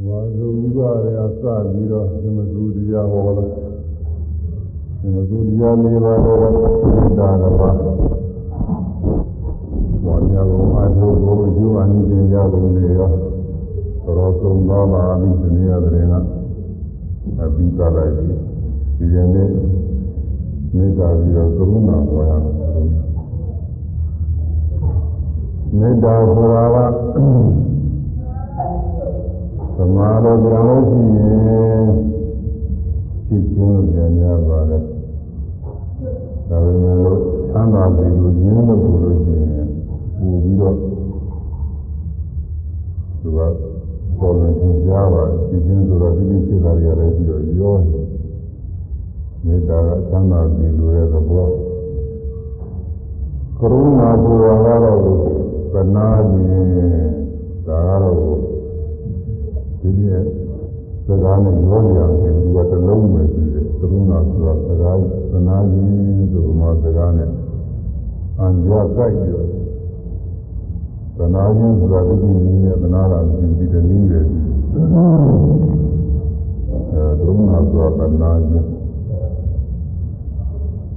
ဝါဇုဥပရအစပြီးတော့သမသူတရားဟောလာသမသူတရား၄ပါးတော့သစ္စာတစ်ပါးဘောညာကုန်အထုပ်ကိုယူအနိစ္စရကုန်နေရောတော်ဆုံးသွားပါပြီဒီနေ့ရတဲ့ကအပြီးသားလိုက်ပြီဒီရင်နေ့မေတ္တာပြီးတော့ကရုဏာဟောရမယ်မေတ္တာဆိုတာကသ မာဓိကြောင့်လို့ရှိရင်ဖြစ်ချင်းပြန်ရပါတယ်ဒါပေမဲ့လို့ချမ်းသာပြီလို့ရင်းလို့ဆိုလို့ရှိရင်ပူပြီးတော့သူကပေါ်လွင်သင်ကြားပါဖြစ်ချင်းဆိုတော့ဒီလိုဖြစ်တာတွေလည်းပြီးတော့ရောမေတ္တာကချမ်းသာပြီလို့ရဲ့သဘောကရုဏာဆိုတာကတော့သနာခြင်းဒါကတော့ ဒီနေ့စကားနဲ့ရောနေအောင်ဒီကတလုံးပဲရှိတယ်ကရုဏာဆိုတာစကားသနာခြင်းဆိုမှစကားနဲ့အံကြကြိုက်ပြီးတော့သနာခြင်းဆိုတာဒီနည်းနဲ့သနာတာရှိပြီးတဲ့နည်းပဲအဲကရုဏာဆိုတာသနာခြင်း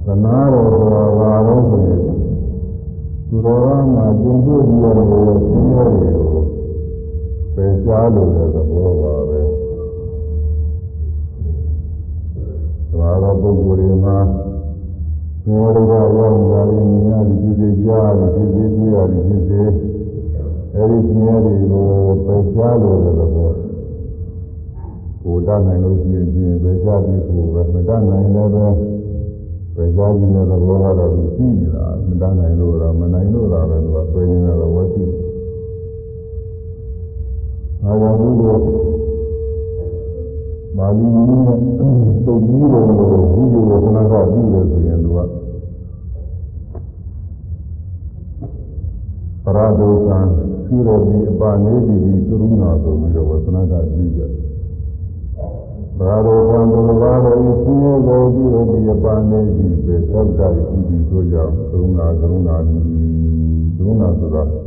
သနာတော်ဆိုတာဘာလို့ဆိုရင်သူတော်ကမှကျုံတွေ့ပြီးရတဲ့ဆင်းရဲတွေကို ပယ်ရှားလို့တဲ့သဘောပါပဲ။ဒါတော့ပုဂ္ဂိုလ်တွေမှာဆင်းရဲတွေကရောက်နေတာတွေမြင်ရပြီးဖြစ်စေကြားရပြီးဖြစ်စေတွေ့ရပြီးဖြစ်စေအဲဒီဆင်းရဲတွေကိုပယ်ရှားလို့တဲ့သဘော။ကိုယ်တတ်နိုင်လို့ရှိရင်ပယ်ရှားပြီးကိုယ်ပဲမတတ်နိုင်လည်းပဲပယ်ရှားခြင်းတဲ့သဘောကတော့သူရှိနေတာမတတ်နိုင်လို့တော့မနိုင်လို့တော့ပဲသူကဆွေးနေတာတော့ဝတ်ရှိတယ် အာရုံကိုမာလီနည်းနဲ့တုတ်ကြီးတော်ကိုဘုရားဝကနာကပြုတယ်ဆိုရင်သူကပရဒုက္ခပြုတော်ဒီအပါနေဒီဒီကရုဏာဆိုပြီးတော့ဝကနာကပြုကြတယ်ပရဒုက္ခဘုရားတော်ဤဆင်းရဲကိုပြုတော်ဒီအပါနေဒီပဲသောတာဤဒီဆိုကြောင့်ကရုဏာကရုဏာဒီကရုဏာဆိုတာ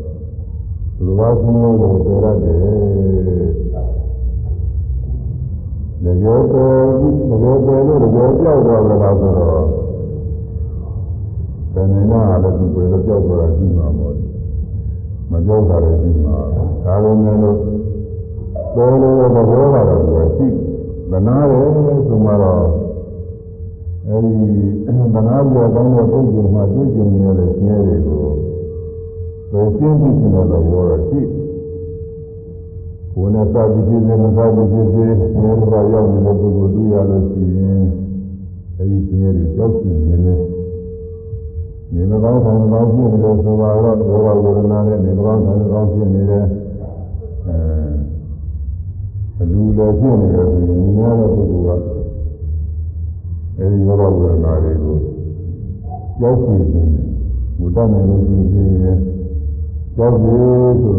လူဝါဆင်းရဲကိုပြောရတယ်။တကယ်ကိုတကယ်ကိုလို့တကယ်ကြောက်တော့လည်းလားဆိုတော့တဏှာလည်းသူပဲကြောက်တော့ရှိမှာပေါ့။မကြောက်တာလည်းရှိမှာ။ဒါပေမဲ့လို့ပေါ်လို့သဘောကတော့သူရှိသနာတယ်ဆိုမှတော့အဲဒီသနာပြောကောင်းတဲ့ပုဂ္ဂိုလ်မှတွေ့ကြုံရတဲ့ဆင်းရဲတွေကို ဘယ်ရှင်းပြီးရှင်းတော့တော့ရှိကိုယ်နဲ့စသည်ဖြစ်စေမစသည်ဖြစ်စေဆင်းရဲကရောက်နေတဲ့ပုဂ္ဂိုလ်တွေ့ရလို့ရှိရင်အဲဒီဆင်းရဲတွေကြောက်စီနေနေနေမကောင်းဆောင်ကောင်းဖြစ်နေလို့ဆိုပါတော့ဘောဂဝေဒနာနဲ့နေမကောင်းဆောင်ကောင်းဖြစ်နေတဲ့အဲအလူလည်းဖြစ်နေတယ်ဆိုရင်များတဲ့ပုဂ္ဂိုလ်ကအဲဒီဘောဂဝေဒနာတွေကိုကြောက်စီနေတယ်ဘုဒ္ဓနဲ့လို့ရှိရင် ကြောက်ပြီဆို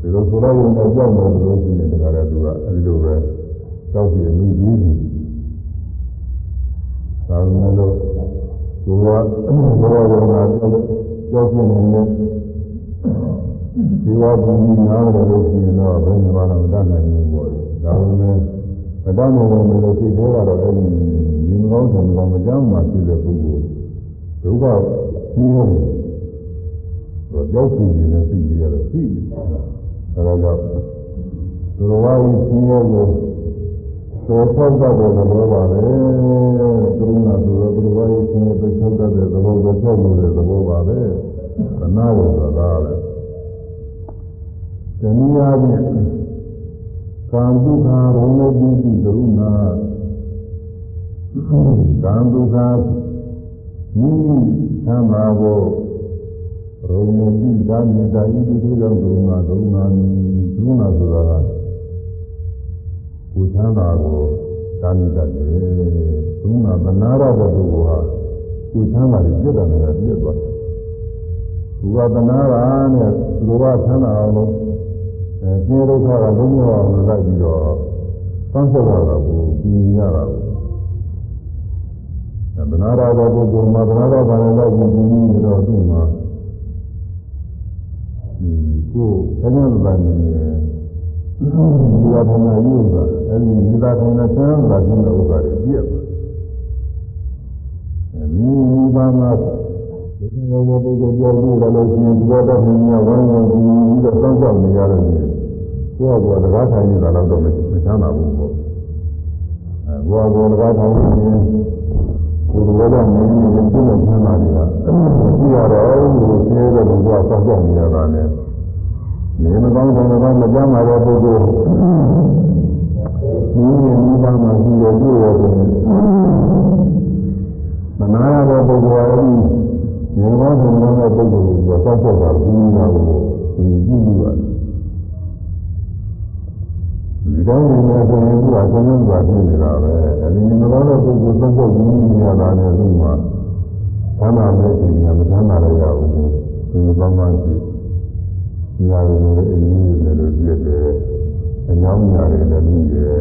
ဒီလိုဆိုလိုက်ရင်တော့ကြောက်မယ်လို့ရှိရင်တခါတည်းသူကအဲဒီလိုပဲကြောက်ပြီမိပြီးပြီဒါမှမဟုတ်သူကဘောရဝနာကြောက်ကြောက်နေနေဒီဝါဘူးကြီးနားတယ်လို့ရှိရင်တော့ဘယ်မှာမှမတတ်နိုင်ဘူးပေါ့ဒါပေမဲ့မတတ်နိုင်ဘူးလို့စိတ်ထဲကတော့အဲဒီဒီမကောင်းတယ်မကောင်းမကြောက်မှဖြစ်တဲ့ပုဂ္ဂိုလ်ဒုက္ခကြီးရတယ် တော့ကြောက်စီနေတဲ့စိတ်တွေကတော့ရှိတယ်။အဲဒါကြောင့်သူတော်ဘာကြီးဆင်းရဲကိုသောသောတတ်တဲ့သဘောပါပဲ။ကရုဏာဆိုတော့သူတော်ဘာကြီးဆင်းရဲကိုသောတတ်တဲ့သဘောကိုကြောက်လို့တဲ့သဘောပါပဲ။သနာဝဆိုတာကလည်းတဏှာဖြင့်ကာမဒုက္ခဘုံလို့ပြီးပြီကရုဏာကာမဒုက္ခမိမိသံဃာကို ရုံမတိဒါမေတ္တာဤသူတို့ကြောင့်ဒုနာဒုနာဒုနာဆိုတာကကိုချမ်းသာကိုဒါမေတ္တာလေဒုနာဗနာရတဲ့ပုဂ္ဂိုလ်ဟာကိုချမ်းသာကိုပြတ်တယ်လည်းပြတ်သွားဘုရားဗနာရနဲ့သူတော်ကချမ်းသာအောင်လို့အဲသင်္ဒုက္ခကလုံးဝအောင်လိုက်ပြီးတော့သံဆက်ရတာကိုပြင်ရတာကိုဗနာရတဲ့ပုဂ္ဂိုလ်မှာဗနာရဘာလဲလိုက်ပြီးပြင်တော့သူ့မှာ ကိုယ်ဘယ်လိုလဲနေဒီသာထိုင်တာယူတာအဲဒီဒီသာထိုင်တာဆန်းသာခြင်းတဲ့ဥစ္စာတွေပြည့်သွားအဲမိမိဘာမှာဒီလိုမျိုးပုဂ္ဂိုလ်ပြောလို့လည်းရှိရင်ဒီတော့တော့မြင်ရဝမ်းဝင်ပြီးတော့စောင့်ကြောက်နေရတဲ့နေ့ကိုယ့်ကတကားထိုင်နေတာတော့မချမ်းသာဘူးပေါ့အဲကိုယ့်ကတကားထိုင်နေရင်ကိုယ်တော်ကနေနေရင်ပြည့်စုံချမ်းသာနေတာကြည့်ရတော့ကိုယ်ဆင်းရဲတဲ့ဘုရားစောင့်ကြောက်နေရတာနဲ့ နေမကောင်းတဲ့ကောင်းမကြမ်းပါတဲ့ပုဂ္ဂိုလ်ဒီရင်ဒီပါမှာရှိရတွေ့ရတယ်မနာရတဲ့ပုဂ္ဂိုလ်ကလည်းနေကောင်းတဲ့ကောင်းတဲ့ပုဂ္ဂိုလ်ကိုစောင့်ကြောက်တာဘူးလားကိုဒီကြည့်လို့ရတယ်ဒီကောင်းနေတဲ့ဆိုရင်သူကအဆုံးဆုံးကဖြစ်နေတာပဲအဲဒီနေကောင်းတဲ့ပုဂ္ဂိုလ်စောင့်ကြောက်နေနေရတာနဲ့သူကသမ်းပါမဲ့ချိန်ကမသမ်းပါရရဘူးဒီကောင်းမှရှိ ညာရည်နဲ့အင်းကြီးနဲ့လို့ပြည့်တယ်အညောင်းညာတွေလည်းပြီးတယ်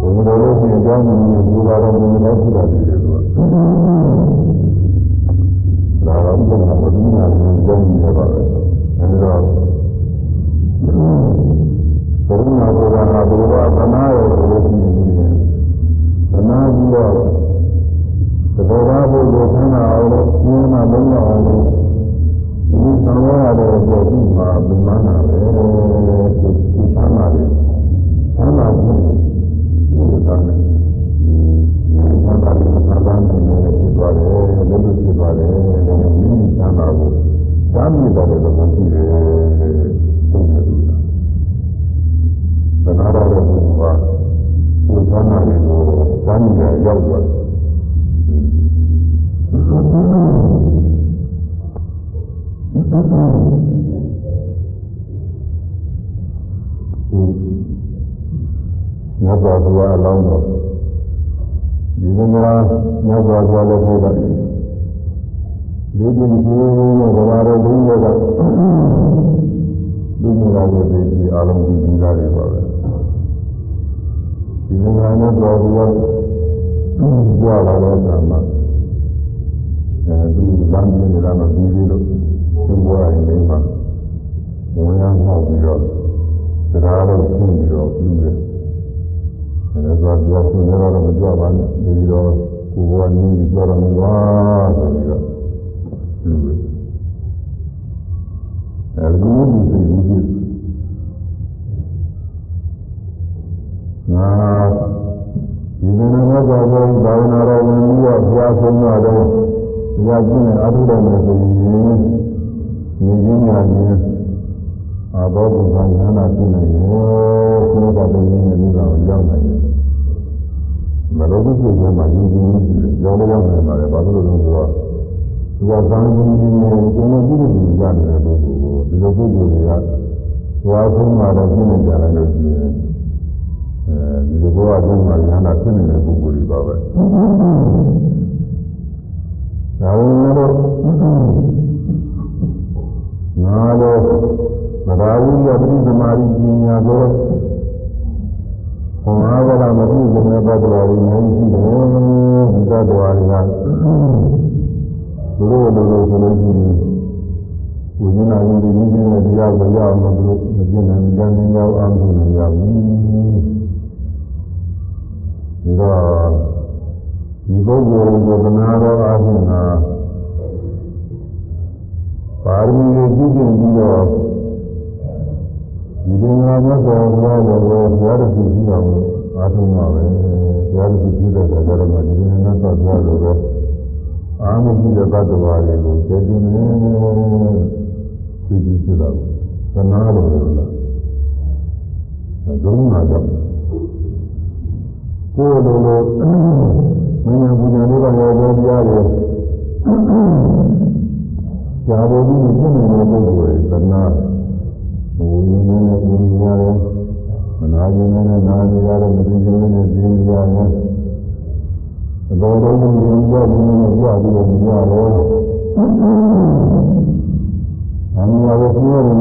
ဘုံတော်လို့ပြင်ကြောင်းနေဘူပါတော်ဘုံတော်ပြုတာတည်တယ်သူကလာတော့ဘုရားဘုရားကိုကြောင်းနေပါပဲအဲဒီတော့ဘုရားဘုရားဟာဘုရားသနာရောလို့ရှိနေတယ်သနာပြီးတော့သဘောထားဖို့ကိုဆန်းတာအောင်လို့ဉာဏ်မှလုံးဝအောင်လို့ ဒီသံဃာတော်ကိုဒီမှာဘုရားနာပဲဒီချမ်းသာတယ်ချမ်းသာခြင်းဒီသာနဲ့ချမ်းသာတယ်ချမ်းသာတယ်ဖြစ်သွားတယ်လည်းလို့ဖြစ်သွားတယ်လည်းဒီချမ်းသာကိုသာမြည်တယ်လို့ပြောကြည့်တယ်ဟုတ်တယ်သူကသနာတော်ကဘုရားကိုချမ်းသာတယ်ကိုသာမြည်တယ်ရောက်သွားတယ် မြတ်စွာဘုရားအလောင်းတော်ဒီကနေ့မြတ်စွာဘုရားလည်းပြောတယ်ဒီဒီဒီနဲ့ဘဝတော်ဘုရားကလူမျိုးတော်ရဲ့ဒီအလုံးကြီးကြီးသားတွေပါပဲဒီကနေ့မြတ်စွာဘုရားပြောလာတဲ့အခါမှာအဲဒီလမ်းကြီးနေတာမပြီးသေးလို့ သူ့ဘဝရင်လေးမှာဝင်ရောက်မှောက်ပြီးတော့တရားတော်ရှင်းပြီးတော့ပြုတယ်။အဲဒါဆိုတော့သူကတော့မကြွပါနဲ့ဒီတော့ကိုယ်ကနင်းပြီးကြွတော့မသွားဆိုပြီးတော့ပြုတယ်။အဲဒီလိုဒီစိတ်ကြီးကြီးငါဒီကနေ့တော့ဘာလို့ဘာဝနာတော်ဝင်ပြီးတော့ဘုရားဆုံးတော့တရားကျင့်တဲ့အထုတော်နဲ့ဆိုရင် ဉာဏ်ချင်းညာချင်းအာဘောဘုရားဉာဏ်နာဖြစ်နေရောဘုရားတည်းရင်းနဲ့ဒီကောင်ရောက်နိုင်တယ်မလို့ဒီစိတ်ကမှယဉ်ကျေးမှုရှိတယ်ကြောင်းရောက်နေပါတယ်ဘာလို့လဲဆိုတော့သူကသံဃာကြီးနဲ့ကိုယ်နဲ့ပြုလို့ရနေတဲ့ပုဂ္ဂိုလ်ကိုဒီလိုပုဂ္ဂိုလ်တွေကသွားဆုံးလာတော့ပြင်းနေကြတယ်လို့ရှိရင်အဲဒီလိုဘဝအတွင်းမှာဉာဏ်နာဖြစ်နေတဲ့ပုဂ္ဂိုလ်တွေပါပဲဒါဝင်လို့ ငါတော့မဘာဝိယပရိသမารိပညာကိုဘုရားကလည်းမပြုလို့ပဲတော်တော်လေးနေရှိတယ်ဒီတော်တော်တွေကသူတို့လိုလိုဆိုလို့ရှိရင်ဝိညာဉ်ရင်းဒီနည်းနဲ့တရားကိုရအောင်လို့မကျင့်နိုင်ကြနေရောက်အောင်လုပ်နေရဘူးဒီတော့ဒီပုဂ္ဂိုလ်ကိုသနာတော်အားဖြင့်က ပါရမီကိုပြုကျင့်ပြီးတော့ဒီလိုမျိုးတော့ဘုရားကိုဘုရားတခုရှိအောင်အားထုတ်မှာပဲဘုရားတခုရှိတဲ့အခါကျတော့ဒီလိုမျိုးတော့ဘုရားလိုတော့အာမရှိတဲ့သတ္တဝါတွေကိုကျေတင်နေသိကြည့်ကြတော့သနာတော်လို့လားဒုံနာကြောင့်ကိုယ်လိုလိုမင်းညာပူဇာလေးပါရောပြောပြရတယ်ဇာဘော ကြီးကိုပြည့်နေတဲ့ပုဂ္ဂိုလ်တွေသနာဘုရားနဲ့နဲ့ပူဇာရတယ်မနာခြင်းနဲ့နာနေရတယ်မသိခြင်းနဲ့သိနေရတယ်သဘောတော်ကိုမြင်ကြခြင်းနဲ့ကြပြီးတော့မြင်ရတယ်အမှန်တရားကိုပြောတယ်။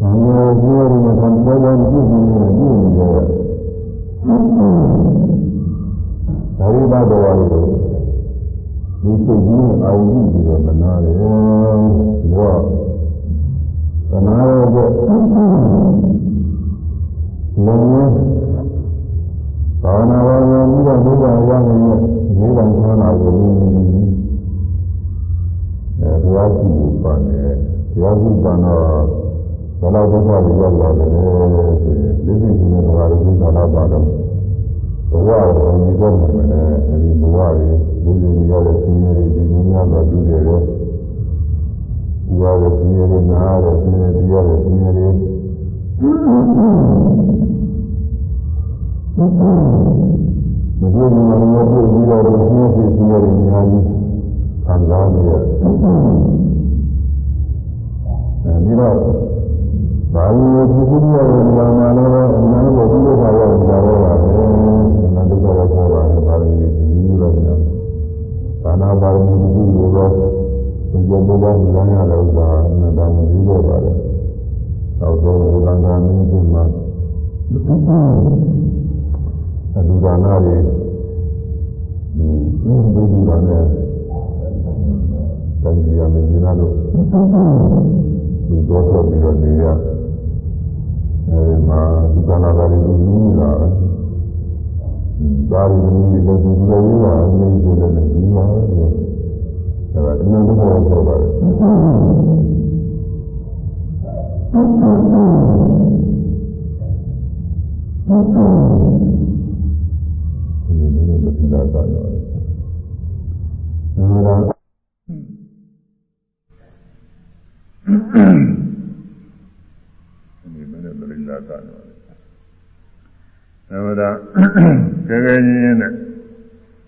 ဘာလို့ပြောရမလဲ။ဘာလို့ကြည့်နေလဲကြည့်နေတယ်။ ဒါရိဘတော်ရီကိုလူစိတ်ကြီးနဲ့အာရုံပြုပြီးတော့သနာတယ်ဘောသနာရတဲ့လုံးဝဘာနာဝါယပြီးတော့ဘုရားရမယ်နိဗ္ဗာန်ချမ်းသာကိုအဲဘုရားရှိခိုးပါတယ်ဘုရားရှိခိုးတော့ ဘယ်လောက်ဒုက္ခတွေရောက်လာတယ်ဆိုရင်သိသိချင်းနဲ့ဘုရားရှိခိုးတာပါတော့ဘဝကိုမြည်တော့မယ်နဲ့အဲဒီဘဝတွေလူတွေရတဲ့ဆင်းရဲတွေဒီများစွာတူတယ်ရောဘဝရဲ့ဆင်းရဲတွေနားတဲ့ဆင်းရဲတွေရတဲ့ဆင်းရဲတွေမပြောရင်လည်းမပြောပြီးတော့ဆင်းရဲတွေဆင်းရဲတွေအများကြီးခံစားနေရတယ်အဲဒီတော့ ဘာလို့ဒီကုသိုလ်ရဲ့နေရာမှာလည်းအများကြီးပြုလို့ပါရောက်ကြတော့ပါပဲ။နာဒုက္ခရောက်ပေါ်လာတဲ့ပါရမီဒီလိုတော့များ။ဒါနာပါရမီဒီလိုတော့ဒီလိုမျိုးလမ်းရတဲ့ဥစ္စာနဲ့တောင်းပြီးတော့ပါတယ်။နောက်ဆုံးဘုရားကမင်းကြီးမှာအလူဒါနာတွေဒီဘုရားနဲ့တန်ကြီးရမင်းကြီးနာလို့ဒီတော့တော့ပြီးတော့နေရ အဲဒီမှာဒီကနာတာတွေလူကြီးလာတယ်။ဒါရီလူကြီးလည်းဒီလိုလေးကအမြင်ကြီးလည်းဒီမှာပဲ။အဲဒါအမှန်တော့ပြောပါတယ်။ဒီလိုမျိုးသတိလာတာရော။အဲဒါဒီမနေ့သတိလာတာရော။ အဲဒါကဲကဲချင်းချင်းနဲ့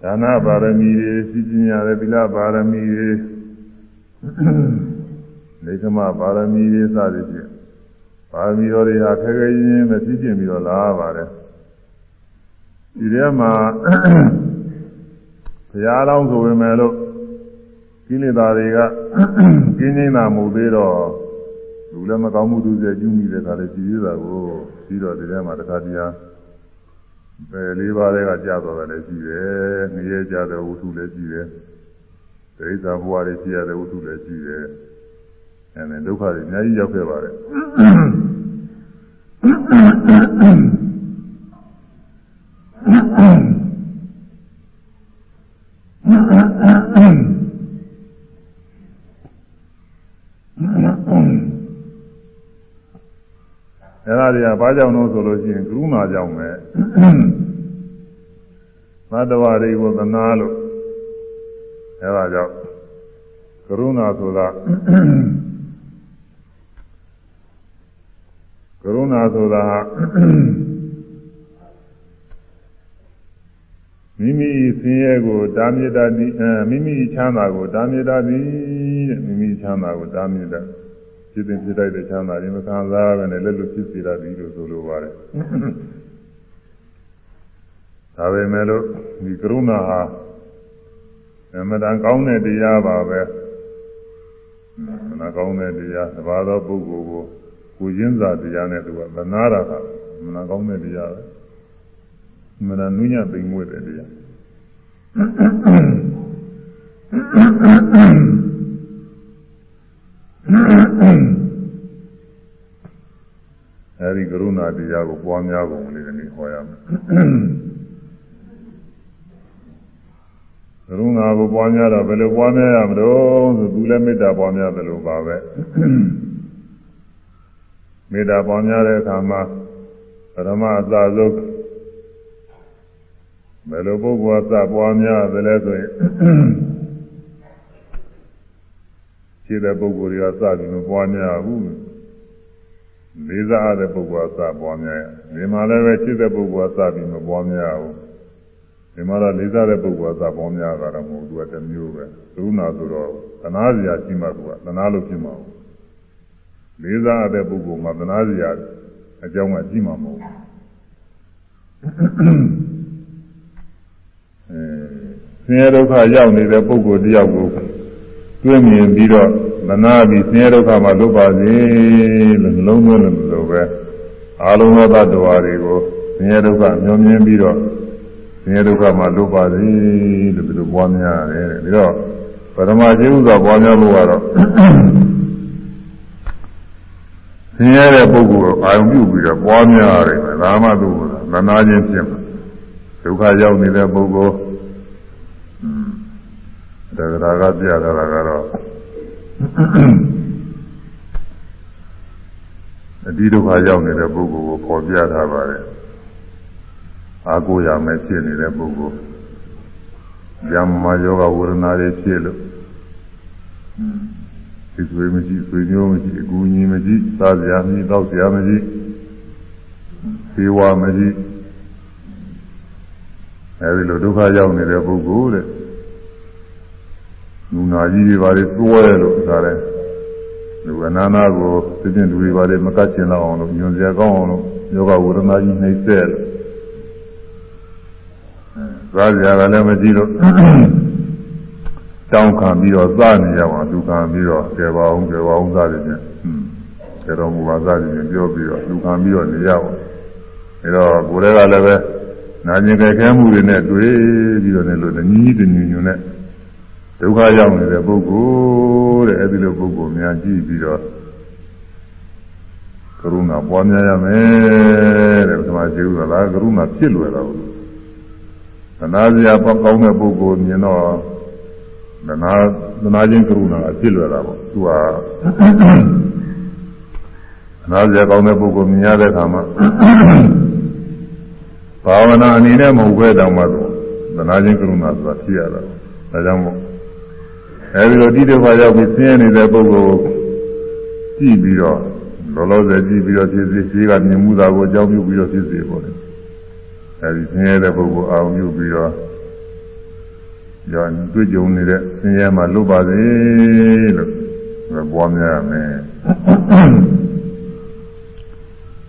ဒါနပါရမီတွေစီပညာတွေသီလပါရမီတွေလေကမပါရမီတွေစသည်ဖြင့်ပါရမီတော်တွေဟာခဲခဲချင်းချင်းပဲစီးကျင်ပြီးတော့လာပါတယ်ဒီထဲမှာဘုရားလောင်းဆိုပေမဲ့လို့ကိလေသာတွေကကင်းနေတာမဟုတ်သေးတော့လူလည်းမကောင်းမှုသူစေကျူးမိတဲ့ခါလေးကြည်ရတာကိုပြီးတော့ဒီထဲမှာတစ်ခါတည်း ပဲလေးပါးတွေကကြာသွားတယ်လည်းရှိတယ်။နေရကြတဲ့ဝတ္ထုလည်းရှိတယ်။ဒိဋ္ဌာဘဝတွေရှိရတဲ့ဝတ္ထုလည်းရှိတယ်။အဲဒါဒုက္ခတွေအများကြီးရောက်ခဲ့ပါတယ် အဲ့ဒါတွေကဘာကြောင့်လို့ဆိုလို့ရှိရင်ကရုဏာကြောင့်ပဲသတ္တဝါတွေကိုသနာလို့အဲ့ဒါကြောင့်ကရုဏာဆိုတာကရုဏာဆိုတာမိမိဆင်းရဲကိုတာမြစ်တာဒီအဲမိမိချမ်းသာကိုတာမြစ်တာဒီတဲ့မိမိချမ်းသာကိုတာမြစ်တာ ဖြစ်တဲ့ဖြစ်တဲ့ချမ်းသာရင်မခံစားရဘဲနဲ့လက်လွတ်ဖြစ်စေတာဒီလိုဆိုလိုပါတယ်ဒါပေမဲ့လို့ဒီကရုဏာဟာအမှန်တန်ကောင်းတဲ့တရားပါပဲမနာကောင်းတဲ့တရားသဘာဝပုဂ္ဂိုလ်ကိုကိုရင်းစာတရားနဲ့သူကသနာတာကမနာကောင်းတဲ့တရားပဲမနာနုညသိမ်မွေ့တဲ့တရား အဲဒီကရုဏာတရားကိုပွားများပုံလေးနဲ့ဟောရမယ်ကရုဏာကိုပွားများတော့ဘယ်လိုပွားများရမလို့ဆိုသူလည်းမေတ္တာပွားများတယ်လို့ပါပဲမေတ္တာပွားများတဲ့အခါမှာပရမအသာဆုံးဘယ်လိုပုဂ္ဂိုလ်အသာပွားများတယ်လဲဆိုရင် ခြေတဲ့ပုဂ္ဂိုလ်တွေကစပြီးမပွားများဘူးလေးစားတဲ့ပုဂ္ဂိုလ်ကစပွားများဒီမှာလည်းပဲခြေတဲ့ပုဂ္ဂိုလ်ကစပြီးမပွားများဘူးဒီမှာတော့လေးစားတဲ့ပုဂ္ဂိုလ်ကစပွားများတာတော့မဟုတ်ဘူးသူကတစ်မျိုးပဲသုနာဆိုတော့သနာစရာရှိမှသူကသနာလို့ဖြစ်မှာဘူးလေးစားတဲ့ပုဂ္ဂိုလ်မှာသနာစရာအကြောင်းကရှိမှာမဟုတ်ဘူးအဲဆင်းရဲဒုက္ခရောက်နေတဲ့ပုဂ္ဂိုလ်တယောက်ကို တွေ့မြင်ပြီးတော့မနာပြီးဆင်းရဲဒုက္ခမှာလွတ်ပါစေလို့လုံးလုံးလို့ပဲအာလုံးသောတ attva တွေကိုဆင်းရဲဒုက္ခမျောမြင်ပြီးတော့ဆင်းရဲဒုက္ခမှာလွတ်ပါစေလို့ဒီလိုပွားများရတယ်ပြီးတော့ပရမကျေဥစွာပွားများလို့ကတော့ဆင်းရဲတဲ့ပုဂ္ဂိုလ်အာရုံပြုပြီးတော့ပွားများရတယ်ဒါမှသူသနာချင်းဖြစ်မှာဒုက္ခရောက်နေတဲ့ပုဂ္ဂိုလ် တရားကပြတာကတော့အတိဒုက္ခရောက်နေတဲ့ပုဂ္ဂိုလ်ကိုပေါ်ပြထားပါတယ်အာကိုရမယ်ဖြစ်နေတဲ့ပုဂ္ဂိုလ်ဇာမယောဂဝေဒနာတွေဖြစ်လို့ဒီသွေးမရှိသွေးမျိုးမရှိအကူအညီမရှိစားစရာမရှိတောက်စရာမရှိသေဝမရှိအဲဒီလိုဒုက္ခရောက်နေတဲ့ပုဂ္ဂိုလ်တဲ့ လူနာကြီးတွေပါလေသွဲလို့ဆိုတာလဲလူအနာနာကိုသိချင်းလူတွေပါလေမကတ်ချင်တော့အောင်လို့ညွန်စရာကောင်းအောင်လို့ယောဂဝေဒနာကြီးနှိမ့်ဆက်လို့စားကြရလည်းမရှိလို့တောင်းခံပြီးတော့စနေရပါသူခံပြီးတော့ကျေပါအောင်ကျေပါအောင်စတယ်ချင်းကျေတော်မူပါစတယ်ချင်းပြောပြီးတော့သူခံပြီးတော့နေရပါအဲတော့ကိုယ်တည်းကလည်းပဲနာကျင်ကြဲခဲမှုတွေနဲ့တွေ့ပြီးတော့လည်းလို့ညီးတညညွနဲ့ ဒုက္ခရောက်နေတဲ့ပုဂ္ဂိုလ်တဲ့အဲဒီလိုပုဂ္ဂိုလ်များကြည့်ပြီးတော့ကရုဏာပွားများရမယ်တဲ့ပထမကျေဥစွာလားကရုဏာဖြစ်လွယ်တော့သနာစရာပေါကောင်းတဲ့ပုဂ္ဂိုလ်မြင်တော့သနာသနာချင်းကရုဏာအဖြစ်လွယ်တာပေါ့သူကသနာစရာကောင်းတဲ့ပုဂ္ဂိုလ်မြင်ရတဲ့အခါမှာဘာဝနာအနေနဲ့မဟုတ်ပဲတောင်မှသနာချင်းကရုဏာဆိုတာဖြစ်ရတာဒါကြောင့်မို့ အဲဒီလိုတိတိကျရောက်ပြီးဆင်းရဲနေတဲ့ပုဂ္ဂိုလ်ကြည့်ပြီးတော့လောလောဆယ်ကြည့်ပြီးတော့ဖြစ်စီရှိကမြင်မှုတာကိုအကြောင်းပြုပြီးတော့ဖြစ်စီပေါ့လေအဲဒီဆင်းရဲတဲ့ပုဂ္ဂိုလ်အာရုံပြုပြီးတော့ကြောင့်တွေ့ကြုံနေတဲ့ဆင်းရဲမှလွတ်ပါစေလို့ပွားများရမယ်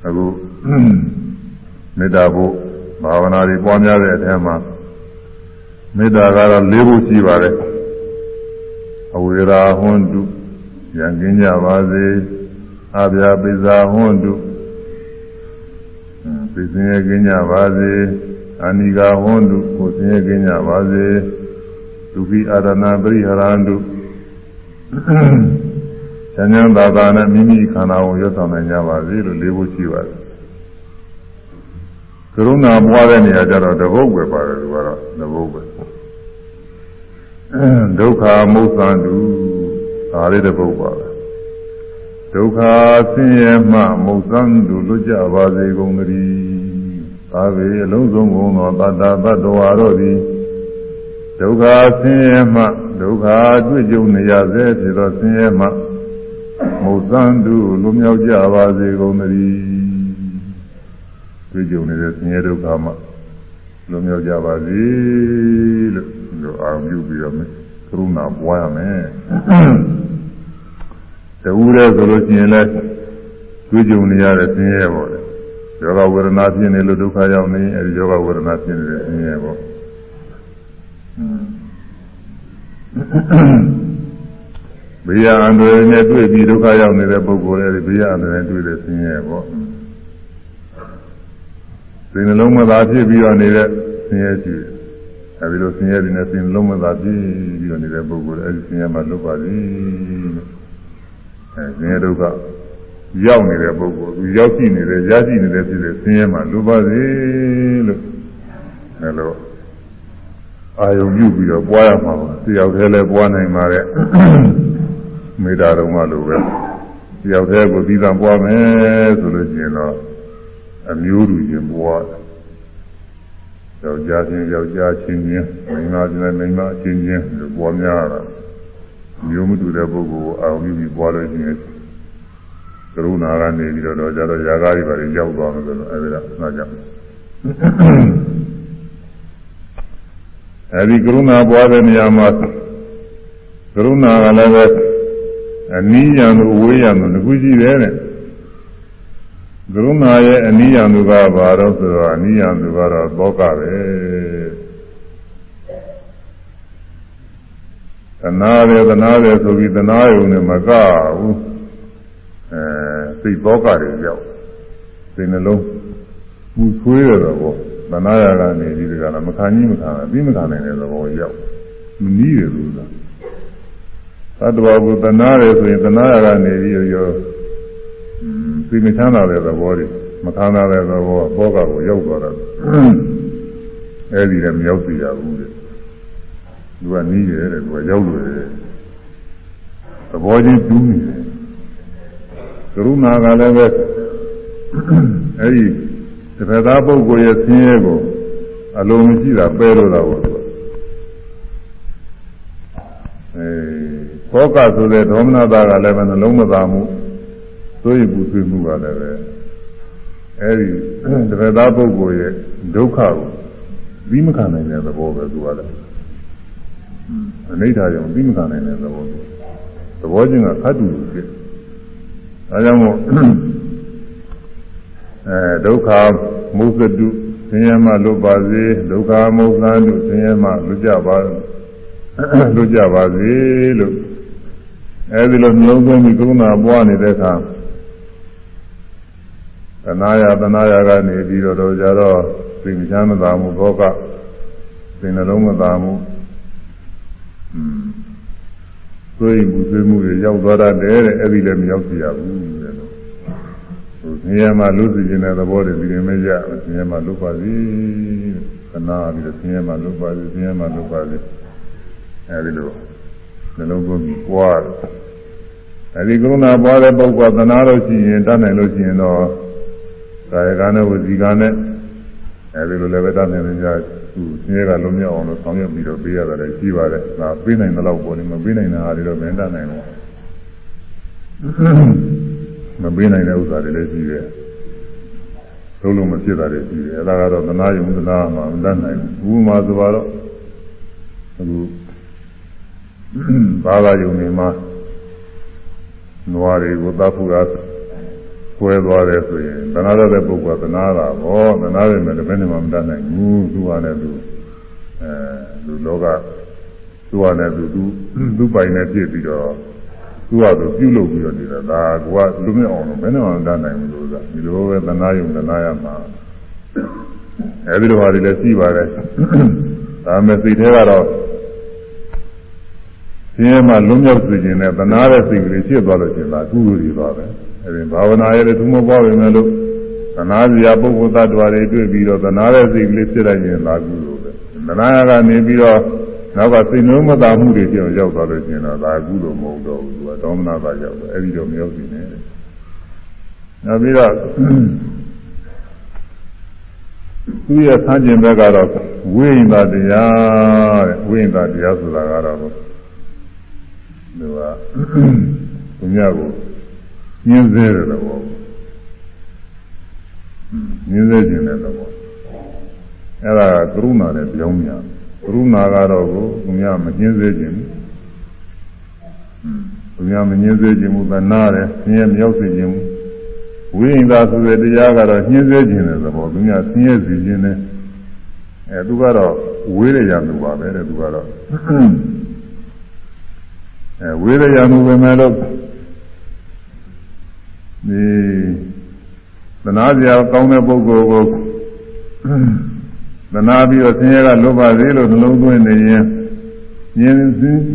အခုမေတ္တာဖို့ဘာဝနာတွေပွားများတဲ့အထက်မှာမေတ္တာကတော့၄ခုရှိပါတယ် အဝေရာဟွန်တုရံကင်းကြပါစေအဗျာပိဇာဟွန်တုသိစင်ရကင်းကြပါစေအနိကာဟွန်တုကိုစင်ရကင်းကြပါစေဒုက္ခိအာရဏပရိဟရန္တုဉာဏ်ဉာဏ်သာသာနဲ့မိမိခန္ဓာကိုရွတ်ဆောင်နိုင်ကြပါစေလို့လေးဖို့ရှိပါတယ်ကရုဏာပွားတဲ့နေရာကျတော့တပုတ်ပဲပါတယ်သူကတော့တပုတ်ပဲ ဒုက္ခမုစ္ဆန္တုဒါလေးတပုတ်ပါပဲဒုက္ခဆင်းရဲမှမုစ္ဆန္တုလွတ်ကြပါစေကုန်သတည်းသာဝေအလုံးစုံကုန်သောတတ္တတ္တဝါတို့သည်ဒုက္ခဆင်းရဲမှဒုက္ခတွေ့ကြုံနေရစေဖြစ်သောဆင်းရဲမှမုစ္ဆန္တုလွတ်မြောက်ကြပါစေကုန်သတည်းတွေ့ကြုံနေတဲ့ဆင်းရဲဒုက္ခမှလွတ်မြောက်ကြပါစေလို့ လို့အာရုံပြုပြီးတော့ကရုဏာပွားရမယ်တူရဲဆိုလို့ရှိရင်လည်းတွေ့ကြုံနေရတဲ့ဆင်းရဲပေါ့လေယောဂဝေဒနာဖြစ်နေလို့ဒုက္ခရောက်နေအဲဒီယောဂဝေဒနာဖြစ်နေတဲ့ဆင်းရဲပေါ့ဘေးရအန္တရာယ်နဲ့တွေ့ပြီးဒုက္ခရောက်နေတဲ့ပုဂ္ဂိုလ်တွေဘေးရအန္တရာယ်တွေ့တဲ့ဆင်းရဲပေါ့စိတ်နှလုံးမသာဖြစ်ပြီးတော့နေတဲ့ဆင်းရဲရှိတယ် အဲဒီလိုဆင်းရဲတွေနဲ့စိတ်နှလုံးမသာဖြစ်ပြီးတော့နေတဲ့ပုဂ္ဂိုလ်အဲဒီဆင်းရဲမှလွတ်ပါသည်အဲဆင်းရဲဒုက္ခရောက်နေတဲ့ပုဂ္ဂိုလ်သူရောက်ရှိနေတဲ့ရရှိနေတဲ့ဖြစ်တဲ့ဆင်းရဲမှလွတ်ပါစေလို့အဲလိုအာယုံပြုပြီးတော့ပွားရမှာပါတယောက်တည်းလည်းပွားနိုင်ပါတဲ့မေတ္တာတော်မှလိုပဲတယောက်တည်းကိုသီးသန့်ပွားမယ်ဆိုလို့ရှိရင်တော့အမျိုးတူချင်းပွားယော က်ျားချင်းယောက်ျားချင်းချင်းမိန်းမချင်းမိန်းမချင်းချင်းလို့ပွားများတာမျိုးမတူတဲ့ပုဂ္ဂိုလ်ကိုအာရုံပြုပြီးပွားလို့ရှိရင်ကရုဏာကနေပြီးတော့ကြတော့ຢာကားတွေပါရောက်သွားမယ်ဆိုတော့အဲဒီတော့နားကြအဲဒီကရုဏာပွားတဲ့နေရာမှာကရုဏာကလည်းပဲအနည်းရံလို့ဝေးရံလို့ငခုရှိတယ်တဲ့ ကရုဏာရဲ့အနည်းရံသူကဘာတော့ဆိုတော့အနည်းရံသူကတော့သောကပဲသနာတယ်သနာတယ်ဆိုပြီးသနာယုံနဲ့မကဘူးအဲစိတ်သောကတွေရောက်စိတ်နှလုံးပူဆွေးရတော့ဘောသနာရကနေဒီကလာမခံကြီးမခံဘူးပြီးမခံနိုင်တဲ့သဘောရောက်မနီးတယ်လို့လားသတ္တဝါကိုတနာတယ်ဆိုရင်တနာရကနေပြီးရော သိမချမ်းသာတဲ့သဘောတွေမခံရတဲ့သဘောဘောကကိုရောက်သွားတာအဲဒီလည်းမရောက်သေးရဘူးတဲ့သူကနီးတယ်တဲ့သူကရောက်လို့တယ်သဘောချင်းတူးနေတယ်ကရုဏာကလည်းပဲအဲဒီတစ်ဖက်သားပုဂ္ဂိုလ်ရဲ့ဆင်းရဲကိုအလုံးမရှိတာပယ်လို့တာပေါ့အဲသောကဆိုတဲ့ဒေါမနတာကလည်းပဲနှလုံးမသာမှု သိုးရပူဆွေးမှုကလည်းပဲအဲဒီတစ်ဖက်သားပုဂ္ဂိုလ်ရဲ့ဒုက္ခကိုပြီးမခံနိုင်တဲ့သဘောပဲသူကလည်းအနိဋ္ဌာကြောင့်ပြီးမခံနိုင်တဲ့သဘောသဘောချင်းကခတ်တူလို့ဖြစ်ဒါကြောင့်မို့အဲဒုက္ခမုသတုဆင်းရဲမှလွတ်ပါစေဒုက္ခမုသံတုဆင်းရဲမှလွတ်ကြပါလွတ်ကြပါစေလို့အဲဒီလိုမျိုးသွင်းပြီးကရုဏာပွားနေတဲ့အခါ သနာယသနာယကနေပြီးတော့တော့ကြတော့သိမချမ်းသာမှုဘောကသိနှလုံးမသာမှုอืมသွေးမှုသွေးမှုတွေရောက်သွားတတ်တယ်တဲ့အဲ့ဒီလည်းမရောက်စီရဘူးတဲ့လို့ဟိုဆင်းရဲမှလွတ်စီခြင်းတဲ့သဘောတွေဒီရင်မရဆင်းရဲမှလွတ်ပါစေခဏပြီးတော့ဆင်းရဲမှလွတ်ပါစေဆင်းရဲမှလွတ်ပါစေအဲ့ဒီလိုနှလုံးသွင်းပြီးပွားအဲ့ဒီကရုဏာပွားတဲ့ပုဂ္ဂိုလ်သနာလို့ရှိရင်တတ်နိုင်လို့ရှိရင်တော့ ကာယကနဲ့ဝစီကနဲ့အဲဒီလိုလည်းပဲတတ်နိုင်ကြသူဆင်းရဲကလုံးမြောက်အောင်လို့ဆောင်ရွက်ပြီးတော့ပေးရတယ်လည်းရှိပါတယ်။ဒါပေးနိုင်တဲ့လောက်ပေါ်နေမပေးနိုင်တဲ့ဟာတွေတော့မင်းတတ်နိုင်ဘူး။မပေးနိုင်တဲ့ဥစ္စာတွေလည်းရှိတယ်။လုံးလုံးမဖြစ်တာတွေရှိတယ်။အဲဒါကတော့သနာယုံသနာမှာမတတ်နိုင်ဘူး။ဘုမာဆိုတော့အခုဘာသာယုံနေမှာနွားတွေကိုသတ်ဖို့ရ ကွဲသွားတယ်ဆိုရင်သနာရတဲ့ပုဂ္ဂိုလ်ကသနာတာပေါ့သနာရမယ်လည်းဘယ်နဲ့မှမတတ်နိုင်ဘူးသူကလည်းသူအဲလူလောကသူကလည်းသူသူသူပိုင်နဲ့ပြည့်ပြီးတော့သူကသူပြုလုပ်ပြီးတော့နေတာဒါကလူမြအောင်လို့ဘယ်နဲ့မှမတတ်နိုင်ဘူးလို့ဆိုတာဒီလိုပဲသနာယုံသနာရမှာအဲဒီလိုဟာတွေလည်းရှိပါတယ်ဒါမဲ့စိတ်ထဲကတော့ဆင်းရဲမှလွံ့မြောက်စေခြင်းနဲ့သနာတဲ့စိတ်ကလေးဖြစ်သွားလို့ရှင်သာကုသိုလ်တွေပါပဲ အဲဒီဘာဝနာရဲ့သူမပွားပေမဲ့လို့သနာစရာပုဂ္ဂိုလ်သတ္တဝါတွေတွေ့ပြီးတော့သနာတဲ့စိတ်ကလေးဖြစ်လိုက်ရင်သာကုသိုလ်ပဲသနာရကနေပြီးတော့နောက်ကစိတ်နှုံးမသာမှုတွေပြောင်းရောက်သွားလို့ရှင်တော့ဒါကုသိုလ်မဟုတ်တော့ဘူးသူကဒေါမနတာရောက်တယ်အဲဒီတော့မရောက်ဘူးနဲ့နောက်ပြီးတော့သူရဲ့ဆန်းကျင်ဘက်ကတော့ဝိညာဉ်တရားတဲ့ဝိညာဉ်တရားဆိုတာကတော့သူကသူများကို ညင်းစေတဲ့သဘောညင်းစေခြင်းတဲ့သဘောအဲ့ဒါကကရုဏာနဲ့ပြောင်းမြန်ကရုဏာကတော့ကိုသူများမညင်းစေခြင်းသူများမညင်းစေခြင်းဘူးသနာတယ်ဆင်းရဲမရောက်စေခြင်းဘူးဝိညာဉ်သာဆိုတဲ့တရားကတော့ညှင်းစေခြင်းတဲ့သဘောသူများဆင်းရဲစေခြင်းနဲ့အဲသူကတော့ဝေးရရမှုပါပဲတဲ့သူကတော့အဲဝေးရရမှုပဲမဲ့လို့ ဒီသနာစရာကောင်းတဲ့ပုဂ္ဂိုလ်ကိုသနာပြီးတော့ဆင်းရဲကလွတ်ပါစေလို့နှလုံးသွင်းနေရင်ညင်း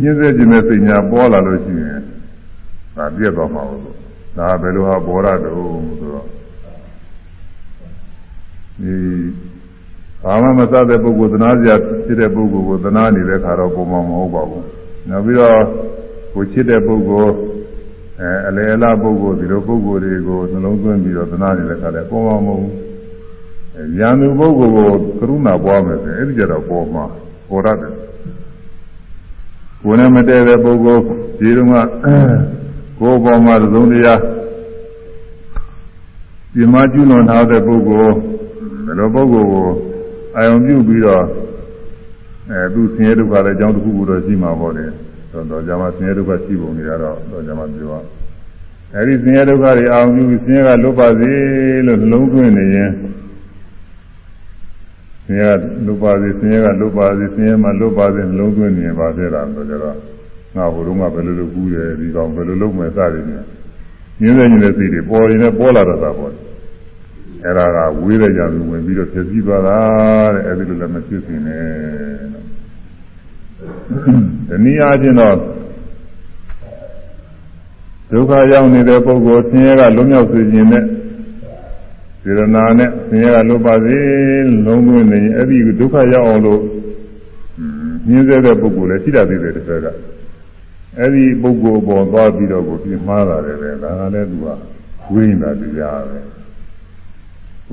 ညင်းစေခြင်းနဲ့စိတ်ညာပေါ်လာလို့ရှိရင်ဒါပြည့်သွားမှာလို့ဒါဘယ်လိုဟာပေါ်ရတော့ဆိုတော့ဒီဘာမှမစတဲ့ပုဂ္ဂိုလ်သနာစရာဖြစ်တဲ့ပုဂ္ဂိုလ်ကိုသနာနေတဲ့ခါတော့ပုံမှန်မဟုတ်ပါဘူးနောက်ပြီးတော့ကိုချစ်တဲ့ပုဂ္ဂိုလ် အဲအလေအလားပုဂ္ဂိုလ်ဒီလိုပုဂ္ဂိုလ်တွေကိုနှလုံးသွင်းပြီးတော့သနာနေတဲ့ခါလဲပုံမှန်မဟုတ်ဘူးရန်သူပုဂ္ဂိုလ်ကိုကရုဏာပွားမယ်ဆိုရင်အဲ့ဒီကြတော့ပေါ်မှာပေါ်ရတယ်ကိုယ်နဲ့မတည့်တဲ့ပုဂ္ဂိုလ်ဒီတုန်းကကိုယ်ပေါ်မှာသုံးတရားဒီမှာကျွလွန်ထားတဲ့ပုဂ္ဂိုလ်ဒီလိုပုဂ္ဂိုလ်ကိုအာယုံပြုပြီးတော့အဲသူဆင်းရဲဒုက္ခလည်းအကြောင်းတစ်ခုခုတော့ရှိမှာပေါ့လေ တော့တော့ဂျာမဆင်းရဲဒုက္ခရှိပုံတွေကတော့တော့ဂျာမပြောအဲဒီဆင်းရဲဒုက္ခတွေအာယုံပြုပြီးဆင်းရဲကလွတ်ပါစေလို့နှလုံးသွင်းနေရင်ဆင်းရဲလွတ်ပါစေဆင်းရဲကလွတ်ပါစေဆင်းရဲမှလွတ်ပါစေနှလုံးသွင်းနေရင်ပါသေးတာဆိုကြတော့ငါဘုရုံးကဘယ်လိုလုပ်ကူးတယ်ဒီကောင်ဘယ်လိုလုပ်မယ်စသည်ဖြင့်ညင်းတဲ့ညင်းတဲ့စိတ်တွေပေါ်ရင်လည်းပေါ်လာတော့တာပေါ့အဲ့ဒါကဝေးတဲ့ကြံသူဝင်ပြီးတော့ဖြစ်ပြီးသွားတာတဲ့အဲ့ဒီလိုလည်းမဖြစ်စင်နဲ့ ဒီနည်းအားဖြင့်တော့ဒုက္ခရောက်နေတဲ့ပုဂ္ဂိုလ်ဆင်းရဲကလွတ်မြောက်စေခြင်းနဲ့စေရနာနဲ့ဆင်းရဲကလွတ်ပါစေလုံးသွင်းနေရင်အဲ့ဒီဒုက္ခရောက်အောင်လို့ညှင်းဆဲတဲ့ပုဂ္ဂိုလ်လည်းရှိတတ်သေးတယ်တစ်ခါကအဲ့ဒီပုဂ္ဂိုလ်ပေါ်သွားပြီးတော့ကိုပြမှားတာလည်းပဲဒါကလည်းသူကဝိညာဉ်တရားပဲ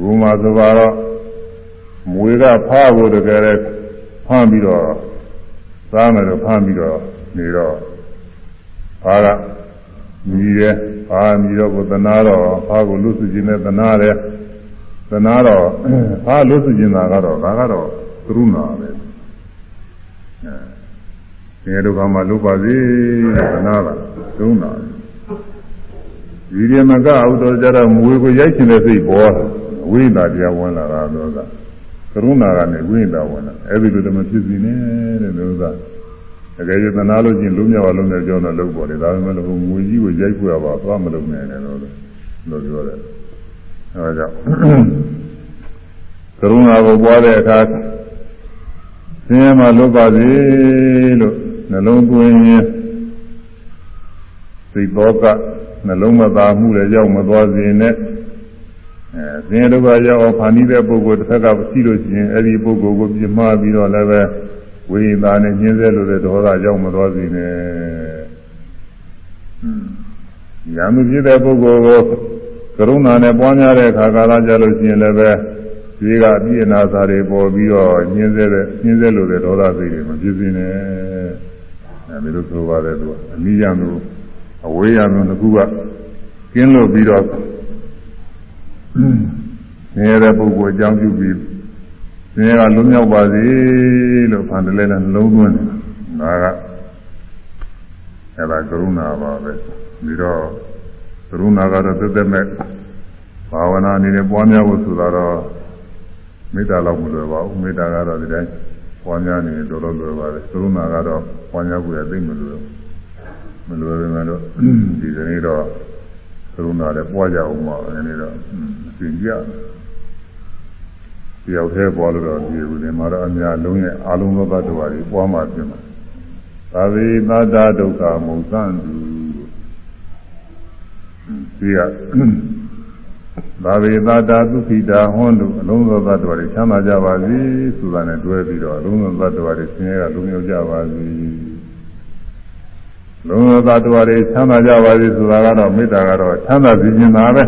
ဘုမာသဘာတော့မွေကဖားဖို့တကယ်လည်းဖမ်းပြီးတော့ သားမယ်တော့ဖမ်းပြီးတော့နေတော့ဖားကမြည်တယ်ဖားမြည်တော့ကိုသနာတော့ဖားကိုလွတ်စုခြင်းနဲ့သနာတယ်သနာတော့ဖားလွတ်စုခြင်းသာကတော့ဒါကတော့ကရုဏာပဲအဲဒီဒုက္ခမှာလွတ်ပါစေသနာကကရုဏာဒီရမကဥတော်ကြတော့မွေကိုရိုက်ချင်တဲ့စိတ်ပေါ်ဝိညာဉ်တရားဝင်လာတာတော့ ကကရုဏာကနေဝိညာဉ်ဝင်လာအဲ့ဒီလိုတမဖြစ်စီနဲ့တဲ့လို့သာတကယ်ရသနာလို့ချင်းလုံးမြောက်အောင်လုပ်နေကြောင်းတော့လုပ်ပေါ်တယ်ဒါပေမဲ့လို့ငွေကြီးကိုရိုက်ခွေရပါသွားမလုပ်နိုင်နဲ့လို့လို့ပြောတယ်အဲဒါကြောင့်ကရုဏာကိုပွားတဲ့အခါဆင်းရဲမှလွတ်ပါစေလို့နှလုံးသွင်းရင်စိတ်သောကနှလုံးမသာမှုလည်းရောက်မသွားစေနဲ့ အဲဆင်းရဲဒုက္ခရောက်အောင်ဖန်တီးတဲ့ပုဂ္ဂိုလ်တစ်ခါကရှိလို့ရှိရင်အဲ့ဒီပုဂ္ဂိုလ်ကိုပြမပြီးတော့လည်းပဲဝိညာဉ်နဲ့ညှင်းဆဲလို့တဲ့ဒေါသရောက်မသွားစေနဲ့။ညာမှုဖြစ်တဲ့ပုဂ္ဂိုလ်ကိုကရုဏာနဲ့ပွားများတဲ့အခါကာလကြလို့ရှိရင်လည်းပဲဒီကပြည့်နာစာတွေပေါ်ပြီးတော့ညှင်းဆဲတဲ့ညှင်းဆဲလို့တဲ့ဒေါသစိတ်တွေမဖြစ်စေနဲ့။အဲဒီလိုဆိုပါတယ်သူကအနိယံသူအဝေးရံသူတစ်ခုကကျင်းလို့ပြီးတော့ နေတဲ့ပုဂ္ဂိုလ်အကြောင်းပြုပြီးဆင်းရဲကလွတ်မြောက်ပါစေလို့ဖန်တလဲနဲ့နှလုံးသွင်းတယ်ဒါကအဲ့ဒါကရုဏာပါပဲပြီးတော့ကရုဏာကတော့သက်သက်မဲ့ဘာဝနာအနေနဲ့ပွားများဖို့ဆိုတာတော့မေတ္တာလောက်မလွယ်ပါဘူးမေတ္တာကတော့ဒီတိုင်းပွားများနေတော်တော်လွယ်ပါတယ်ကရုဏာကတော့ပွားများဖို့ရသိမလွယ်မလွယ်ပေမဲ့တော့ဒီကနေ့တော့က ရုဏာလည်းပွားကြအောင်ပါဒီနေ့တော့သင်ကြတယောက်တည်းပွားလို့တော့ဒီဦးဒီမှာတော့အများလုံးရဲ့အာလုံးသောတ attva တွေပွားမှပြင်မှာသာဝေသတ္တဒုက္ခမုံသံတုဒီကသာဝေသတ္တသုခိတာဟွန်းတို့အလုံးစုံသတ္တဝါတွေချမ်းသာကြပါစေဆိုတာနဲ့တွဲပြီးတော့အလုံးစုံသတ္တဝါတွေဆင်းရဲကလုံးရောက်ကြပါစေ လုံးစုံသတ္တဝါတွေချမ်းသာကြပါစေဆိုတာကတော့မေတ္တာကတော့ချမ်းသာစေခြင်းသာပဲ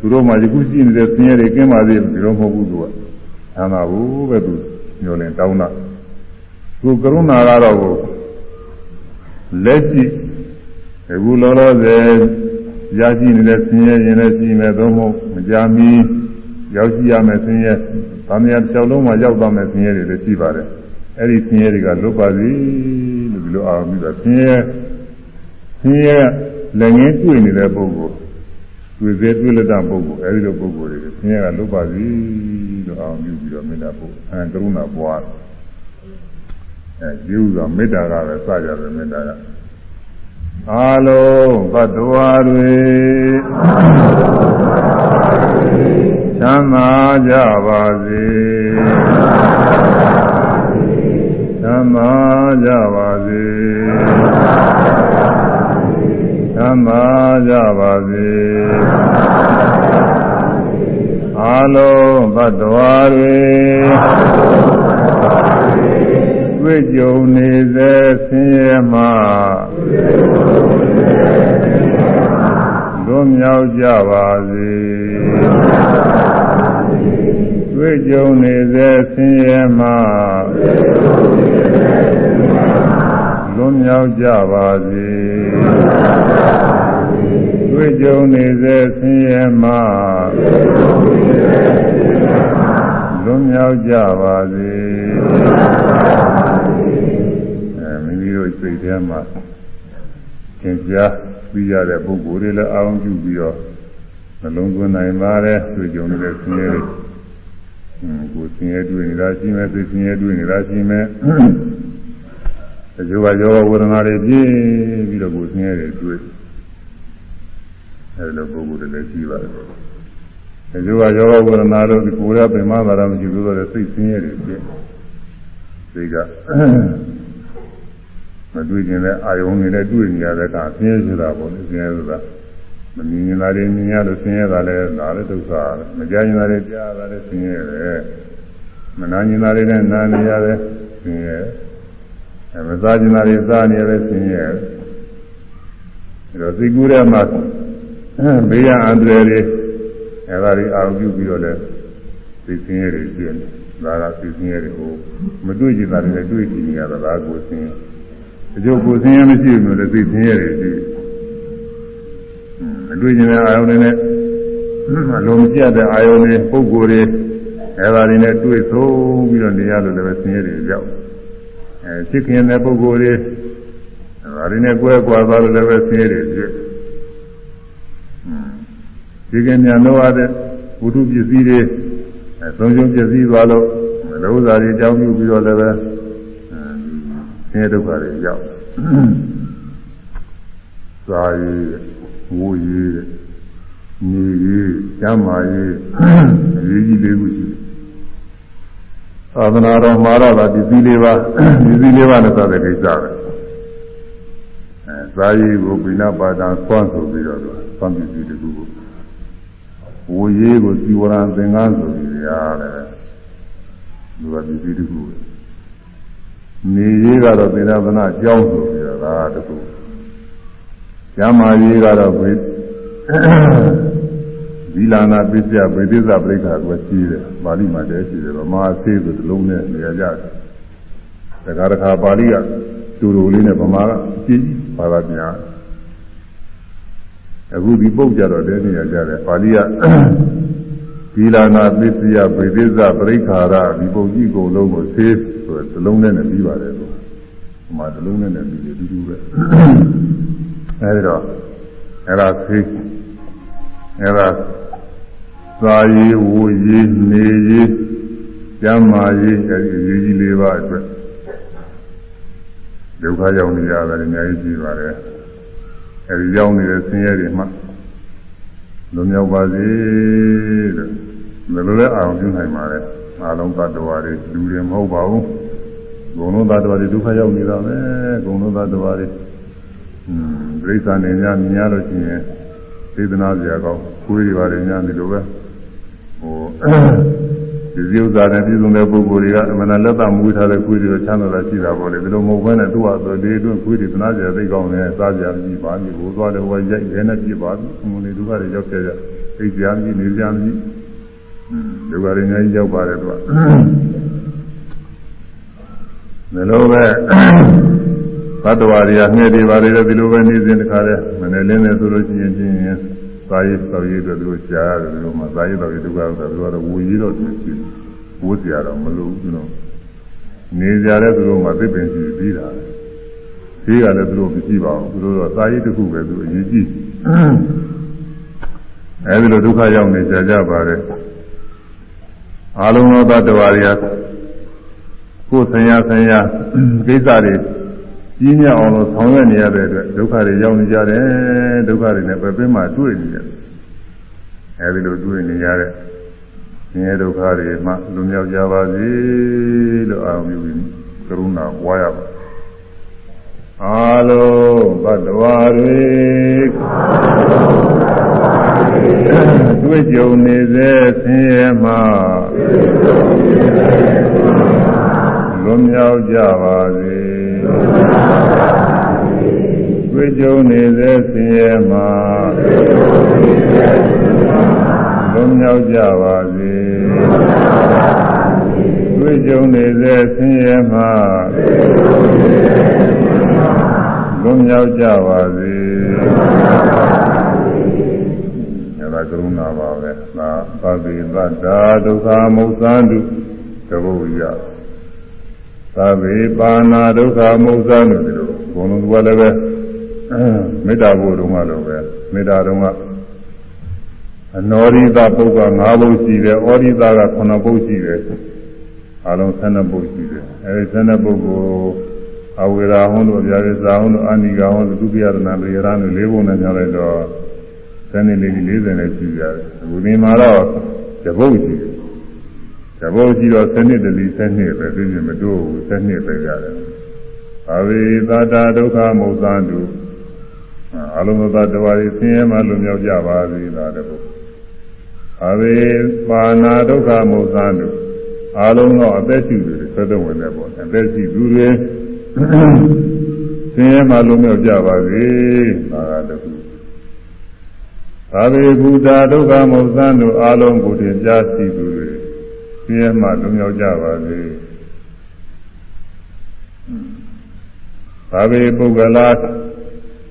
သူတို့မှယခုရှိနေတဲ့ဆင်းရဲတွေကင်းပါစေဒီလိုမဟုတ်ဘူးသူကချမ်းသာဘူးပဲသူညှို့လင်တောင်းတာသူကရုဏာကတော့ကိုလက်ရှိအခုလောလောဆယ်ရရှိနေတဲ့ဆင်းရဲရင်လည်းရှိမယ်သို့မဟုတ်မကြမီရောက်ရှိရမယ်ဆင်းရဲဗာမယာတစ်ချောင်းလုံးမှာရောက်သွားမယ်ဆင်းရဲတွေလည်းရှိပါတယ်အဲ့ဒီဆင်းရဲတွေကလွတ်ပါစေလို့ဒီလိုအားပြီးတော့ဆင်းရဲ ဆင်းရဲလည်းငင်းတွေ့နေတဲ့ပုဂ္ဂိုလ်တွေ့စေတွေ့လက်တပုဂ္ဂိုလ်အဲဒီလိုပုဂ္ဂိုလ်တွေဆင်းရဲကလွတ်ပါစေလို့အောင်ပြုပြီးတော့မေတ္တာပို့အဲကရုဏာပွားအဲဒီဥစွာမေတ္တာကပဲစကြတယ်မေတ္တာကအာလုံးဘတ်တော်တွေချမ်းသာကြပါစေချမ်းသာကြပါစေချ မ်းသာကြပါစေအာလုံးဘတ်တော်တွေတွေ့ကြုံနေစေဆင်းရဲမှလွတ်မြောက်ကြပါစေတွေ့ကြုံနေစေဆင်းရဲမှလွတ်မြောက်ကြပါစေ တွေ့ကြုံနေစေဆင်းရဲမှလွတ်မြောက်ကြပါစေအဲမိမိတို့စိတ်ထဲမှာသင်ကြားပြီးရတဲ့ပုဂ္ဂိုလ်တွေလည်းအာရုံပြုပြီးတော့နှလုံးသွင်းနိုင်ပါတယ်တွေ့ကြုံနေတဲ့ဆင်းရဲတွေကိုဆင်းရဲတွေ့နေတာရှိမယ်သိဆင်းရဲတွေ့နေတာရှိမယ် တချို့ကယောဂဝေဒနာတွေပြင်းပြီးတော့ကိုဆင်းရဲတွေတွေ့အဲဒီလိုပုဂ္ဂိုလ်တွေလည်းရှိပါတယ်တချို့ကယောဂဝေဒနာတို့ကိုယ်ရပင်မသာရမရှိဘူးဆိုတော့စိတ်ဆင်းရဲတွေပြင်းစိတ်ကမတွေ့ကျင်တဲ့အာယုံတွေနဲ့တွေ့နေရတဲ့အခါဆင်းရဲဆိုတာပေါ့လေဆင်းရဲဆိုတာမမြင်ရင်လာတယ်မြင်ရလို့ဆင်းရဲတာလည်းဒါလည်းဒုက္ခမကြားရင်လာတယ်ကြားတာလည်းဆင်းရဲတယ်မနာရင်လာတယ်နားနေရတယ်ဆင်းရဲအဲ မစားရင်လာတယ်စားနေရတယ်ဆင်းရဲအဲတော့စိတ်ကူးထဲမှာဘေးရန်အန္တရာယ်တွေအဲဒါတွေအာရုံပြုပြီးတော့လည်းသိဆင်းရဲတွေပြည့်နေဒါကသိဆင်းရဲတွေကိုမတွေ့ကြတာတွေလည်းတွေ့ကြည့်နေရတာဒါကိုဆင်းရဲအကျိုးကိုဆင်းရဲမရှိဘူးလို့သိဆင်းရဲတွေရှိမတွေ့ကြတဲ့အာယုန်တွေနဲ့လုံးမပြတ်တဲ့အာယုန်တွေပုံကိုယ်တွေအဲဒါတွေနဲ့တွေ့ဆုံးပြီးတော့နေရလို့လည်းဆင်းရဲတွေရောက် အဲဖြစ်ခင်တဲ့ပုံကိုယ်တွေဒါတွေနဲ့ကွဲကွာသွားလို့လည်းဆင်းရဲတွေဖြစ်ဒီကနေ့လောရတဲ့ဝိတုပစ္စည်းတွေအဲသုံးချုံပစ္စည်းသွားလို့လောစာတွေအကြောင်းပြုပြီးတော့လည်းပဲဆင်းရဲဒုက္ခတွေရောက်စာရည်ဝူရည်နေရည်ကျမ်းမာရည်အရေးကြီးလေးခုရှိတယ် သာသနာတော်မှာတော့ဒီသီလေးပါဒီသီလေးပါနဲ့သာတဲ့ကိစ္စပဲအဲစာရည်ကိုပိဏပါဒံဆွမ်းဆိုပြီးတော့ဆွမ်းပစ္စည်းတခုကိုဝူရည်ကိုစီဝရံသင်္ကန်းဆိုပြီးရတယ်သူကပစ္စည်းတခုပဲနေရေးကတော့သေနာသနာကြောင်းဆိုပြီးတော့ဒါတခုကျမ်းမာရေးကတော့ဝိ သီလနာပစ္စယဝိသေသပရိက္ခာကိုရှိတယ်ပါဠိမှာတည်းရှိတယ်ဗမာဆေးဆိုဒီလုံးနဲ့နေရာကြတယ်တခါတခါပါဠိကတူတူလေးနဲ့ဗမာကအကြည့်ပါတာများအခုဒီပုတ်ကြတော့တည်းနေရာကြတယ်ပါဠိကသီလနာပစ္စယဝိသေသပရိက္ခာရဒီပုတ်ကြီးကုန်လုံးကိုဆေးဆိုဒီလုံးနဲ့နဲ့ပြီးပါတယ်လို့ဗမာဒီလုံးနဲ့နဲ့ပြီးတယ်တူတူပဲအဲဒီတော့အဲ့ဒါသိအဲ့ဒါ သာယီဝူယီနေယီကျမ်းမာယီအဲဒီရေးကြီးလေးပါအတွက်ဒုက္ခရောက်နေရတယ်အများကြီးရှိပါတယ်အဲဒီရောက်နေတဲ့ဆင်းရဲတွေမှလွန်မြောက်ပါစေတဲ့ဘယ်လိုလဲအာရုံပြုနိုင်ပါလဲအားလုံးသတ္တဝါတွေလူတွေမဟုတ်ပါဘူးဘုံလုံးသတ္တဝါတွေဒုက္ခရောက်နေတာပဲဘုံလုံးသတ္တဝါတွေပြိဿာနေများမြင်ရလို့ရှိရင်သေဒနာစရာကောင်းကိုယ်တွေပါတယ်များဒီလိုပဲဟို ဒီစည်းဥစ္စာနဲ့ပြည်စုံတဲ့ပုဂ္ဂိုလ်တွေကအမှန်လက်သမူထားတဲ့ကိုယ်တွေချမ်းသာတာရှိတာပေါ့လေဒီလိုမဟုတ်ဘဲနဲ့သူ့ဟာဆိုဒီအတွင်းကိုယ်တွေသနာစရာသိကောင်းတယ်စားစရာမရှိပါဘူးဘိုးသွားတယ်ဟိုရိုက်ရဲနဲ့ပြပါဘူးအမှုတွေဒုက္ခတွေရောက်ခဲ့ကြသိစရာမရှိနေစရာမရှိဒုက္ခတွေအများကြီးရောက်ပါတယ်သူကဒီလိုပဲသတ္တဝါတွေကငှဲ့တွေပါလေဒီလိုပဲနေစဉ်တခါလဲမနေ့လင်းနေဆိုလို့ရှိရင်ချင်း ရင်သာယသောက်ရည်တို့သူတို့ရှားတယ်ဒီလိုမှသာယသောက်ရည်ဒုက္ခဆိုတော့သူကတော့ဝူရည်တော့သူရှိဝိုးစရာတော့မလိုဘူးနော်နေကြတဲ့သူတို့မှသိပင်ရှိပြီးတာသေးကလည်းသူတို့မရှိပါဘူးသူတို့တော့သာယတစ်ခုပဲသူအရေးကြီးအဲဒီလိုဒုက္ခရောက်နေကြကြပါတယ်အာလုံးသောတ attva တွေကကိုယ်ဆင်ရဆင်ရကိစ္စတွေ ကြီးမြတ်အောင်လို့ဆောင်ရွက်နေရတဲ့အတွက်ဒုက္ခတွေရောက်နေကြတယ်ဒုက္ခတွေနဲ့ပဲပင်မှတွေ့နေတယ်အဲဒီလိုတွေ့နေရတဲ့ဆင်းရဲဒုက္ခတွေမှလွန်မြောက်ကြပါစေလို့အာရုံပြုပြီးကရုဏာပွားရပါအာလုံးဘတ်တော်တွေတွေ့ကြုံနေစေဆင်းရဲမှလွန်မြောက်ကြပါစေ တွေ့ကြုံနေစေဆင်းရဲမှာလွန်မြောက်ကြပါစေတွေ့ကြုံနေစေဆင်းရဲမှာလွန်မြောက်ကြပါစေအဲဒါကရုဏာပါပဲသာသဗ္ဗေသတ္တာဒုက္ခမုစ္ဆန္တုတဘုရား သဗ္ဗေပါဏာဒုက္ခမုစ္ဆာလို့ဒီလိုဘုံလုံးကလည်းပဲမေတ္တာဘုရုံကလည်းပဲမေတ္တာတုံးကအနောရိသပုဂ္ဂ၅ဘုရှိတယ်ဩရိသက9ဘုရှိတယ်အလုံး12ဘုရှိတယ်အဲဒီ12ဘုကိုအဝေရာဟွန်းတို့ဗျာရဇာဟွန်းတို့အာနိကာဟွန်းတို့ဒုတိယရဏလေရဏတို့၄ဘုနဲ့ညလိုက်တော့ဆယ်နှစ်လေး40နဲ့ရှိရတယ်အခုဒီမှာတော့တဘုရှိတယ်တ ဘောကြီးတော့7နှစ်တလီ7နှစ်ပဲပြည့်ပြည့်မတိုးဘူး7နှစ်ပဲရတယ်အဝိသတာဒုက္ခမုသံတုအလုံးစုံသောတဝါရီဆင်းရဲမှလွတ်မြောက်ကြပါစေသာတပုအဝိပါဏာဒုက္ခမုသံတုအလုံးသောအသက်ရှိသူတွေသက်သက်ဝင်တဲ့ပေါ့အသက်ရှိသူတွေဆင်းရဲမှလွတ်မြောက်ကြပါစေသာတပုသာဝေဘုဒ္ဓဒုက္ခမုသံတုအလုံးကိုတင်ပြရှိသူတွေ ဆင်းရဲမှလွတ်မြောက်ကြပါစေသာဝေပုဂ္ဂလာ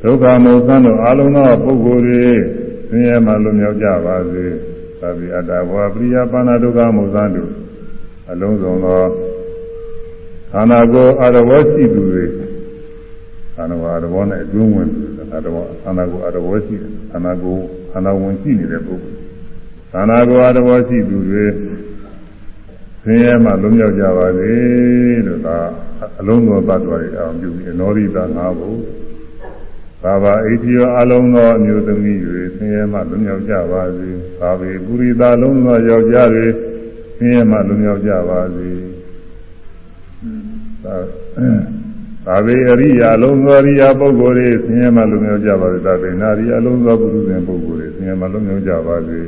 ဒုက္ခမုသံတို့အလုံးသောပုဂ္ဂိုလ်တွေဆင်းရဲမှလွတ်မြောက်ကြပါစေသာဝေအတ္တဘောပရိယပါဏဒုက္ခမုသံတို့အလုံးစုံသောခန္ဓာကိုယ်အရဝရှိသူတွေခန္ဓာကိုယ်အရဝနဲ့အတွင်းဝင်သူခန္ဓာကိုယ်ခန္ဓာကိုယ်အရဝရှိတယ်ခန္ဓာကိုယ်ခန္ဓာဝင်ရှိနေတဲ့ပုဂ္ဂိုလ်ခန္ဓာကိုယ်အရဝရှိသူတွေ ဆင်းရဲမှလွတ်မြောက်ကြပါစေလို့သာအလုံးစုံသတ္တဝါတွေအောင်ပြုပြီးအနောရိတာငါးဖို့သာဘာအိတိယောအလုံးသောအမျိုးသမီးတွေဆင်းရဲမှလွတ်မြောက်ကြပါစေသာဝေပုရိသလုံးသောယောက်ျားတွေဆင်းရဲမှလွတ်မြောက်ကြပါစေသာသာဝေအရိယာလုံးသောအရိယာပုဂ္ဂိုလ်တွေဆင်းရဲမှလွတ်မြောက်ကြပါစေသာဝေနာရိယာလုံးသောပုရုဇဉ်ပုဂ္ဂိုလ်တွေဆင်းရဲမှလွတ်မြောက်ကြပါစေ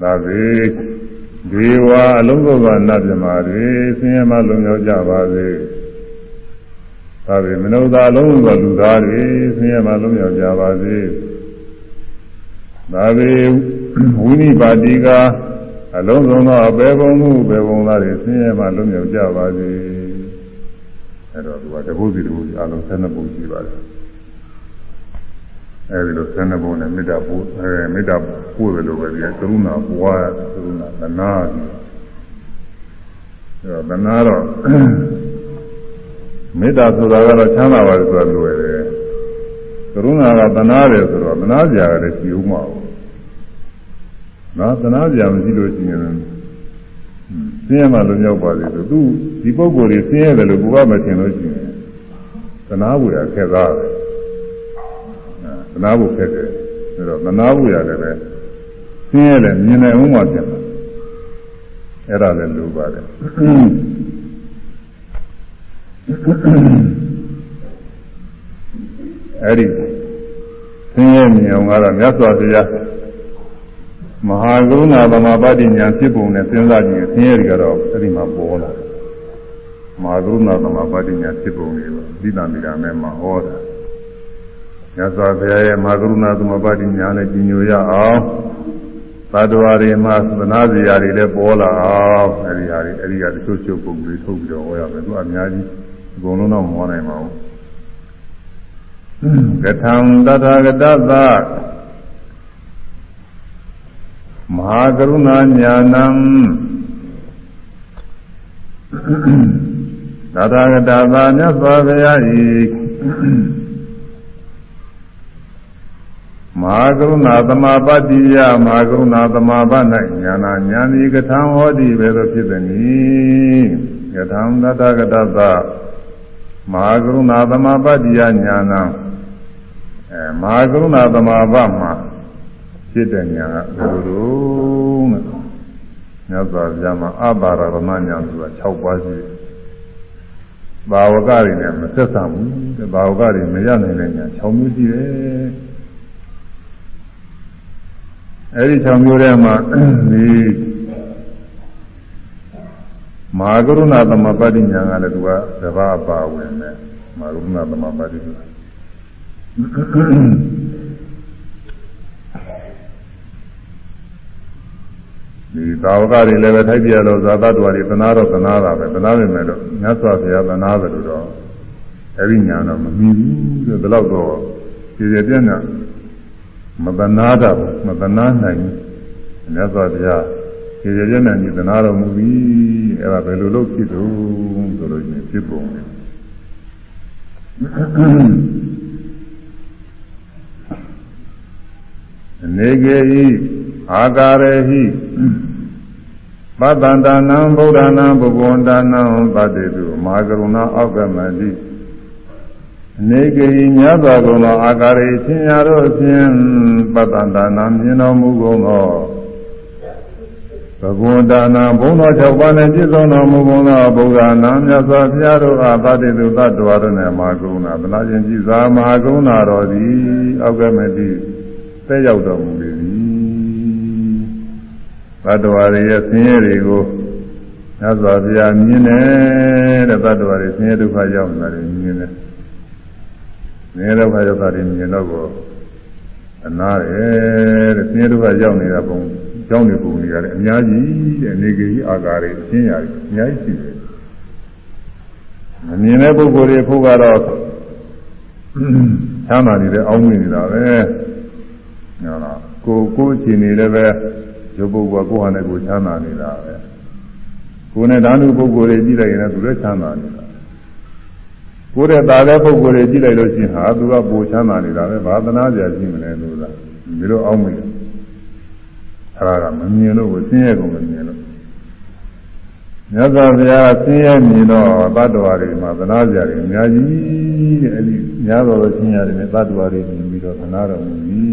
သာဝေ ဒေဝအလုံးစုံသောနတ်မြမာတွေဆင်းရဲမှလုံရောက်ကြပါစေ။ဒါပေမနုဿာအလုံးစုံသောလူသားတွေဆင်းရဲမှလုံရောက်ကြပါစေ။ဒါပေဝိနိပါတိကအလုံးစုံသောအပေဘုံမှုပေဘုံသားတွေဆင်းရဲမှလုံရောက်ကြပါစေ။အဲတော့သူကတပုစီတပုစီအလုံး၁၂ပုံရှိပါတယ်။ အဲဒီလိုဆန်းတဲ့ဘုံနဲ့မေတ္တာပို့အဲမေတ္တာပို့တယ်လို့ပဲဒီကရုဏာပွားကရုဏာသနာပြီးအဲတော့သနာတော့မေတ္တာဆိုတာကတော့ချမ်းသာပါတယ်ဆိုတာလွယ်တယ်ကရုဏာကသနာတယ်ဆိုတော့သနာစရာကလည်းရှိဦးမှာဘူးနော်သနာစရာမရှိလို့ရှိရင်ဆင်းရဲမှလွန်မြောက်ပါစေဆိုသူဒီပုံကိုယ်ကြီးဆင်းရဲတယ်လို့ကိုယ်ကမထင်လို့ရှိရင်သနာဘူးရခက်သားတယ် သနာဖို့ခက်တယ်အဲတော့သနာဖို့ရတယ်ပဲဆင်းရဲတယ်မြင်နိုင်အောင်မှပြန်တာအဲ့ဒါလည်းလိုပါတယ်အဲ့ဒီဆင်းရဲမြင်အောင်ကတော့မြတ်စွာဘုရားမဟာကရုဏာသမာပတိညာဖြစ်ပုံနဲ့စဉ်းစားကြည့်ဆင်းရဲတွေကတော့အဲ့ဒီမှာပေါ်လာမဟာကရုဏာသမာပတိညာဖြစ်ပုံတွေပါသီတံမိရာမဲမှာဟောတာ မြတ်စွာဘုရားရဲ့မဟာကရုဏာသမပတိညာနဲ့ကြီးညိုရအောင်သတ္တဝါတွေမှာသနာစရာတွေလည်းပေါ်လာအောင်အဲဒီဟာတွေအဲဒီကတချို့ချုပ်ပုံတွေထုတ်ပြီးတော့ဟောရမယ်သူအများကြီးအကုန်လုံးတော့မဟောနိုင်ပါဘူးကထံတထာဂတသမဟာကရုဏာညာဏံတထာဂတသာမြတ်စွာဘုရား၏ မဟာကရုဏာသမာပတ္တိယမဟာကရုဏာသမာပ၌ညာနာညာတိကထံဟောတိပဲသို့ဖြစ်သည်။ကထံတတကတသမဟာကရုဏာသမာပတ္တိယညာနာအဲမဟာကရုဏာသမာပမှာဖြစ်တဲ့ညာကဘယ်လိုလဲ။မြတ်စွာဘုရားမှာအပါရမညာဆိုတာ6ပါးရှိတယ်။ဘာဝကတွေနဲ့မဆက်ဆံဘူး။ဘာဝကတွေမရနိုင်တဲ့ညာ6မျိုးရှိတယ်။ အဲဒီ6မျိုးထဲမှာဒီမဟာကရုဏာသမပတ္တိညာကလည်းသူကသဘာပါဝင်တယ်မဟာကရုဏာသမပတ္တိဒီသာဝကတွေလည်းပဲထိုက်ပြလို့ဇာတတော်တွေသနာတော့သနာတာပဲသနာနေမယ်လို့မြတ်စွာဘုရားသနာတယ်လို့တော့အဲဒီညာတော့မမီဘူးတဲ့ဘယ်တော့တော့ခြေခြေပြန့်ပြ မသနာတာမသနာနိုင်ဘူးမြတ်စွာဘုရားခြေခြေပြန့်ပြန့်ဒီသနာတော်မူပြီအဲ့ဒါဘယ်လိုလုပ်ဖြစ်တော့ဆိုလို့ရှိရင်ဖြစ်ပုံတယ်နေကေဤအာကာရေဟိပတ္တန္တနံဗုဒ္ဓနာဘုဂဝန္တနံသတ္တေတုမဟာကရုဏာအောက်ကမတိ နေကေဤမြတ်စွာဘုရားအာကာရေသင်ရတော့ဖြင့်ပတ္တန္တနာမြင်တော်မူကုန်သောဗဂဝန္တာနာဘုံတော်၆ပါးနဲ့ပြည့်စုံတော်မူကုန်သောဘုရားနာမြတ်စွာဘုရားတို့အားသတ္တိတုသတ္တဝါတို့နဲ့မဟာကရုဏာသနာခြင်းကြည်သာမဟာကရုဏာတော်သည်အောက်ကမတိသက်ရောက်တော်မူလေသည်သတ္တဝါတွေရဲ့ဆင်းရဲတွေကိုမြတ်စွာဘုရားမြင်တယ်တဲ့သတ္တဝါတွေဆင်းရဲဒုက္ခရောက်နေတာတွေမြင်တယ် ဆင်းရဲဒုက္ခရောက်တာတွေမြင်တော့ကိုအနာတယ်တဲ့ဆင်းရဲဒုက္ခရောက်နေတာပုံကြောင်းနေပုံတွေရတယ်အများကြီးတဲ့နေကြီးအာကာတွေအရှင်းရတယ်အများကြီးရှိတယ်မမြင်တဲ့ပုဂ္ဂိုလ်တွေဖို့ကတော့ချမ်းသာနေတဲ့အောင်းမြင်နေတာပဲနော်လားကိုကိုအခြေအနေလည်းပဲရုပ်ပုဂ္ဂိုလ်ကကိုယ်ဟာနဲ့ကိုချမ်းသာနေတာပဲကိုယ်နဲ့ဓာတုပုဂ္ဂိုလ်တွေကြည့်လိုက်ရင်လည်းသူလည်းချမ်းသာနေတာ ကိုယ်တဲ့ตาတဲ့ပုဂ္ဂိုလ်တွေကြည့်လိုက်လို့ရှိရင်ဟာသူကပိုချမ်းသာနေတာပဲဘာသနာကြရှိမလဲလို့လားဒီလိုအောင်းမြင်အဲ့ဒါကမမြင်လို့ကိုဆင်းရဲကုန်မမြင်လို့မြတ်စွာဘုရားဆင်းရဲမြင်တော့တတ္တဝါတွေမှာသနာကြတယ်အများကြီးတဲ့အဲ့ဒီများတော်ဆင်းရဲတယ်နဲ့တတ္တဝါတွေမြင်ပြီးတော့သနာတော်မူပြီ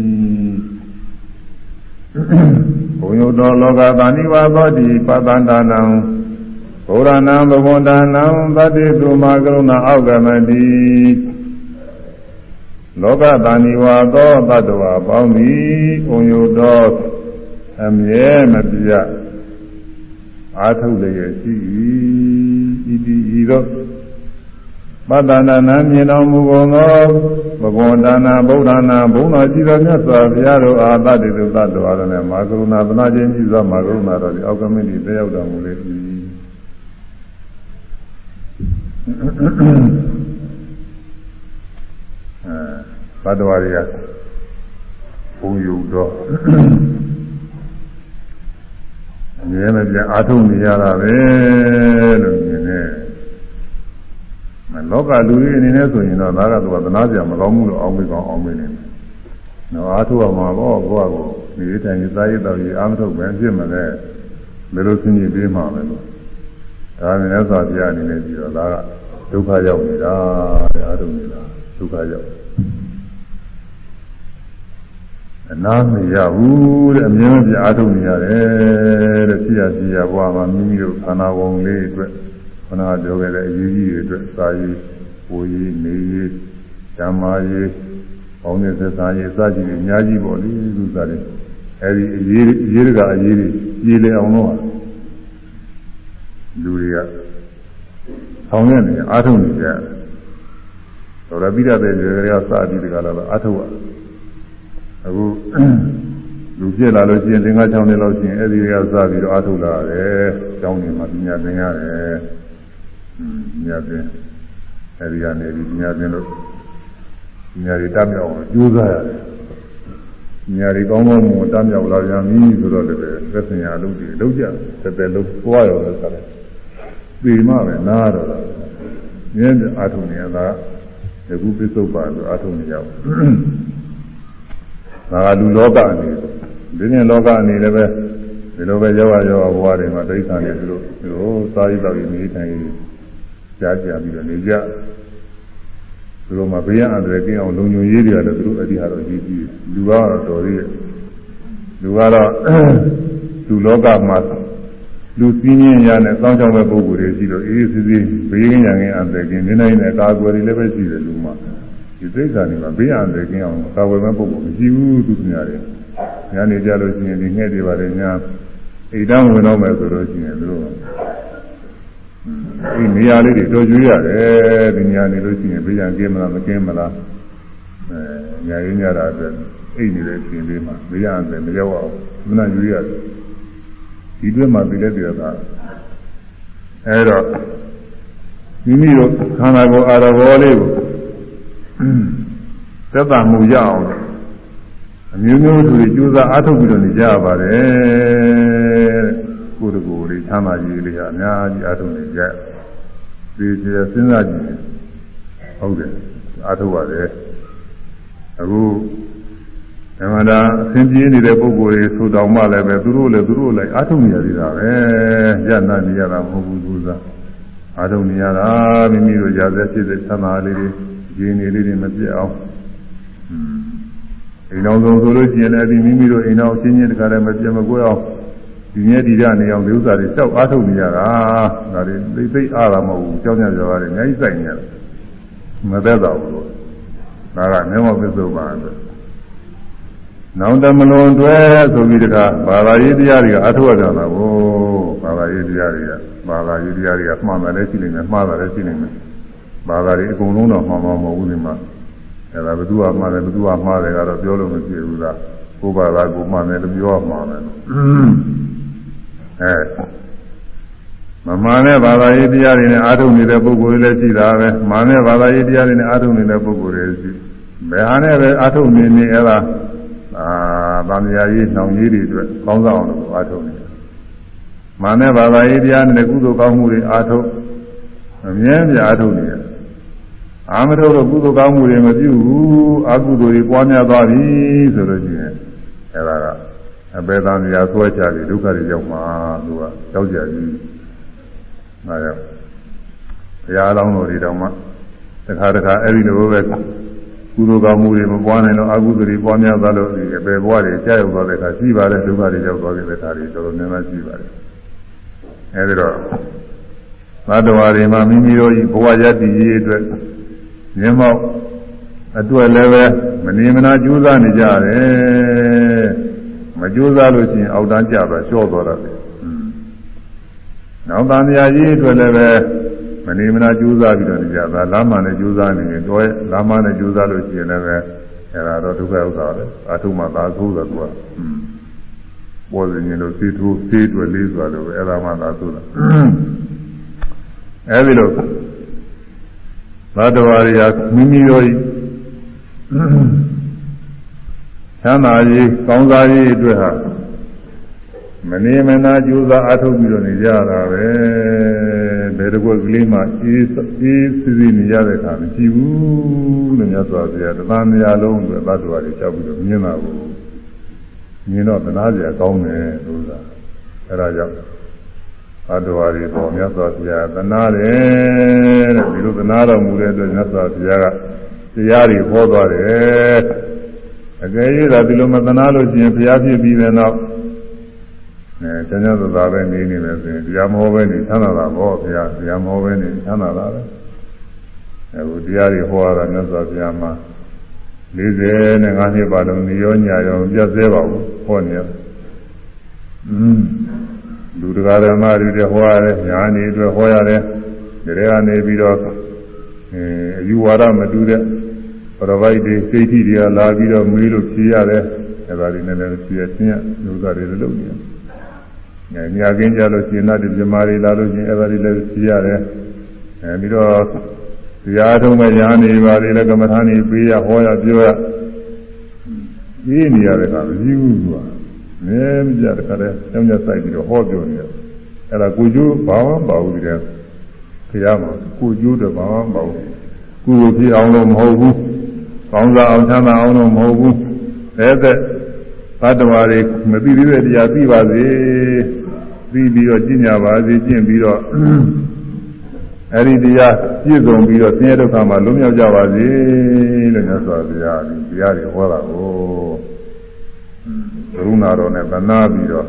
ဘုံယုတ်တော်လောကသာနိဝါသောတိပတ္တန္တနံ ဘုရားနာဘဂဝန္တနံသတ္တိသုမကရုဏအောက်ကမတိလောကသာနိဝါသောတတ္တဝါပေါင်းသည်ဘုံယုတ်တော်အမြဲမပြတ်အာထုတ်လျက်ရှိ၏ဤဒီဤသောပတ္တနာနာမြင်တော်မူကုန်သောဘဂဝန္တနာဗုဒ္ဓနာဘုံတော်ကြည်တော်မြတ်စွာဘုရားတို့အာတတိတုသတ္တဝါတို့နဲ့မာကရုဏာသနာခြင်းပြုသောမာကရုဏာတော်ဒီအောက်ကမင်းဒီတယောက်တော်မူလေ၏ အဲဘတ်တော်ရီကဘုံယူတော့အမြဲမပြတ်အာထုံနေရတာပဲလို့မြင်တယ်မလောကလူကြီးအနေနဲ့ဆိုရင်တော့ဒါကတော့သနာစရာမကောင်းဘူးလို့အောင်းမေးကောင်းအောင်းမေးနေတယ်။နော်အာထုရမှာပေါ့ကိုယ့်ကိုဒီတိုင်းရေးသားရေးတော်ရေးအာမထုတ်ပဲဖြစ်မလဲဘယ်လိုဆင်းရဲပေးမှာလဲလို့ ဒါနဲ့လည်းဆိုပြအနေနဲ့ပြီးတော့ဒါကဒုက္ခရောက်နေတာတဲ့အာထုနေတာဒုက္ခရောက်အနာမရဘူးတဲ့အမြဲတမ်းအားထုတ်နေရတယ်တဲ့ဖြစ်ရဖြစ်ရဘဝမှာမိမိတို့ခန္ဓာကိုယ်လေးအတွက်ခန္ဓာပြောခဲ့တဲ့အရေးကြီးတွေအတွက်စာရေး၊ကိုယ်ရေး၊နေရေး၊ဓမ္မရေး၊ပေါင်းတဲ့သက်သာရေးစသဖြင့်အများကြီးပေါ့လေသူစားတယ်အဲဒီအရေးအရေးကအရေးတွေပြည်လေအောင်လို့ လူတွေကဆောင်ရနေအားထုတ်နေကြတယ်တော်ရပိရတဲ့တွေကစပြီးတကလားအားထုတ်ရအခုလူပြည့်လာလို့ရှိရင်သင်္ဃ6နှစ်လောက်ရှိရင်အဲ့ဒီကစပြီးတော့အထုလာတယ်။ကျောင်းနေမှာပညာသင်ရတယ်။ပညာသင်အဲ့ဒီကနေဒီပညာသင်လို့ပညာတွေတတ်မြောက်အောင်ကြိုးစားရတယ်။ပညာတွေကောင်းကောင်းမွန်တတ်မြောက်လာကြပြီဆိုတော့လည်းသက်စင်ရအလုပ်တွေလုပ်ကြတယ်တဲ့လို့ပွားရောလို့ဆိုတယ်။ ပြီးမှပဲနားတော့မြင်းအထုနေရတာဒီခုပစ္စုပ္ပန်ဆိုအထုနေရောက်ဒါကလူလောကအနေဒီနေ့လောကအနေလည်းပဲဒီလိုပဲရောက်ရရောက်ဘဝတွေမှာဒိဋ္ဌာန်တွေသူတို့ဟိုသာယိတော်ကြီးနေထိုင်ကြားကြပြီးတော့နေကြသူတို့မှာဘေးရန်အန္တရာယ်ကင်းအောင်လုံခြုံရေးတွေလည်းသူတို့အတိဟာတော့ကြီးကြီးလူကတော့တော်သေးတယ်လူကတော့လူလောကမှာ လူစည်းရင်းရနဲ့စောင်းချောင်းမဲ့ပုဂ္ဂိုလ်တွေရှိလို့အေးအေးဆေးဆေးဘေးရင်းရန်ကင်းအန္တရာယ်ကင်းနေနိုင်တဲ့ကာကွယ်တွေလည်းပဲရှိတယ်လူမှာဒီသိက္ခာတွေမှာဘေးရန်တယ်ကင်းအောင်ကာဝယ်မဲ့ပုဂ္ဂိုလ်မရှိဘူးသူများတွေညနေကြလို့ရှိရင်ဒီငှက်တွေပါတယ်ညာအိမ်တန်းဝင်တော့မယ်ဆိုလို့ရှိရင်သူတို့ဒီနေရာလေးတွေတော်ကျွေးရတယ်ဒီနေရာနေလို့ရှိရင်ဘေးရန်ကင်းမလားမကင်းမလားအဲညာရင်းညတာအတွက်အိမ်နေတဲ့အချိန်လေးမှာဘေးရန်တယ်မရောက်အောင်မနာယူရတယ် ဒီအတွက်မှပြလက်ပြတာအဲတော့မိမိတို့ခန္ဓာကိုယ်အာရဘောလေးကိုသက်သာမှုရအောင်အမျိုးမျိုးသူတွေကြိုးစားအားထုတ်ပြီးတော့နေကြရပါတယ်ကိုယ်တကူလေးချမ်းသာကြီးလေးကအများကြီးအားထုတ်နေကြဒီကျေစဉ်းစားကြည့်ဟုတ်တယ်အားထုတ်ရတယ်အခု ဓမ္မတာအသင်ပြေးနေတဲ့ပုဂ္ဂိုလ်တွေဆိုတော်မှလည်းပဲသူတို့လည်းသူတို့လည်းအားထုတ်နေရသေးတာပဲညနာနေရတာမဟုတ်ဘူးသူစားအားထုတ်နေရတာမိမိတို့ရာဇက်ဖြစ်တဲ့သမားလေးတွေရင်းနေလေးတွေမပြတ်အောင်အိမ်အောင်ဆုံးဆိုလို့ရှိရင်လည်းဒီမိမိတို့အိမ်အောင်ချင်းချင်းတခါလည်းမပြတ်မကွဲအောင်ဒီမြဲဒီရနေအောင်ဒီဥစ္စာတွေတောက်အားထုတ်နေရတာဒါတွေသိသိအားတာမဟုတ်ဘူးကြောင်းကြကြပါလေအများကြီးစိုက်နေရတယ်မသက်တော့ဘူးလို့ဒါကမျက်မှောက်ပစ္စုပန်ဆို နောင်တမလွန်တွဲဆိုပြီးတခါဘာသာရေးတရားတွေကအထောက်အကြတာကိုဘာသာရေးတရားတွေကဘာသာရေးတရားတွေကမှန်တယ်လည်းရှိနေတယ်မှားတယ်လည်းရှိနေတယ်ဘာသာတွေအကုန်လုံးတော့မှန်မှာမဟုတ်ဘူးဒီမှာအဲဒါဘယ်သူကမှားတယ်ဘယ်သူကမှားတယ်ကတော့ပြောလို့မရှိဘူးလားကိုယ်ဘာသာကိုမှားတယ်လို့ပြောမှာမယ်အဲမမှန်တဲ့ဘာသာရေးတရားတွေနဲ့အားထုတ်နေတဲ့ပုဂ္ဂိုလ်တွေလည်းရှိတာပဲမှန်တဲ့ဘာသာရေးတရားတွေနဲ့အားထုတ်နေတဲ့ပုဂ္ဂိုလ်တွေရှိဘယ်ဟာနဲ့ပဲအားထုတ်နေနေအဲ့ဒါ အာဗာမယာရေးနှောင်ရေးတွေအတွက်ကောင်းဆောင်လို့အားထုတ်နေတယ်မှန်တဲ့ဘာသာရေးတရားနဲ့ကုသိုလ်ကောင်းမှုတွေအားထုတ်အမြဲတမ်းအားထုတ်နေတယ်အာမထုတ်တော့ကုသိုလ်ကောင်းမှုတွေမပြုဘူးအကုသိုလ်တွေပွားများသွားပြီဆိုလို့ရှိရင်အဲ့ဒါကအပေသံမြာဆွဲချပြီးဒုက္ခတွေရောက်မှာသူကကြောက်ကြကြီး။ဒါကြောင့်ဘုရားအလောင်းတော်တွေတောင်မှတခါတခါအဲ့ဒီလိုပဲ ကုသိုလ်ကောင်းမှုတွေမပွားနိုင်တော့အကုသိုလ်တွေပွားများသွားလို့ဒီအပေဘဝတွေကြာရောက်သွားတဲ့အခါရှိပါတယ်ဒုက္ခတွေရောက်သွားတဲ့အခါတွေတော်တော်များများရှိပါတယ်။အဲဒီတော့သတ္တဝါတွေမှာမိမိတို့ဤဘဝရည်တည်ရေးအတွက်မျက်မှောက်အတွက်လည်းပဲမနေမနာကြိုးစားနေကြတယ်။မကြိုးစားလို့ရှိရင်အောက်တန်းကျသွားလျှော့သွားတယ်။နောက်တန်မြာကြီးအတွက်လည်းပဲ မနေမနာကြိုးစားပြီးတော့နေကြတာလမ်းမှလည်းကြိုးစားနေရင်တော့လမ်းမှလည်းကြိုးစားလို့ရှိရင်လည်းပဲအဲ့ဒါတော့ဒုက္ခဥစ္စာပဲအထုမှသာသိုးတယ်သူကပေါ်နေရင်လို့သိထိုးသိတွေ့လေးဆိုတော့အဲ့ဒါမှသာသိုးတာအဲ့ဒီလိုသတ္တဝါတွေကမိမိတို့ချမ်းသာရေးကောင်းစားရေးအတွက်ဟာမနေမနာကြိုးစားအထုတ်ပြီးတော့နေကြတာပဲဘ ယ်တစ်ခွက်ကလေးမှအေးအေးစီစီနေရတဲ့အခါမရှိဘူးလို့မြတ်စွာဘုရားတသံတရားလုံးအတွက်သတ္တဝါတွေကြောက်ပြီးတော့မြင်တာကိုမြင်တော့သနာစရာကောင်းတယ်လို့သာအဲဒါကြောင့်သတ္တဝါတွေပေါ်မြတ်စွာဘုရားသနာတယ်တဲ့ဒီလိုသနာတော်မူတဲ့အတွက်မြတ်စွာဘုရားကတရားတွေဟောသွားတယ်အကယ်၍သာဒီလိုမသနာလို့ရှိရင်ဘုရားဖြစ်ပြီးတဲ့နောက် အဲကျမ်းစာသာပဲနေနေမယ်ဆိုရင်တရားမဟောပဲနေသမ်းသာတာပေါ့ဘုရားတရားမဟောပဲနေသမ်းသာတာပဲအခုတရားတွေဟောရတာမြတ်စွာဘုရားမှာ40နဲ့5နှစ်ပါလုံးနေရောညာရောပြတ်သေးပါဘူးဟောနေอืมလူတရားဓမ္မတွေဟောရတယ်ညာနေအတွက်ဟောရတယ်ဒီထဲကနေပြီးတော့အဲအယူဝါဒမတူတဲ့ပရဝိုက်တွေစိတ်ထိတွေကလာပြီးတော့မေးလို့ဖြေရတယ်အဲဒါတွေနဲ့လည်းဖြေရချင်းရလူသားတွေလုပ်နေတယ် အဲညာကင်းကြလို့ရှင်နာတိပြမာတွေလာလို့ရှင်အဲဒါတွေလည်းဖြေရတယ်အဲပြီးတော့တရားထုံးမဲ့ညာနေပါလေလည်းကမ္မထာနေပေးရဟောရပြောရပြီးနေရတဲ့ကမရှိဘူးကွာနည်းမကြတခါတည်းကျောင်းကျစိုက်ပြီးတော့ဟောပြောနေတယ်အဲ့ဒါကိုကျိုးဘာမှမပါဘူးဒီကဘုရားမှာကိုကျိုးတော့ဘာမှမပါဘူးကိုယ်ကိုပြအောင်လို့မဟုတ်ဘူးကောင်းစားအောင်ချမ်းသာအောင်လို့မဟုတ်ဘူးအဲ့ဒါ သတ္တဝါတွေမသိသေးတဲ့တရားသိပါစေသိပြီးတော့ကျင့်ကြပါစေကျင့်ပြီးတော့အဲ့ဒီတရားပြည့်စုံပြီးတော့ဆင်းရဲဒုက္ခမှာလွတ်မြောက်ကြပါစေလို့မြတ်စွာဘုရားဒီတရားတွေဟောတာကိုကရုဏာတော်နဲ့ဗနာပြီးတော့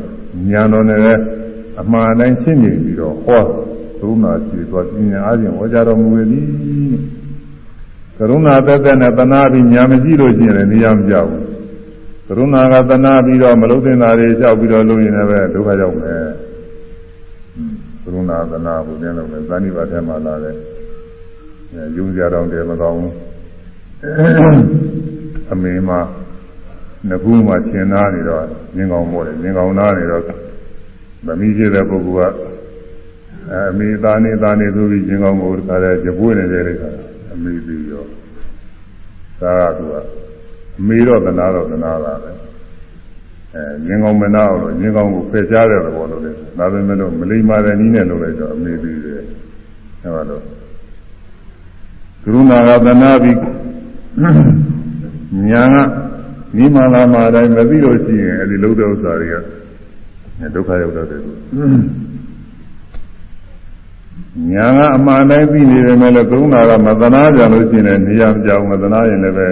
ဉာဏ်တော်နဲ့လည်းအမှန်တိုင်းရှင်းနေပြီးတော့ဟောကရုဏာရှိသွားပညာအားဖြင့်ဟောကြားတော်မူ၏ကရုဏာသက်သက်နဲ့ဗနာပြီးဉာဏ်မရှိလို့ရှိရင်လည်းနေရာမကြဘူး ကရုဏာကသနာပြီးတော့မလုံးသင်တာတွေလျှောက်ပြီးတော့လုပ်ရင်လည်းဒုက္ခရောက်မယ်ကရုဏာသနာဘုရင်လုံးလည်းဇာတိပါထဲမှာလာတယ်။ယူကြတော့တယ်မကောင်းဘူး။အမေမှာနှစ်ခုမှရှင်းသားနေတော့ငင်ကောင်ပေါ်တယ်ငင်ကောင်သားနေတော့ဗမီးရှိတဲ့ပုဂ္ဂိုလ်ကအမေသားနေသားနေသူပြီးငင်ကောင်ကိုတခါတည်းကြပွေးနေတယ်လေကအမေပြီးတော့သာကသူကအ မေတော့သနာတော့သနာတာပဲအဲငင်ကောင်မနာအောင်လို့ငင်ကောင်ကိုဖယ်ရှားတဲ့သဘောလို့လေဒါပေမဲ့လို့မလိမ္မာတဲ့နည်းနဲ့လုပ်လိုက်တော့အမေပြီးတယ်အဲပါလို့ကရုဏာကသနာပြီးညာကနိမလာမှာတိုင်းမသိလို့ရှိရင်အဲဒီလုံးတဲ့ဥစ္စာတွေကဒုက္ခရောက်တတ်တယ်ညာကအမှန်တိုင်းသိနေတယ်မဲ့လို့ကရုဏာကမသနာကြလို့ရှိရင်နေရာမကြောက်မသနာရင်လည်းပဲ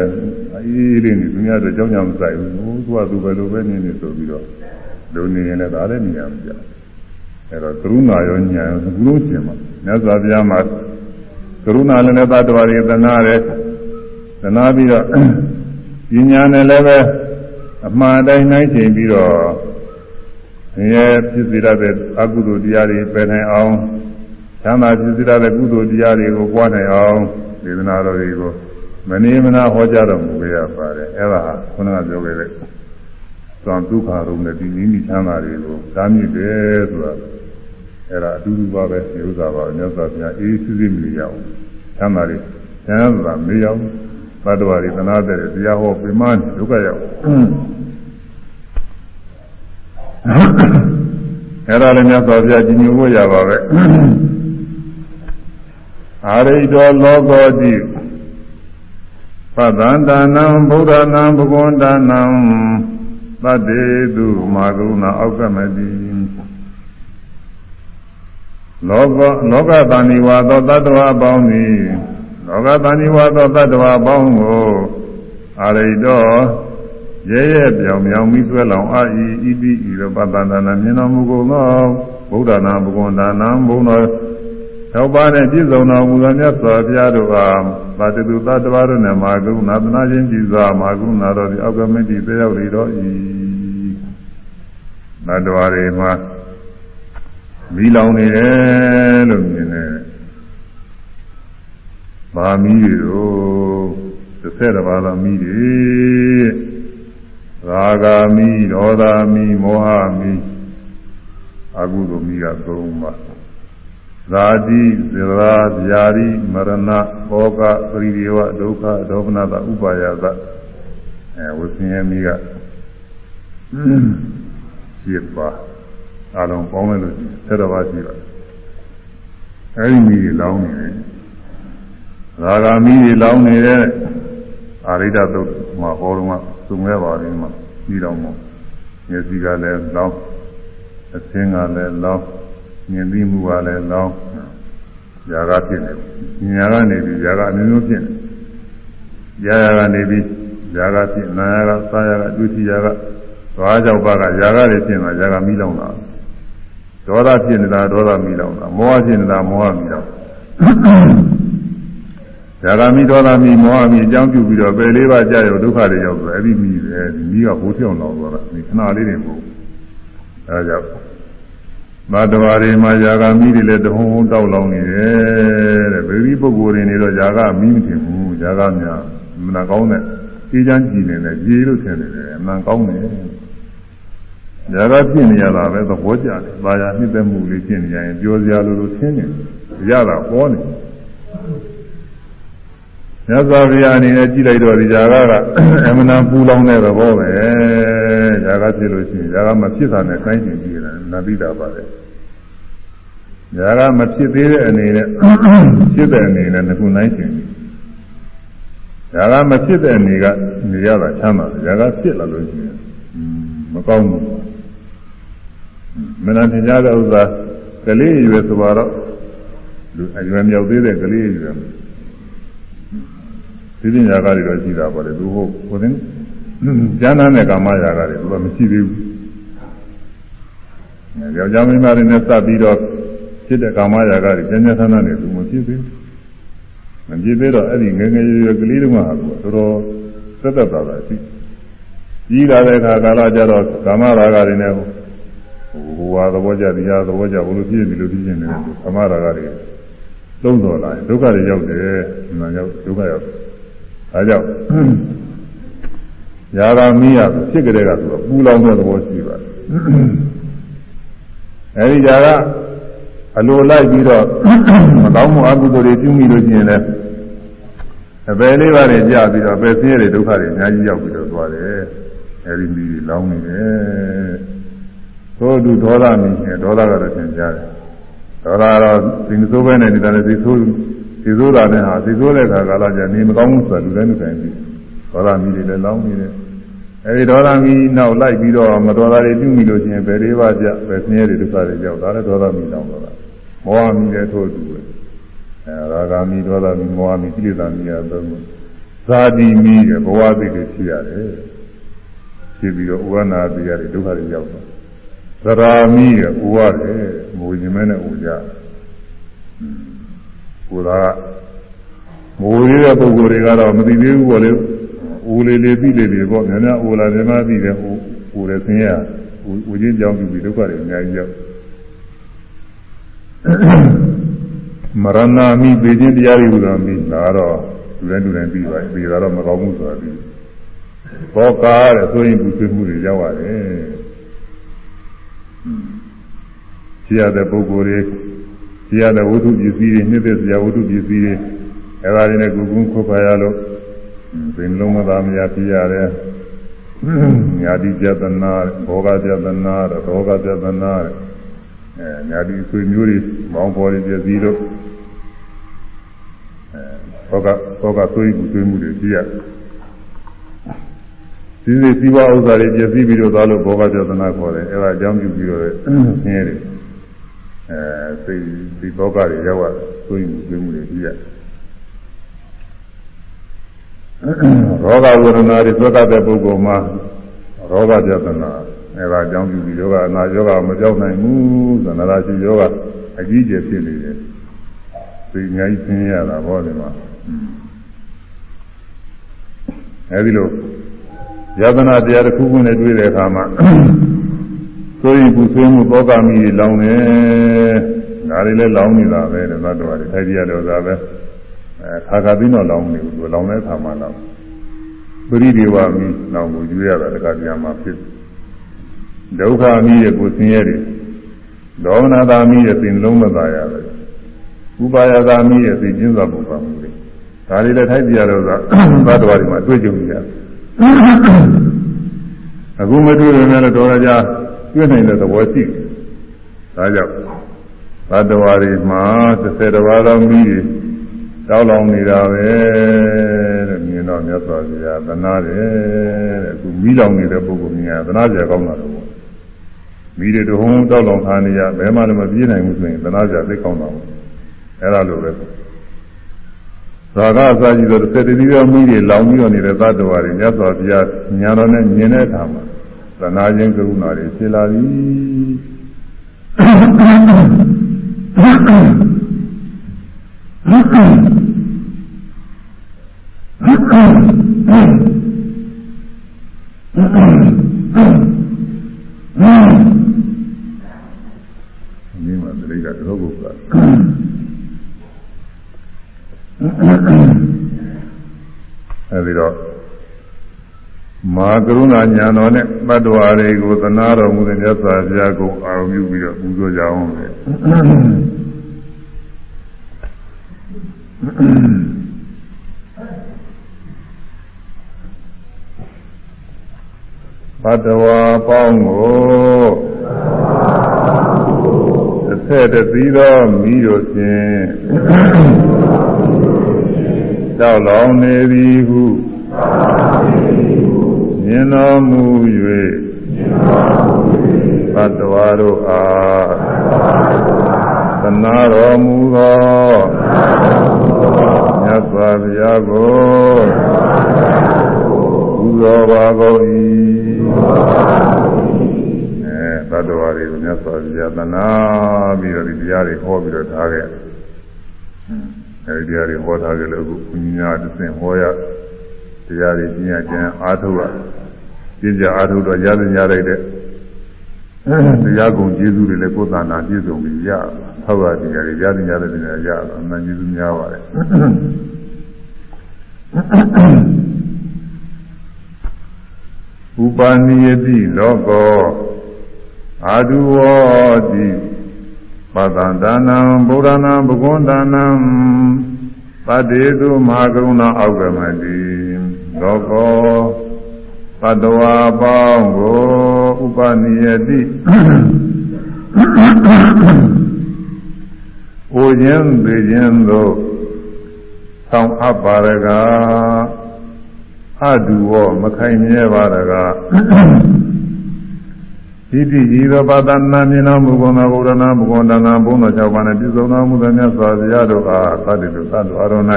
အေးလေးနေသူများတို့ကြောင်းကြောင်မဆိုင်ဘူးသူကသူပဲလိုပဲနေနေဆိုပြီးတော့လူနေရင်လည်းဒါလည်းမြင်ရမှာကြအဲ့တော့ကရုဏာရောညာရောဘုလို့ရှင်မှာမြတ်စွာဘုရားမှာကရုဏာလည်းသတ္တဝါတွေသနာတယ်သနာပြီးတော့ပညာနဲ့လည်းပဲအမှန်တိုင်းနိုင်ချိန်ပြီးတော့ရဲဖြစ်စေရတဲ့အကုသိုလ်တရားတွေပယ်နိုင်အောင်ချမ်းသာဖြစ်စေရတဲ့ကုသိုလ်တရားတွေကိုပွားနိုင်အောင်ဒေသနာတော်တွေကို မနေမနာဟောကြားတော်မူခဲ့ရပါတယ်အဲ့ဒါခုနကပြောခဲ့တဲ့သံဒုက္ခရုံနဲ့ဒီမိမိချမ်းသာတွေကိုတားမြစ်တယ်ဆိုတာအဲ့ဒါအတူတူပါပဲဒီဥစ္စာပါမြတ်စွာဘုရားအေးစစ်စစ်မနေရအောင်ချမ်းသာတွေချမ်းသာမရအောင်ဘတ်တော်ရီသနာတဲ့တရားဟောပြမဒုက္ခရောက်အဲ့ဒါလည်းမြတ်စွာဘုရားကြီးညိုဖို့ရပါပဲအာရိတောလောကောတိ ပတ္တန္တနံဗုဒ္ဓနာဘဂဝန္တနံသတ္တေတုမာကုဏအောက်ကမတိလောကလောကတဏိဝါသောတတ္တဝါပေါင်းသည်လောကတဏိဝါသောတတ္တဝါပေါင်းကိုအာရိတောရဲရဲပြောင်ပြောင်ပြီးဆွဲလောင်အာဤဤတိဤသောပတ္တန္တနာမြင်တော်မူကုန်သောဗုဒ္ဓနာဘဂဝန္တနံဘုံတော် သောပါနဲ့ပြည့်စုံတော်မူသောမြတ်စွာဘုရားတို့အားပါတတုသတ္တဝါတို့နဲ့မာကုဏသနာချင်းကြည်စွာမာကုဏတော်ဒီအောက်ကမတိသေရောက်လေတော့ဤသတ္တဝါတွေမှာမီးလောင်နေတယ်လို့မြင်တယ်။မာမီးတွေတို့တစ်ဆက်တစ်ပါးသောမီးတွေရာဂာမီးဒေါသမီးမောဟမီးအကုသိုလ်မီးကသုံးပါး ဇာတိဇရာဗျာတိမရဏဘောကပရိဒီဝဒုက္ခဒေါမနတဥပါယသအဲဝဆင်းရဲမိကရှိပါအလုံးပေါင်းလိုက်လို့ဆက်တော်ပါရှိပါအဲဒီမိတွေလောင်းနေတယ်ရာဂာမိတွေလောင်းနေတဲ့အာရိဒသုတ်မှာဟောတော့မှသုံးရပါတယ်မှာပြီးတော့မှမျက်စိကလည်းလောင်းအသင်းကလည်းလောင်း မြင်သိမှုကလည်းလောင်းຢာကဖြစ်နေတယ်ညာကနေပြီးຢာကအမျိုးမျိုးဖြစ်နေຢာရာကနေပြီးຢာကဖြစ်နာယာကသာယာကဒုတိယကသွားကြောက်ပါကຢာကတွေဖြစ်မှာຢာကမိလောင်တာဒေါသဖြစ်နေတာဒေါသမိလောင်တာမောဟဖြစ်နေတာမောဟမိလောင်ຢာကမိဒေါသမိမောဟမိအကြောင်းပြုပြီးတော့ပယ်လေးပါးကြာရောဒုက္ခတွေရောက်ဆိုအဲ့ဒီမိပဲဒီမိကဘိုးဖြောင်းတော့သွားတာဒီခဏလေးတွေမဟုတ်အဲဒါကြောင့် မတ္တဝါတွေမှာຢာကမိတွေလည်းတဟုံဟုံတောက်လောင်နေတယ်တဲ့ဗေဒီပုဂ္ဂိုလ်တွေနေတော့ຢာကမိမထင်ဘူးຢာကများမနာကောင်းတဲ့ကြေးချမ်းကြည်နေတယ်ကြေးလို့ထင်နေတယ်အမှန်ကောင်းတယ်ຢာကဖြစ်နေရတာပဲသဘောကျတယ်။ဘာယာနှစ်သက်မှုလေးဖြစ်နေရင်ပြောစရာလိုလိုရှင်းနေရတာပေါ်နေမြတ်စွာဘုရားအနေနဲ့ကြည့်လိုက်တော့ဒီຢာကကအမှန်တန်ပူလောင်တဲ့သဘောပဲ ရာဂဖြစ်လို့ရှိရင်ရာဂမဖြစ်တာနဲ့ကိုင်းကျင်ကြည့်ရတာနပိတာပါပဲရာဂမဖြစ်သေးတဲ့အနေနဲ့ဖြစ်တဲ့အနေနဲ့ငခုနိုင်ကျင်ရာဂမဖြစ်တဲ့အနေကနေရတာချမ်းသာရာဂဖြစ်လာလို့ရှိရင်မကောင်းဘူးမနာတင်ကြတဲ့ဥစ္စာကလေးရွယ်ဆိုတော့လူအရွယ်မြောက်သေးတဲ့ကလေးရွယ်ဒီပညာကားတွေတော့ရှိတာပါလေသူဟုတ်ဟိုသင် ကျမ်းသာတဲ့ကာမရာဂတွေသူကမရှိသေးဘူး။ယောက်ျားမိန်းမတွေနဲ့စပ်ပြီးတော့ဖြစ်တဲ့ကာမရာဂတွေကျမ်းကျမ်းသန်းသန်းတွေသူမဖြစ်သေးဘူး။မဖြစ်သေးတော့အဲ့ဒီငယ်ငယ်ရွယ်ရွယ်ကလေးတုန်းကဟာသူတော်တော်သက်သက်သာသာရှိ။ကြီးလာတဲ့အခါကာလကျတော့ကာမရာဂတွေနဲ့ဟိုဟာသဘောကျဒီဟာသဘောကျဘလို့ဖြစ်နေလို့ဖြစ်နေတယ်ကာမရာဂတွေသုံးတော်လာဒုက္ခတွေရောက်တယ်။မှန်ရောက်ဒုက္ခရောက်။ဒါကြောင့် ယာဂမီးရဖြစ်ကြတဲ့ကဆိုတော့ပူလောင်တဲ့သဘောရှိပါတယ်အဲဒီယာကအလိုလိုက်ပြီးတော့မကောင်းမှုအကုသိုလ်တွေပြုမိလို့ရှိရင်လည်းအပယ်လေးပါးတွေကြာပြီးတော့ပယ်ဆင်းရဲတဲ့ဒုက္ခတွေအများကြီးရောက်ပြီးတော့သွားတယ်အဲဒီမီးလောင်နေတယ်သို့သူဒေါသမီးနဲ့ဒေါသကတော့သင်ကြားတယ်ဒေါသကတော့ဒီမစိုးပဲနဲ့နေတာလည်းဒီဆိုးဒီဆိုးတာနဲ့ဟာဒီဆိုးတဲ့ခါကာလကျနေမကောင်းဘူးဆိုတော့လူတိုင်းလူတိုင်းပြီးဒေါသမီးတွေလည်းလောင်းနေတယ် အဲဒီဒေါသမီးနောက်လိုက်ပြီးတော့မတော်တာတွေပြုမိလို့ရှိရင်ဘယ်လေးပါးကြဘယ်ဆင်းရဲတွေဒုက္ခတွေကြောက်တာလဲဒေါသမီးတောင်းတော့တာမောဟမီလည်းထို့တူပဲအဲရာဂမီဒေါသမီမောဟမီကိလေသာမီရသုံးခုဇာတိမီဘဝသိတွေရှိရတယ်ဖြစ်ပြီးတော့ဥဝနာတရားတွေဒုက္ခတွေရောက်တော့သရာမီးကဥရတယ်မူရင်မဲနဲ့ဥကြကိုယ်ကမူရတဲ့ပုဂ္ဂိုလ်တွေကတော့မသိသေးဘူးပေါ့လေ ဦးလေးလေးပြီးလေးလေးပေါ့များများဦးလာများများပြီးတယ်ဦးဦးလည်းဆင်းရဦးချင်းကြောင်းပြီးဒုက္ခတွေအများကြီးရောက်မရဏမိပေခြင်းတရားတွေဟူသောမိဒါတော့လူတိုင်းလူတိုင်းပြီးပါပြီဒါတော့မကောင်းဘူးဆိုတာပြီးဘောကာတဲ့ဆိုရင်ပူဆွေးမှုတွေရောက်ရတယ်ရှိရတဲ့ပုဂ္ဂိုလ်တွေရှိရတဲ့ဝတ္ထုပစ္စည်းတွေနှစ်သက်စရာဝတ္ထုပစ္စည်းတွေအဲဒါတွေနဲ့ကုကုခွတ်ပါရလို့ ပင်လုံးမသာမရဖြစ်ရတယ်ညာတိပြဒနာဘောဂပြဒနာရောဂပြဒနာအဲညာတိဆွေမျိုးတွေမောင်းပေါ်တွေပြည့်စည်လို့အဲဘောဂဘောဂဆွေးမှုဆွေးမှုတွေဖြစ်ရစီစီစီဝဥစ္စာတွေပြည့်စည်ပြီးတော့သွားလို့ဘောဂပြဒနာခေါ်တယ်အဲဒါအကြောင်းပြုပြီးတော့ဆင်းရဲတယ်အဲစိတ်ဒီဘောဂတွေရောက်ရဆွေးမှုဆွေးမှုတွေဖြစ်ရ ရောဂဝေဒနာတွေသွက်တဲ့ပုဂ္ဂိုလ်မှာရောဂပြဿနာအဲဒါအကြောင်းပြုပြီးယောဂအနာယောဂမကြောက်နိုင်ဘူးသန္တာရှိယောဂအကြီးကျယ်ဖြစ်နေတယ်သိအများကြီးသိရတာဟောဒီမှာအဲဒီလိုယသနာတရားတစ်ခုခုနဲ့တွေ့တဲ့အခါမှာဆိုရင်ကုသိုလ်မှုတောကမိလောင်နေဒါတွေလည်းလောင်နေတာပဲတဲ့သတ္တဝါတွေထိုက်ပြရတော့သာပဲ အဲခါခါပြီးတော့လောင်နေဘူးသူလောင်တဲ့အခါမှာလောင်ပရိဒီဝမိလောင်ကိုယူရတာတခါတည်းမှာဖြစ်ဒုက္ခမိရဲ့ကိုဆင်းရဲတယ်ဒေါမနတာမိရဲ့သင်လုံးမသာရတယ်ဥပါယတာမိရဲ့သိချင်းစွာပုပ္ပမှုတွေဒါတွေလည်းထိုက်ပြရတော့သာသတ္တဝါတွေမှာတွေ့ကြုံရတယ်အခုမတွေ့ရင်လည်းတော်ရကြတွေ့နိုင်တဲ့သဘောရှိတယ်ဒါကြောင့်သတ္တဝါတွေမှာ30တဝါသောမိတွေ တောက်လောင်နေတာပဲတဲ့မြင်တော့မြတ်စွာဘုရားသနာတယ်တဲ့အခုမိလောင်နေတဲ့ပုဂ္ဂိုလ်များသနာကြကောင်းတာတော့မိတွေတုံးတောက်လောင်ခါနေရဘယ်မှလည်းမပြေးနိုင်ဘူးဆိုရင်သနာကြသိကောင်းတာပေါ့အဲ့ဒါလိုပဲသာဂအစာကြီးဆိုတဲ့တတိယမိတွေလောင်ပြီးတော့နေတဲ့သတ္တဝါတွေမြတ်စွာဘုရားညာတော်နဲ့မြင်တဲ့အခါမှာသနာခြင်းကရုဏာတွေဖြစ်လာပြီ ဒီမှာတိတ်ကတော့ဘုရားအဲဒီတော့မာကရုဏာညာတော်နဲ့တတ္တဝါတွေကိုသနာတော်မူတဲ့မြတ်စွာဘုရားကိုအာရုံပြုပြီးတော့ပူဇော်ကြအောင်လေ ဘတ်တော်ပေါင်းကိုတစ်ဆက်တည်းသောမိတို့ဖြင့်တောက်လောင်နေသည်ဟုမြင်တော်မူ၍ဘတ်တော်တို့အား သနာတော်မူသောမြတ်စွာဘုရားကိုပူဇော်ပါကုန်၏အဲသတ္တဝါတွေကိုမြတ်စွာဘုရားသနာပြီးတော့ဒီတရားတွေဟောပြီးတော့ထားခဲ့အဲဒီတရားတွေဟောထားကြလို့အခုဘုရားတဆင်ဟောရတရားတွေကျင့်ရကျင့်အားထုတ်ရကျင့်ကြအားထုတ်တော့ရသညာလိုက်တဲ့တရားကုန်ကျေးဇူးတွေလည်းကိုယ်သာနာပြည့်စုံပြီးရ ဟောရတရားတွေရသညာတဲ့တရားရအမှန်ကျေးဇူးများပါတယ်ဥပါနိယတိလောကောအာဒုဝတိပတံဒါနံဗုဒ္ဓနာဘဂဝန္တနာပတေတုမဟာကရုဏာအောက်ကမတိလောကောပတဝါပေါင်းကိုဥပနိယတိ။ အိုခြင်းပေခြင်းသို့ဆောင်းအပ်ပါရကအတူဝမခိုင်မြဲပါတကားဣတိဤသောပါဒနာမြင်တော်မူကုန်သောဘုရားနာမဂုဏ်တနာဘုံတော်၆ပါးနှင့်ပြည့်စုံတော်မူသောမြတ်စွာဘုရားတို့အားသတ္တိတုသတ္တဝါတော်၌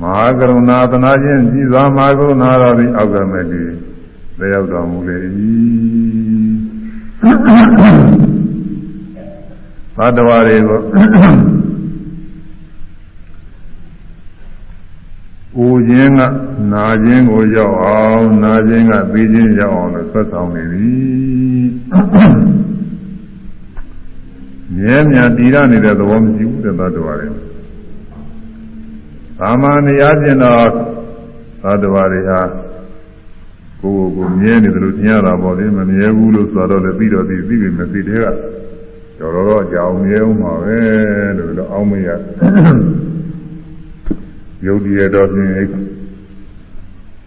မဟာကရုဏာသနာခြင်းကြည်စွာမဟာကရုဏာတော်သည်အောက်ကမဲ့သည်လက်ရောက်တော်မူလေ၏ သတ္တဝါတွေကိုအိုခြင်းကနာခြင်းကိုရောက်အောင်နာခြင်းကသိခြင်းရောက်အောင်လို့ဆက်ဆောင်နေသည်မြဲမြံတည်ရနေတဲ့သဘောမရှိဘူးတဲ့သတ္တဝါတွေသာမန်တရားကျင်တော့သတ္တဝါတွေဟာကိုယ်ကိုယ်မြဲနေတယ်လို့ထင်ရတာပေါ့လေမမြဲဘူးလို့ဆိုတော့လည်းပြီးတော့ပြီးပြီးပြီမသိတဲ့က တော်တော်ကြောင်မြဲအောင်ပါပဲလို့တော့အောင်းမရယုတ်တည်ရတော့ဖြင့်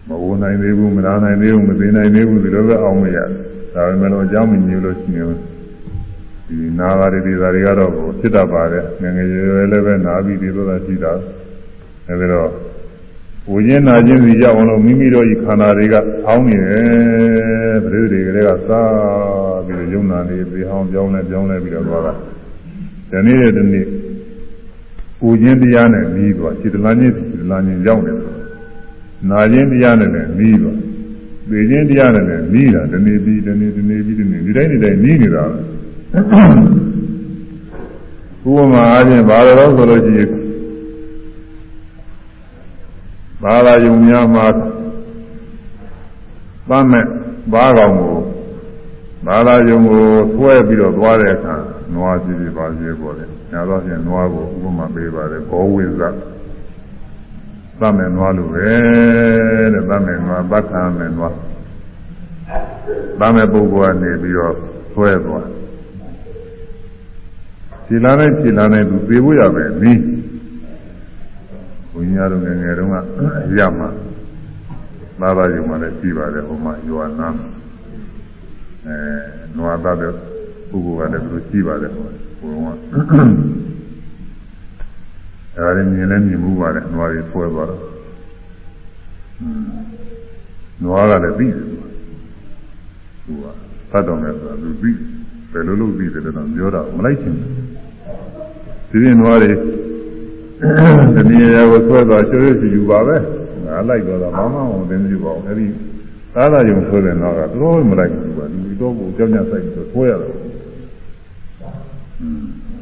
မဝနိုင်သေးဘူးမနာနိုင်သေးဘူးမသိနိုင်သေးဘူးဒီလိုပဲအောင်းမရဒါပေမဲ့လို့အကြောင်းမညို့လို့ရှိရင်ဒီနာဂရီဒီသာတွေကတော့ဖြစ်တတ်ပါတယ်ငငယ်ရွယ်ရွယ်လည်းပဲနာပြီးဒီလိုသာရှိတာအဲဒီတော့ ဝိညာဉ်နာခြင်းစီရောက်အောင်လို့မိမိတို့ဤခန္ဓာတွေကအောင်းနေတယ်ပရိသေတွေကလေးကစားပြီးတော့ယုံနာနေပြီးဟောင်းပြောင်းလဲပြောင်းလဲပြီးတော့သွားတာဒီနေ့တဲ့ဒီနေ့ဝိညာဉ်တရားနဲ့ပြီးသွားစိတ္တလန်းချင်းစိတ္တလန်းချင်းရောက်နေတယ်နာခြင်းတရားနဲ့လည်းပြီးသွားသိခြင်းတရားနဲ့လည်းပြီးတာဒီနေ့ပြီးဒီနေ့ဒီနေ့ပြီးဒီနေ့ဒီတိုင်းဒီတိုင်းပြီးနေတာဥပမာအားဖြင့်ဘာလို့ဆိုလို့ရှိရင် ဘာသာယုံများမှာသမ်းမဲ့ဘာကောင်ကိုဘာသာယုံကိုဆွဲပြီးတော့သွားတဲ့အခါနွားစီစီပါစီပေါ်တယ်။ညာတော့ဖြင့်နွားကိုဥပမာပေးပါတယ်ဘောဝိဇ္ဇသမ်းမဲ့နွားလိုပဲတဲ့သမ်းမဲ့နွားပတ်ခံမဲ့နွားသမ်းမဲ့ပုဂ္ဂိုလ်ကနေပြီးတော့ဆွဲသွားခြေလာနဲ့ခြေလာနဲ့သူသေဖို့ရပဲနီး ဘုန်းကြီးများတို့ငယ်ငယ်တုန်းကရမှာသာသာယုံမှလည်းရှိပါတယ်ဟိုမှာယောနာအဲနွားသားတဲ့ပုဂ္ဂိုလ်ကလည်းသူရှိပါတယ်ဟိုဘုံကအဲဒါလည်းမြင်လည်းမြင်မှုပါတယ်နွားတွေဆွဲသွားတော့နွားကလည်းပြီးတယ်သူကသတ်တော်မယ်ဆိုတာသူပြီးဘယ်လိုလုပ်ပြီးတယ်လဲတော့ပြောတာမလိုက်ချင်ဘူးဒီရင်နွားတွေ တနည်းအားကိုဆွဲသွားကျွေးစီယူပါပဲငါလိုက်တော့ဘာမှမသိဘူးပေါ့အဲဒီသာသာယုံဆွဲတဲ့တော့ကတော့မလိုက်ဘူးကွာဒီတော့ကိုကြောက်ကြဆိုင်ပြီးဆွဲရတယ်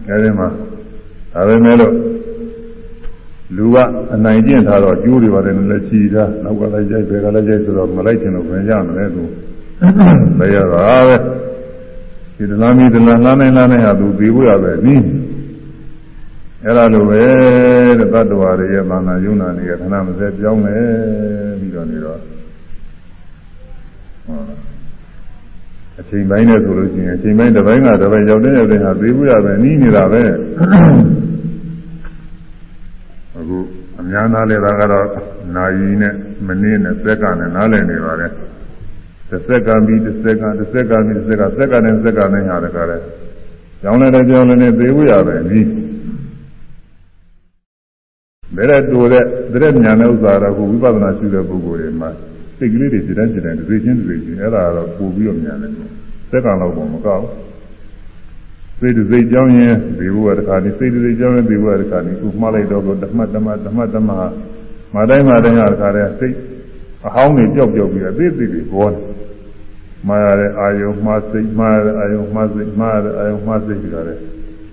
အဲဒီမှာဒါပဲမဲ့လို့လူကအနိုင်ကျင့်ထားတော့ကျိုးတွေပါတယ်လည်းချီထားနောက်ကလည်းကြိုက်ဘယ်ကလည်းကြိုက်ဆိုတော့မလိုက်ချင်တော့ဘယ်ရမလဲသူလည်းရတာပဲဒီဒလမီဒလလှမ်းနိုင်လှမ်းနိုင်ဟာသူပြီးဖို့ရပဲနီး အဲ့ဒါလိုပဲတဲ့တတ္တဝါတွေရဲ့မာနယုံနာတွေကခဏမစဲပြောင်းလဲပြီးတော့နေတော့အချိန်ပိုင်းနဲ့ဆိုလို့ရှိရင်အချိန်ပိုင်းတစ်ပိုင်းကတစ်ပိုင်းရောက်တဲ့ရောက်တဲ့ဟာသေးဘူးရပဲနီးနေတာပဲအခုအများသားလည်းဒါကတော့နာယီနဲ့မနည်းနဲ့စက်ကနဲ့နားလည်နေပါတယ်တစ်စက်ကပြီးတစ်စက်ကတစ်စက်ကပြီးတစ်စက်ကစက်ကနဲ့စက်ကနဲ့ဟာတကားလဲကြောင်းလည်းကြောင်းလည်းသေးဘူးရပဲနီး ဘယ်တဲ့တူတဲ့တဲ့ညာတဲ့ဥစ္စာတော့ကိုဝိပဿနာရှိတဲ့ပုဂ္ဂိုလ်တွေမှာစိတ်ကလေးတွေစိတ်တိုင်းစိတ်တိုင်းသိချင်းသိချင်းအဲ့ဒါတော့ပို့ပြီးတော့ညာတယ်စက္ကန့်လောက်တော့မကောက်စိတ်စိတ်ကြောင်းရင်ဒီဘုရားတစ်ခါဒီစိတ်စိတ်ကြောင်းရင်ဒီဘုရားတစ်ခါဒီခုမှားလိုက်တော့ဓမ္မဓမ္မဓမ္မဓမ္မမတိုင်းမတိုင်းဟာတစ်ခါတည်းစိတ်အဟောင်းတွေကြောက်ကြောက်ပြီးအသေးသေးတွေဘောတယ်မှားရတဲ့အာယုံမှားစိတ်မှားရတဲ့အာယုံမှားစိတ်မှားရတဲ့အာယုံမှားစိတ်ကြတယ်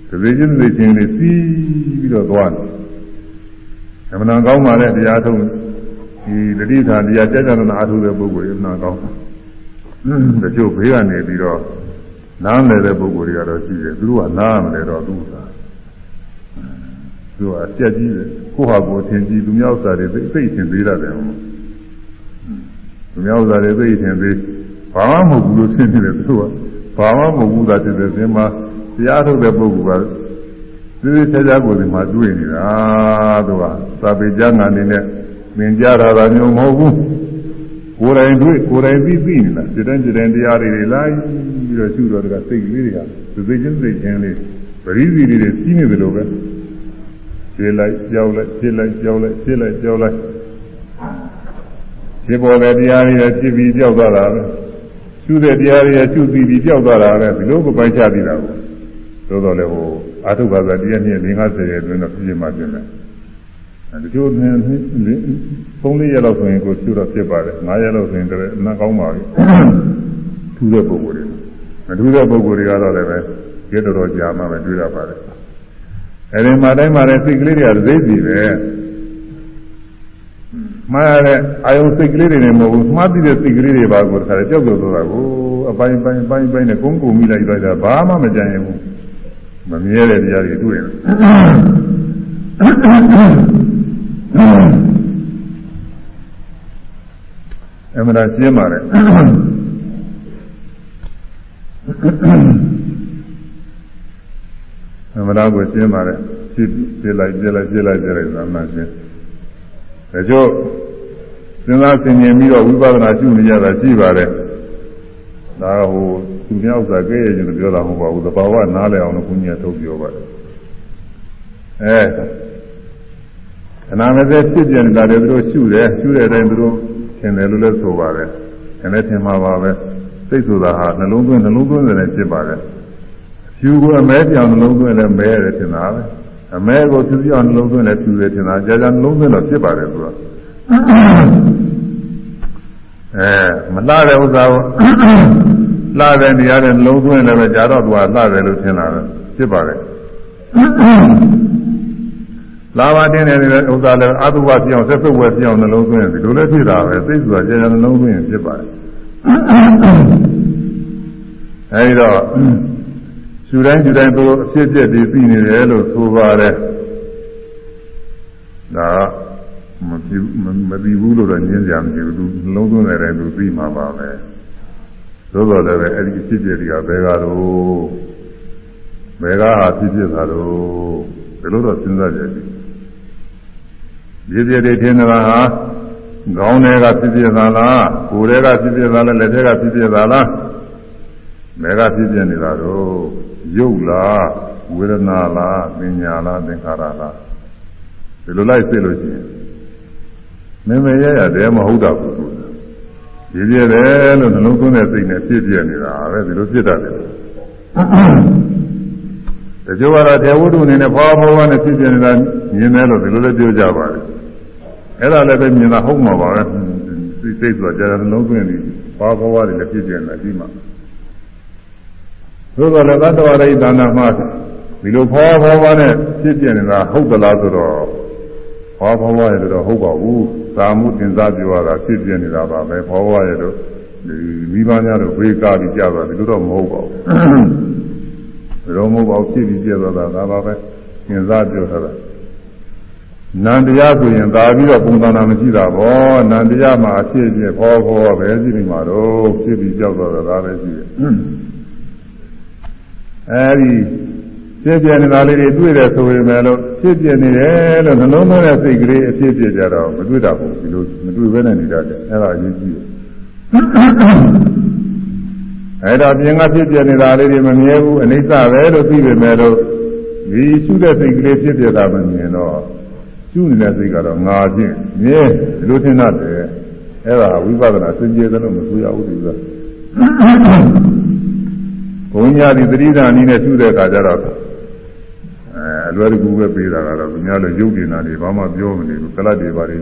ဒီချင်းသိချင်းလေးစီးပြီးတော့သွားတယ် အမှန်ကောင်းပါတဲ့တရားထုံးဒီတတိထာတရားကြကြနာအားထုတ်တဲ့ပုဂ္ဂိုလ်ရမှန်ကောင်းတချို့ဘေးကနေပြီးတော့နားလည်တဲ့ပုဂ္ဂိုလ်တွေကတော့ရှိတယ်သူတို့ကနားမလဲတော့သူကသူကအပြက်ကြီးတယ်ကိုဟာကိုထင်ကြည့်သူများဥစ္စာတွေသိသိထင်သေးတယ်ဟုတ်သူများဥစ္စာတွေသိထင်သေးဘာမှမဟုတ်ဘူးလို့ထင်နေတယ်သူကဘာမှမဟုတ်ဘူးသာတည်တယ်ဒီမှာတရားထုတ်တဲ့ပုဂ္ဂိုလ်က သေသေးချာချာကိုယ်ဒီမှာတွေ့နေတာသူကသာပေကျမ်းဂန်နေနဲ့သင်ကြားတာမျိုးမဟုတ်ဘူးကိုယ်တိုင်တွေ့ကိုယ်တိုင်ပြီးပြီးနေတာဒီတိုင်းဒီတိုင်းတရားတွေလိုက်ပြီးတော့ရှုတော့တကစိတ်ကလေးတွေကသူသိချင်းသိချင်းလေးပရိသီလေးတွေစီးနေတယ်လို့ပဲခြေလိုက်ကြောက်လိုက်ခြေလိုက်ကြောက်လိုက်ခြေလိုက်ကြောက်လိုက်ခြေပေါ်တဲ့တရားတွေဖြစ်ပြီးကြောက်သွားတာပဲရှုတဲ့တရားတွေရှုပြီးပြီးကြောက်သွားတာပဲဒီလိုပဲပိုက်ချပြီးတာကိုသို့တော်လည်းဟို အာထုဘာသာတရားနည်း50ရဲ့အတွင်းတော့ပြည့်မှပြင်တယ်ဒီလိုနဲ့သုံးလေးရက်လောက်ဆိုရင်ကိုရှုတော့ဖြစ်ပါတယ်၅ရက်လောက်ဆိုရင်တည်းအနာကောင်းပါပြီထူးတဲ့ပုံစံတွေမထူးတဲ့ပုံစံတွေကတော့လည်းပဲကြည့်တော်တော်ကြာမှပဲတွေ့ရပါတယ်အဲဒီမှာတိုင်းမှာလည်းစိတ်ကလေးတွေကသိစီပဲမှားရတဲ့အာယုစိတ်ကလေးတွေနဲ့မဟုတ်ဘူးမှားပြီးတဲ့စိတ်ကလေးတွေပါကိုတခါကြောက်ကြောက်သွားတာကိုအပိုင်းပိုင်းပိုင်းပိုင်းနဲ့ကုန်းကုန်မိလိုက်လိုက်တာဘာမှမကြံရဘူး မမြဲတဲ့တရားတွေတွေ့ရင်အမှန်တရားရှင်းပါတယ်အမှန်တရားကိုရှင်းပါတယ်ဖြစ်ပြလိုက်ပြလိုက်ပြလိုက်ပြလိုက်သာမှရှင်းဒါကြောင့်စဉ်းစားဆင်ခြင်ပြီးတော့ဝိပဿနာရှုနေကြတာရှိပါတယ်ဒါဟို သူများဥစ္စာကဲရခြင်းလို့ပြောတာမဟုတ်ပါဘူးသဘာဝနားလည်အောင်လို့ဘုရားထုတ်ပြောပါတယ်အဲအနာမသက်ဖြစ်ပြနေတာတွေသူတို့ရှုတယ်ရှုတဲ့အတိုင်းသူတို့သင်တယ်လို့လည်းဆိုပါတယ်။ဒါနဲ့သင်မှာပါပဲ။စိတ်ဆိုတာဟာနှလုံးသွင်းနှလုံးသွင်းတယ်လည်းဖြစ်ပါတယ်။ဖြူကအမဲပြောင်နှလုံးသွင်းလည်းမဲရတယ်ထင်တာပဲ။အမဲကိုဖြူပြောင်နှလုံးသွင်းလည်းဖြူတယ်ထင်တာကြာကြာနှလုံးသွင်းတော့ဖြစ်ပါတယ်သူက။အဲမလှတဲ့ဥစ္စာကို လှတဲ့နေရာနဲ့နှလုံးသွင်းလည်းပဲကြာတော့သူကလှတယ်လို့ထင်တာပဲဖြစ်ပါတယ်။လာပါတင်းနေတဲ့ဥစ္စာလည်းအတုဝပြောင်းဆက်စုပ်ဝဲပြောင်းနှလုံးသွင်းဒီလိုလည်းဖြစ်တာပဲသိဆိုတာကျေကျေနှလုံးသွင်းဖြစ်ပါတယ်အဲဒီတော့ရှူတိုင်းရှူတိုင်းသူအဖြစ်အပျက်တွေသိနေတယ်လို့ဆိုပါတယ်ဒါမပြီးမပြီးဘူးလို့တော့ညင်းကြမရှိဘူးသူနှလုံးသွင်းတဲ့တိုင်းသူသိမှာပါပဲ သို့တော်လည်းပဲအဲ့ဒီအဖြစ်အပျက်တွေကဘယ်ကတော့ဘယ်ကဖြစ်ဖြစ်တာတော့ဘယ်လိုတော့စဉ်းစားကြည့်ရည်ရည်တွေထင်တာဟာခေါင်းထဲကဖြစ်ဖြစ်တာလားကိုယ်ထဲကဖြစ်ဖြစ်တာလားလက်ထဲကဖြစ်ဖြစ်တာလားဘယ်ကဖြစ်ဖြစ်နေတာတော့ရုပ်လားဝေဒနာလားပညာလားသင်္ခါရလားဒီလိုလိုက်သိလို့ရှိရင်မင်းမရရတဲ့မဟုတ်တော့ဘူး ရည်ရည်တယ်လို့နှလုံးသွင်းတဲ့စိတ်နဲ့ဖြစ်ပြနေတာပဲဒီလိုဖြစ်တတ်တယ်တချို့ကတော့တေဝုဒ္ဓအနေနဲ့ဖွာဖွာဖွာနဲ့ဖြစ်ပြနေတာမြင်တယ်လို့ဒီလိုလည်းပြောကြပါတယ်အဲ့ဒါလည်းပဲမြင်တာဟုတ်မှာပါပဲစိတ်စိတ်ဆိုတာကြာကြာလုံးသွင်းပြီးဖွာဖွာဖွာတွေလည်းဖြစ်ပြနေတာဒီမှာသို့တော်လည်းသတ္တဝရိဒါနမှာဒီလိုဖွာဖွာဖွာနဲ့ဖြစ်ပြနေတာဟုတ်သလားဆိုတော့ ဖွာဖွာဖွာရတော့ဟုတ်ပါဘူးသာမှုတင်စားပြောရတာဖြစ်ပြနေတာပါပဲဖွာဖွာရတော့ဒီမိဘများတို့ဝေကားပြီးကြသွားဒီလိုတော့မဟုတ်ပါဘူးရောမဟုတ်ပါဘူးဖြစ်ပြီးပြသွားတာဒါပါပဲသင်စားပြောထားတာနန္တရားဆိုရင်သာပြီးတော့ပုံသဏ္ဍာန်မရှိတာပေါ့နန္တရားမှာအဖြစ်ဖြစ်ဟောဟောပဲရှိနေမှာတော့ဖြစ်ပြီးကြောက်သွားတာဒါပဲရှိတယ်အဲဒီ ဖြစ်ပြနေတာလေးတွေတွေ့တယ်ဆိုရင်လည်းဖြစ်ပြနေတယ်လို့နှလုံးသွင်းတဲ့စိတ်ကလေးအဖြစ်ဖြစ်ကြတော့မတွေ့တာဘူးဒီလိုမတွေ့ဘဲနဲ့နေတတ်တယ်အဲ့ဒါအရေးကြီးတယ်အဲ့တော့ပြင်ကဖြစ်ပြနေတာလေးတွေမမြဲဘူးအနိစ္စပဲလို့သိပေမဲ့လို့ဒီရှုတဲ့စိတ်ကလေးဖြစ်ပြတာမမြင်တော့ရှုနေတဲ့စိတ်ကတော့ငါချင်းမြဲဒီလိုထင်တတ်တယ်အဲ့ဒါဝိပဿနာစင်ကြယ်တယ်လို့မဆိုရဘူးဒီကဘုံညာဒီသတိဓာနီးနဲ့ရှုတဲ့အခါကျတော့ အဲအလွယ်တကူပဲပေးတာကတော့သူများလည်းရုပ်တင်တာတွေဘာမှပြောမနေဘူးကလတ်တွေဘာတွေ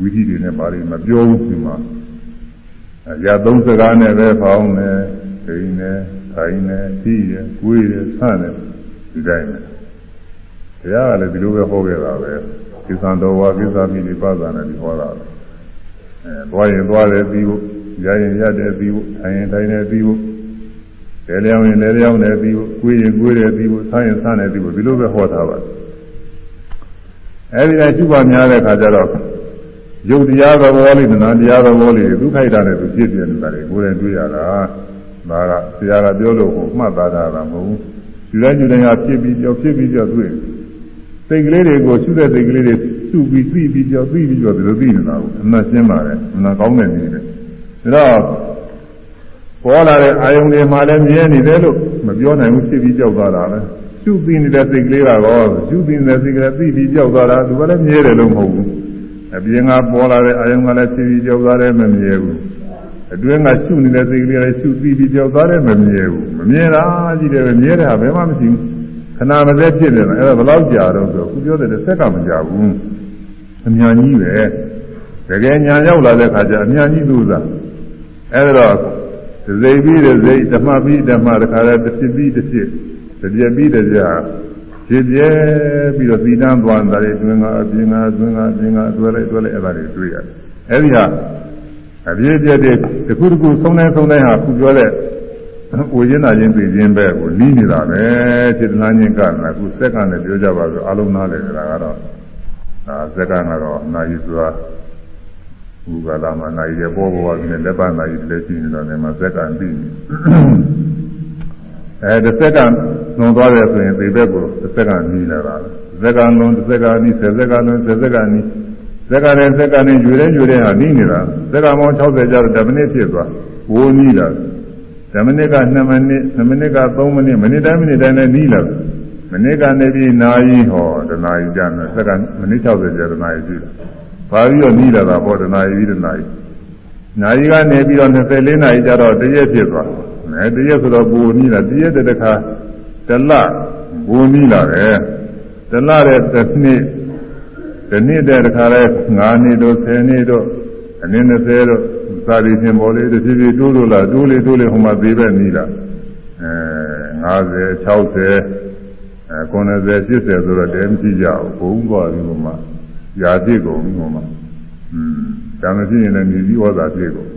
ဝိသီတွေနဲ့ဘာတွေမပြောဘူးဒီမှာရသုံးစကားနဲ့ပဲဖောင်းနေဒိနေထိုင်နေကြည့်ရကိုယ်ရဆန့်နေဒီတိုင်းပဲတရားကလည်းဒီလိုပဲဟောခဲ့တာပဲကိစ္စတော်ဝါကိစ္စမိနိပါဒနာဒီဟောတာအဲသွားရင်သွားတယ်ပြီးဖို့ရရင်ရတယ်ပြီးဖို့ထိုင်ရင်ထိုင်တယ်ပြီးဖို့ လဲလျောင်းရင်လဲလျောင်းတယ်ပြီးဖို့ကိုယ်ရင်ကိုယ်တယ်ပြီးဖို့ဆန်းရင်ဆန်းတယ်ပြီးဖို့ဒီလိုပဲဟောထားပါအဲဒီတိုင်းရှိပါများတဲ့ခါကျတော့ရုပ်တရားသဘောလေးနာတရားသဘောလေးဒုက္ခိတာနဲ့သူဖြစ်ပြနေတာလေကိုယ်တိုင်တွေ့ရတာဒါကဆရာကပြောလို့ကိုမှတ်သားတာမဟုတ်ဘူးယူတိုင်းယူတိုင်းကဖြစ်ပြီးကြောဖြစ်ပြီးကြောတွေ့စိတ်ကလေးတွေကိုရှုတဲ့စိတ်ကလေးတွေစုပြီးသိပြီးကြောသိပြီးကြောဒီလိုသိနေတာကိုအမှန်ရှင်းပါတယ်အမှန်ကောင်းတဲ့နည်းနဲ့ဒါတော့ ပေါ်လာတဲ့အာယုန်တွေမှာလည်းမြဲနေတယ်လို့မပြောနိုင်ဘူးဖြစ်ပြီးကြောက်သွားတာပဲရှုပြီးနေတဲ့စိတ်ကလေးကတော့ရှုပြီးနေတဲ့စိတ်ကလေးသိပြီးကြောက်သွားတာသူကလည်းမြဲတယ်လို့မဟုတ်ဘူးအပြင်ကပေါ်လာတဲ့အာယုံကလည်းဖြည်းဖြည်းကြောက်သွားတယ်မမြဲဘူးအတွင်းကရှုနေတဲ့စိတ်ကလေးလည်းရှုပြီးပြီးကြောက်သွားတယ်မမြဲဘူးမမြဲတာကြီးတယ်ပဲမြဲတယ်ဟာဘယ်မှမရှိဘူးခဏမစဲဖြစ်နေတယ်အဲ့ဒါဘယ်လောက်ကြာတော့ဆိုခုပြောတဲ့ဆက်ကမကြဘူးအမြန်ကြီးပဲတကယ်ညာရောက်လာတဲ့ခါကျအမြန်ကြီးသူစားအဲ့ဒါတော့ ဇိပြီးတဲ့ဇိဓမ္မပြီးဓမ္မတခါလဲတစ်ဖြစ်ပြီးတစ်ဖြစ်တစ်ပြက်ပြီးတစ်ပြက်ဖြစ်ပြဲပြီးတော့သီတန်းသွားတာတွေတွင်ကအပြင်ကအတွင်ကအပြင်ကအတွဲလိုက်တွဲလိုက်အဲ့ဒါတွေတွေ့ရတယ်အဲ့ဒီဟာအပြည့်ပြည့်တဲ့တစ်ခုတစ်ခုဆုံးတိုင်းဆုံးတိုင်းဟာခုပြောတဲ့ဝိညာဉ်နာချင်းသိခြင်းပဲကိုနီးနေတာပဲစေတနာချင်းကနာခုစက္ကန့်နဲ့ပြောကြပါဆိုအလုံးနားတယ်ဆိုတာကတော့ဒါစက္ကန့်ကတော့နာယီဆိုတာ ဘုရားလာမနာယီရဲ့ပေါ်ပေါ်ကနေလက်ပါနာယီလည်းရှိနေတော့လည်းမစက္ကန့်ပြီးနေအဲတစ်စက္ကန့်လွန်သွားတယ်ဆိုရင်ဒီဘက်ကိုတစ်စက္ကန့်နီးလာတာစက္ကန့်လွန်တစ်စက္ကန့်နီးဆယ်စက္ကန့်လွန်ဆယ်စက္ကန့်နီးစက္ကန့်နဲ့စက္ကန့်နဲ့ယူရဲယူရဲဟာနီးနေတာစက္ကန့်ပေါင်း60ကျတော့10မိနစ်ဖြစ်သွားဝိုးနီးတာ10မိနစ်က2မိနစ်2မိနစ်က3မိနစ်မိနစ်တိုင်းမိနစ်တိုင်းနဲ့နီးလာမိနစ်ကနေပြီးနာရီဟောတနာရီကြာတယ်စက္ကန့်မိနစ်60ကြာတနာရီရှိတယ် ပါပြီးတော့နီးလာတာပေါ့တနာရီပြီးတနာရီနာရီကနေပြီးတော့24နာရီကြာတော့တရက်ဖြစ်သွားအဲတရက်ဆိုတော့ပူနီးလာတရက်တည်းခါတလပူနီးလာတယ်တလတဲ့တစ်နှစ်ဒီနှစ်တည်းတခါလဲ9နှစ်တို့10နှစ်တို့အနည်း20တို့သာဒီရှင်ပေါ်လေးတစ်ဖြည်းဖြည်းတိုးလို့လာတိုးလေတိုးလေဟိုမှာသေးပဲနီးလာအဲ50 60အဲ90 80ဆိုတော့တဲမရှိကြဘူးဘုံသွားပြီးဟိုမှာ ຢာပြည့်ကုန်ပြီးဟိုမှာอืมဒါမှဖြစ်ရင်လည်းမြည်ပြီးဩဇာပြည့်ကုန်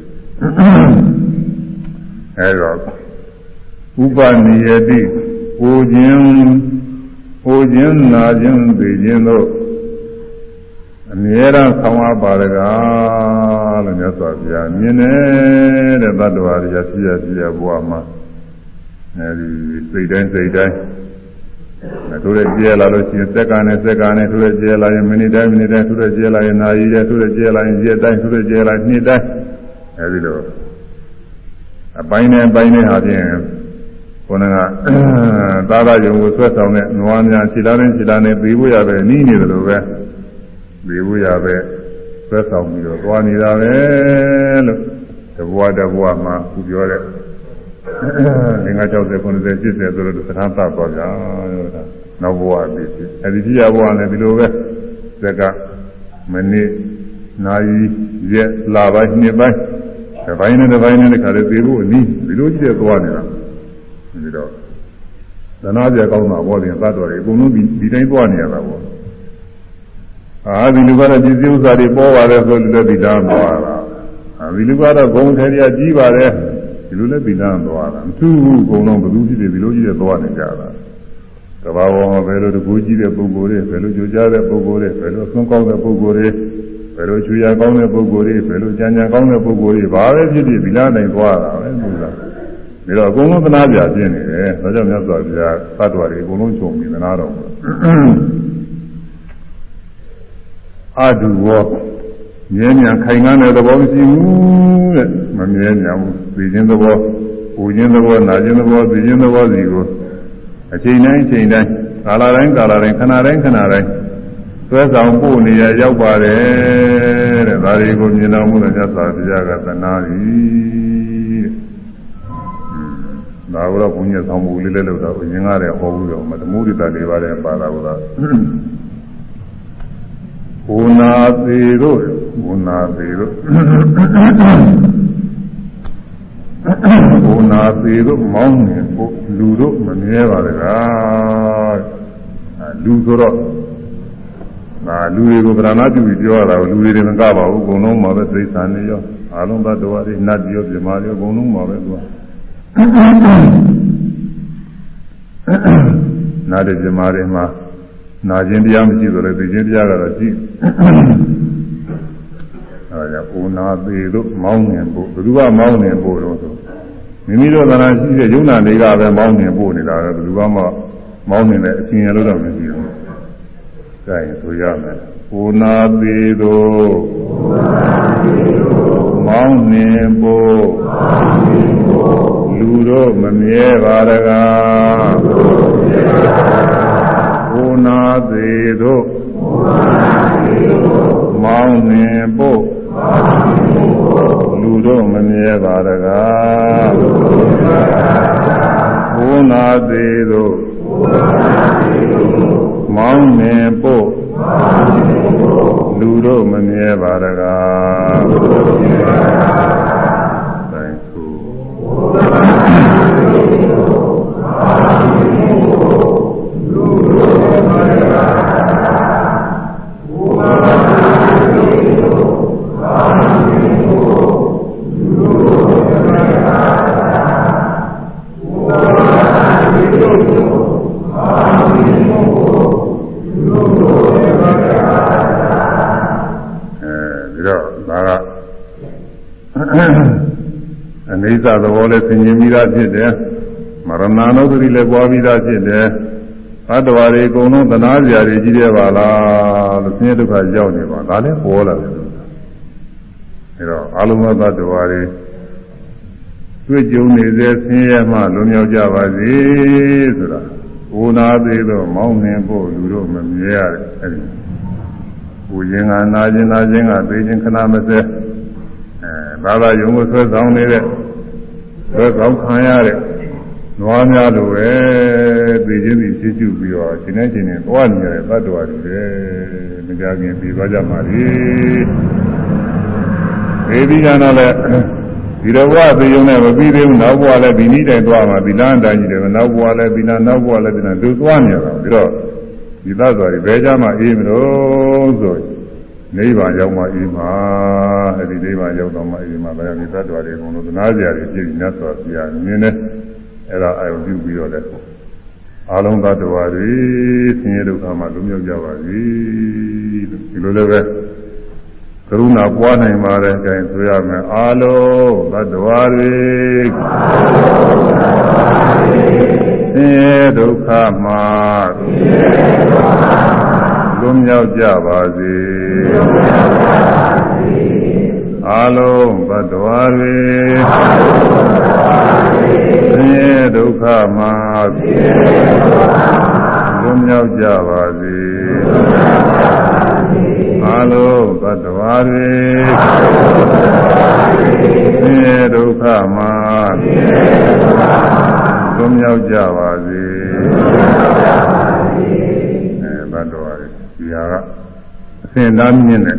အဲတော့ဥပနိယတိဟိုခြင်းဟိုခြင်းနာခြင်းသိခြင်းတို့အမြဲတမ်းဆောင်းအပ်ပါရကားလို့မြတ်စွာဘုရားမြင်တယ်တဲ့တ attva တွေရရှိရရှိရဘဝမှာအဲဒီစိတ်တိုင်းစိတ်တိုင်း ထိုးရကျဲလာလို့ရှိရင်စက္ကန့်နဲ့စက္ကန့်နဲ့ထိုးရကျဲလာရင်မိနစ်တိုင်းမိနစ်တိုင်းထိုးရကျဲလာရင်နာရီတိုင်းထိုးရကျဲလာရင်ရက်တိုင်းထိုးရကျဲလာနှစ်တိုင်းအဲဒီလိုအပိုင်းနဲ့အပိုင်းနဲ့ဟာဖြင့်ခေါင်းကသာသာယုံကိုဆွဲဆောင်တဲ့နွားများခြေလာနဲ့ခြေလာနဲ့ပြီးဖို့ရပဲနီးနေတယ်လို့ပဲပြီးဖို့ရပဲဆွဲဆောင်ပြီးတော့သွားနေတာပဲလို့တဘွားတဘွားမှာသူပြောတဲ့ ငါ60 90 80ဆိုတော့သထမ်းသတ်သွားကြတာနောက်ဘဝအဖြစ်အဲဒီပြရဘဝနဲ့ဒီလိုပဲဇက်ကမိနစ်နာရီရက်လပိုင်းနှစ်ပိုင်းတစ်ပိုင်းနဲ့တစ်ပိုင်းနဲ့တခါလေသေဖို့အနည်းဒီလိုကြည့်ရသွားနေတာပြီးတော့သနာပြကောင်းတာဘောတင်သတ်တော်တွေအကုန်လုံးဒီဒီတိုင်းသွားနေရတာပေါ့အာဒီလူကတော့ဒီစည်းဥစ္စာတွေပေါ်ပါတယ်ဆိုလို့လည်းဒီလားသွားတာအာဒီလူကတော့ဂုံထေရကြီးပါတယ်ဒီ လိုလည်းပြီးလမ်းသွားတာမထူးဘူးအကုန်လုံးဘယ်သူဖြစ်ဖြစ်ဒီလိုကြီးတဲ့သွားနေကြတာကဘာပေါ်မှာဘယ်လိုတကူကြီးတဲ့ပုဂ္ဂိုလ်တွေဘယ်လိုကြိုးကြားတဲ့ပုဂ္ဂိုလ်တွေဘယ်လိုအဆုံးကောင်းတဲ့ပုဂ္ဂိုလ်တွေဘယ်လိုချွေရကောင်းတဲ့ပုဂ္ဂိုလ်တွေဘယ်လိုကြံကြံကောင်းတဲ့ပုဂ္ဂိုလ်တွေဘာပဲဖြစ်ဖြစ်ဒီလားနိုင်သွားတာပဲသူကဒါတော့အကုန်လုံးသနာပြပြနေတယ်ဒါကြောင့်မြတ်စွာဘုရားသတ္တဝါတွေအကုန်လုံးချုပ်ပြီးသနာတော်မူအဒုဝော မြဲမြံခိုင်ခံတဲ့သဘောမရှိဘူးတဲ့မမြဲမြံဘူးသိခြင်းသဘောပူခြင်းသဘောနာခြင်းသဘောသိခြင်းသဘောစီကိုအချိန်တိုင်းအချိန်တိုင်းကာလတိုင်းကာလတိုင်းခဏတိုင်းခဏတိုင်းသွဲဆောင်ပို့နေရရောက်ပါတယ်တဲ့ဒါတွေကိုမြင်တော်မူတဲ့မြတ်စွာဘုရားကသနာပြီတဲ့ဒါကတော့ဘုန်းကြီးဆောင်မှုလေးလည်းလုပ်တော့အရင်ကတည်းကဟောဘူးတော့မသမုဒိတာလေးပါးလည်းပါတာကတော့ဘုနာသေးတို့ ဘုနာသေးတို့ဘုနာသေးတို့မောင်းနေဖို့လူတို့မမြဲပါတကားလူဆိုတော့ဒါလူတွေကိုဗရဏပြုပြီးပြောရတာလူတွေတွေမကပါဘူးအကုန်လုံးမှာပဲသိသနေရောအလုံးသတ္တဝါတွေနတ်တွေရောပြမာတွေရောအကုန်လုံးမှာပဲသူကနတ်တွေပြမာတွေမှာနာခြင်းတရားမရှိဆိုလည်းသိခြင်းတရားကတော့ရှိအဲဒါ ကြောင့်ဦးနာသေးတို့မောင်းနေဖို့ဘယ်သူကမောင်းနေဖို့တော့ဆိုမိမိတို့သဏ္ဍာန်ရှိတဲ့ယုံနာတွေကပဲမောင်းနေဖို့နေတာပဲဘယ်သူကမှမောင်းနေတဲ့အချင်းရလို့တော့မရှိဘူး။ဒါရင်ဆိုရမယ်။ဦးနာသေးတို့မောင်းနေဖို့လူတို့မမြဲပါရကားကိုနာသေးတို့မောင်းနှင်ဖို့ လူတို့မမြဲပါတကားကိုနာသေးတို့မောင်းနှင်ဖို့လူတို့မမြဲပါတကားတိုင်းခုအဲဒီတော့ဒါကအနိစ္စ သဘောနဲ့သင်ញင်ပြီးသားဖြစ်တယ်မရဏနုဒ္ဒတိလည်းပွားပြီးသားဖြစ်တယ်ဘတ်တော်ရီအကုန်လုံးသနာစရာတွေကြီးတယ်ပါလားလို့ဆင်းရဲဒုက္ခရောက်နေပါဒါလည်းပေါ်လာတယ်အဲတော့အလုံးစုံသတ္တဝါတွေတွေ့ကြုံနေစေဆင်းရဲမှလွန်မြောက်ကြပါစေဆိုတာဘုနာသေးတော့မောင်းနှင်ဖို့လူတို့မမြဲရတယ်အဲဒီပူခြင်းကနာခြင်းနာခြင်းကသိခြင်းခဏမစဲအဲဘာသာယုံကိုဆွဲဆောင်နေတဲ့ ဆွဲဆောင်ခံရတဲ့နွားများလိုပဲသိခြင်းပြီးရှိကျပြီးတော့ရှင်နေရှင်နေသွားနေရတဲ့သတ္တဝါတွေပဲမကြခင်ပြီးသွားကြပါလေဒီပြီးကြတော့လည်းဒီတော့ဘဝသိုံနဲ့မပြီးသေးဘူးနောက်ဘဝလည်းဒီနည်းတိုင်သွားမှာဒီလမ်းတိုင်းကြီးတယ်နောက်ဘဝလည်းဒီနာနောက်ဘဝလည်းဒီနာသူသွားနေရတာပြီးတော့ဒီသတ္တဝါတွေဘယ်ကြမှာအေးမလို့ဆို နိဗ္ဗာန်ရောက်မှအေးမှာအဲဒီနိဗ္ဗာန်ရောက်တော့မှအေးမှာလည်းဒီသတ္တဝါတွေအကုန်လုံးသနာစရာတွေပြည့်ညတ်စွာပြရမြင်တယ်အဲ့ဒါအာရုံပြုပြီးတော့လည်းအလုံးသတ္တဝါတွေဆင်းရဲဒုက္ခမှလွတ်မြောက်ကြပါစေဒီလိုလည်းပဲကရုဏာပွားနိုင်ပါတယ်အဲဒါဆိုရမယ်အာလုံးသတ္တဝါတွေဆင်းရဲဒုက္ခမှ လွတ်မြောက်ကြပါစေအာလုံးသတ္တဝါတွေဆင်းရဲဒုက္ခမှလွတ်မြောက်ကြပါစေအာလုံးသတ္တဝါတွေဆင်းရဲဒုက္ခမှလွတ်မြောက်ကြပါစေ ကအစဉ်သားမြင့်တဲ့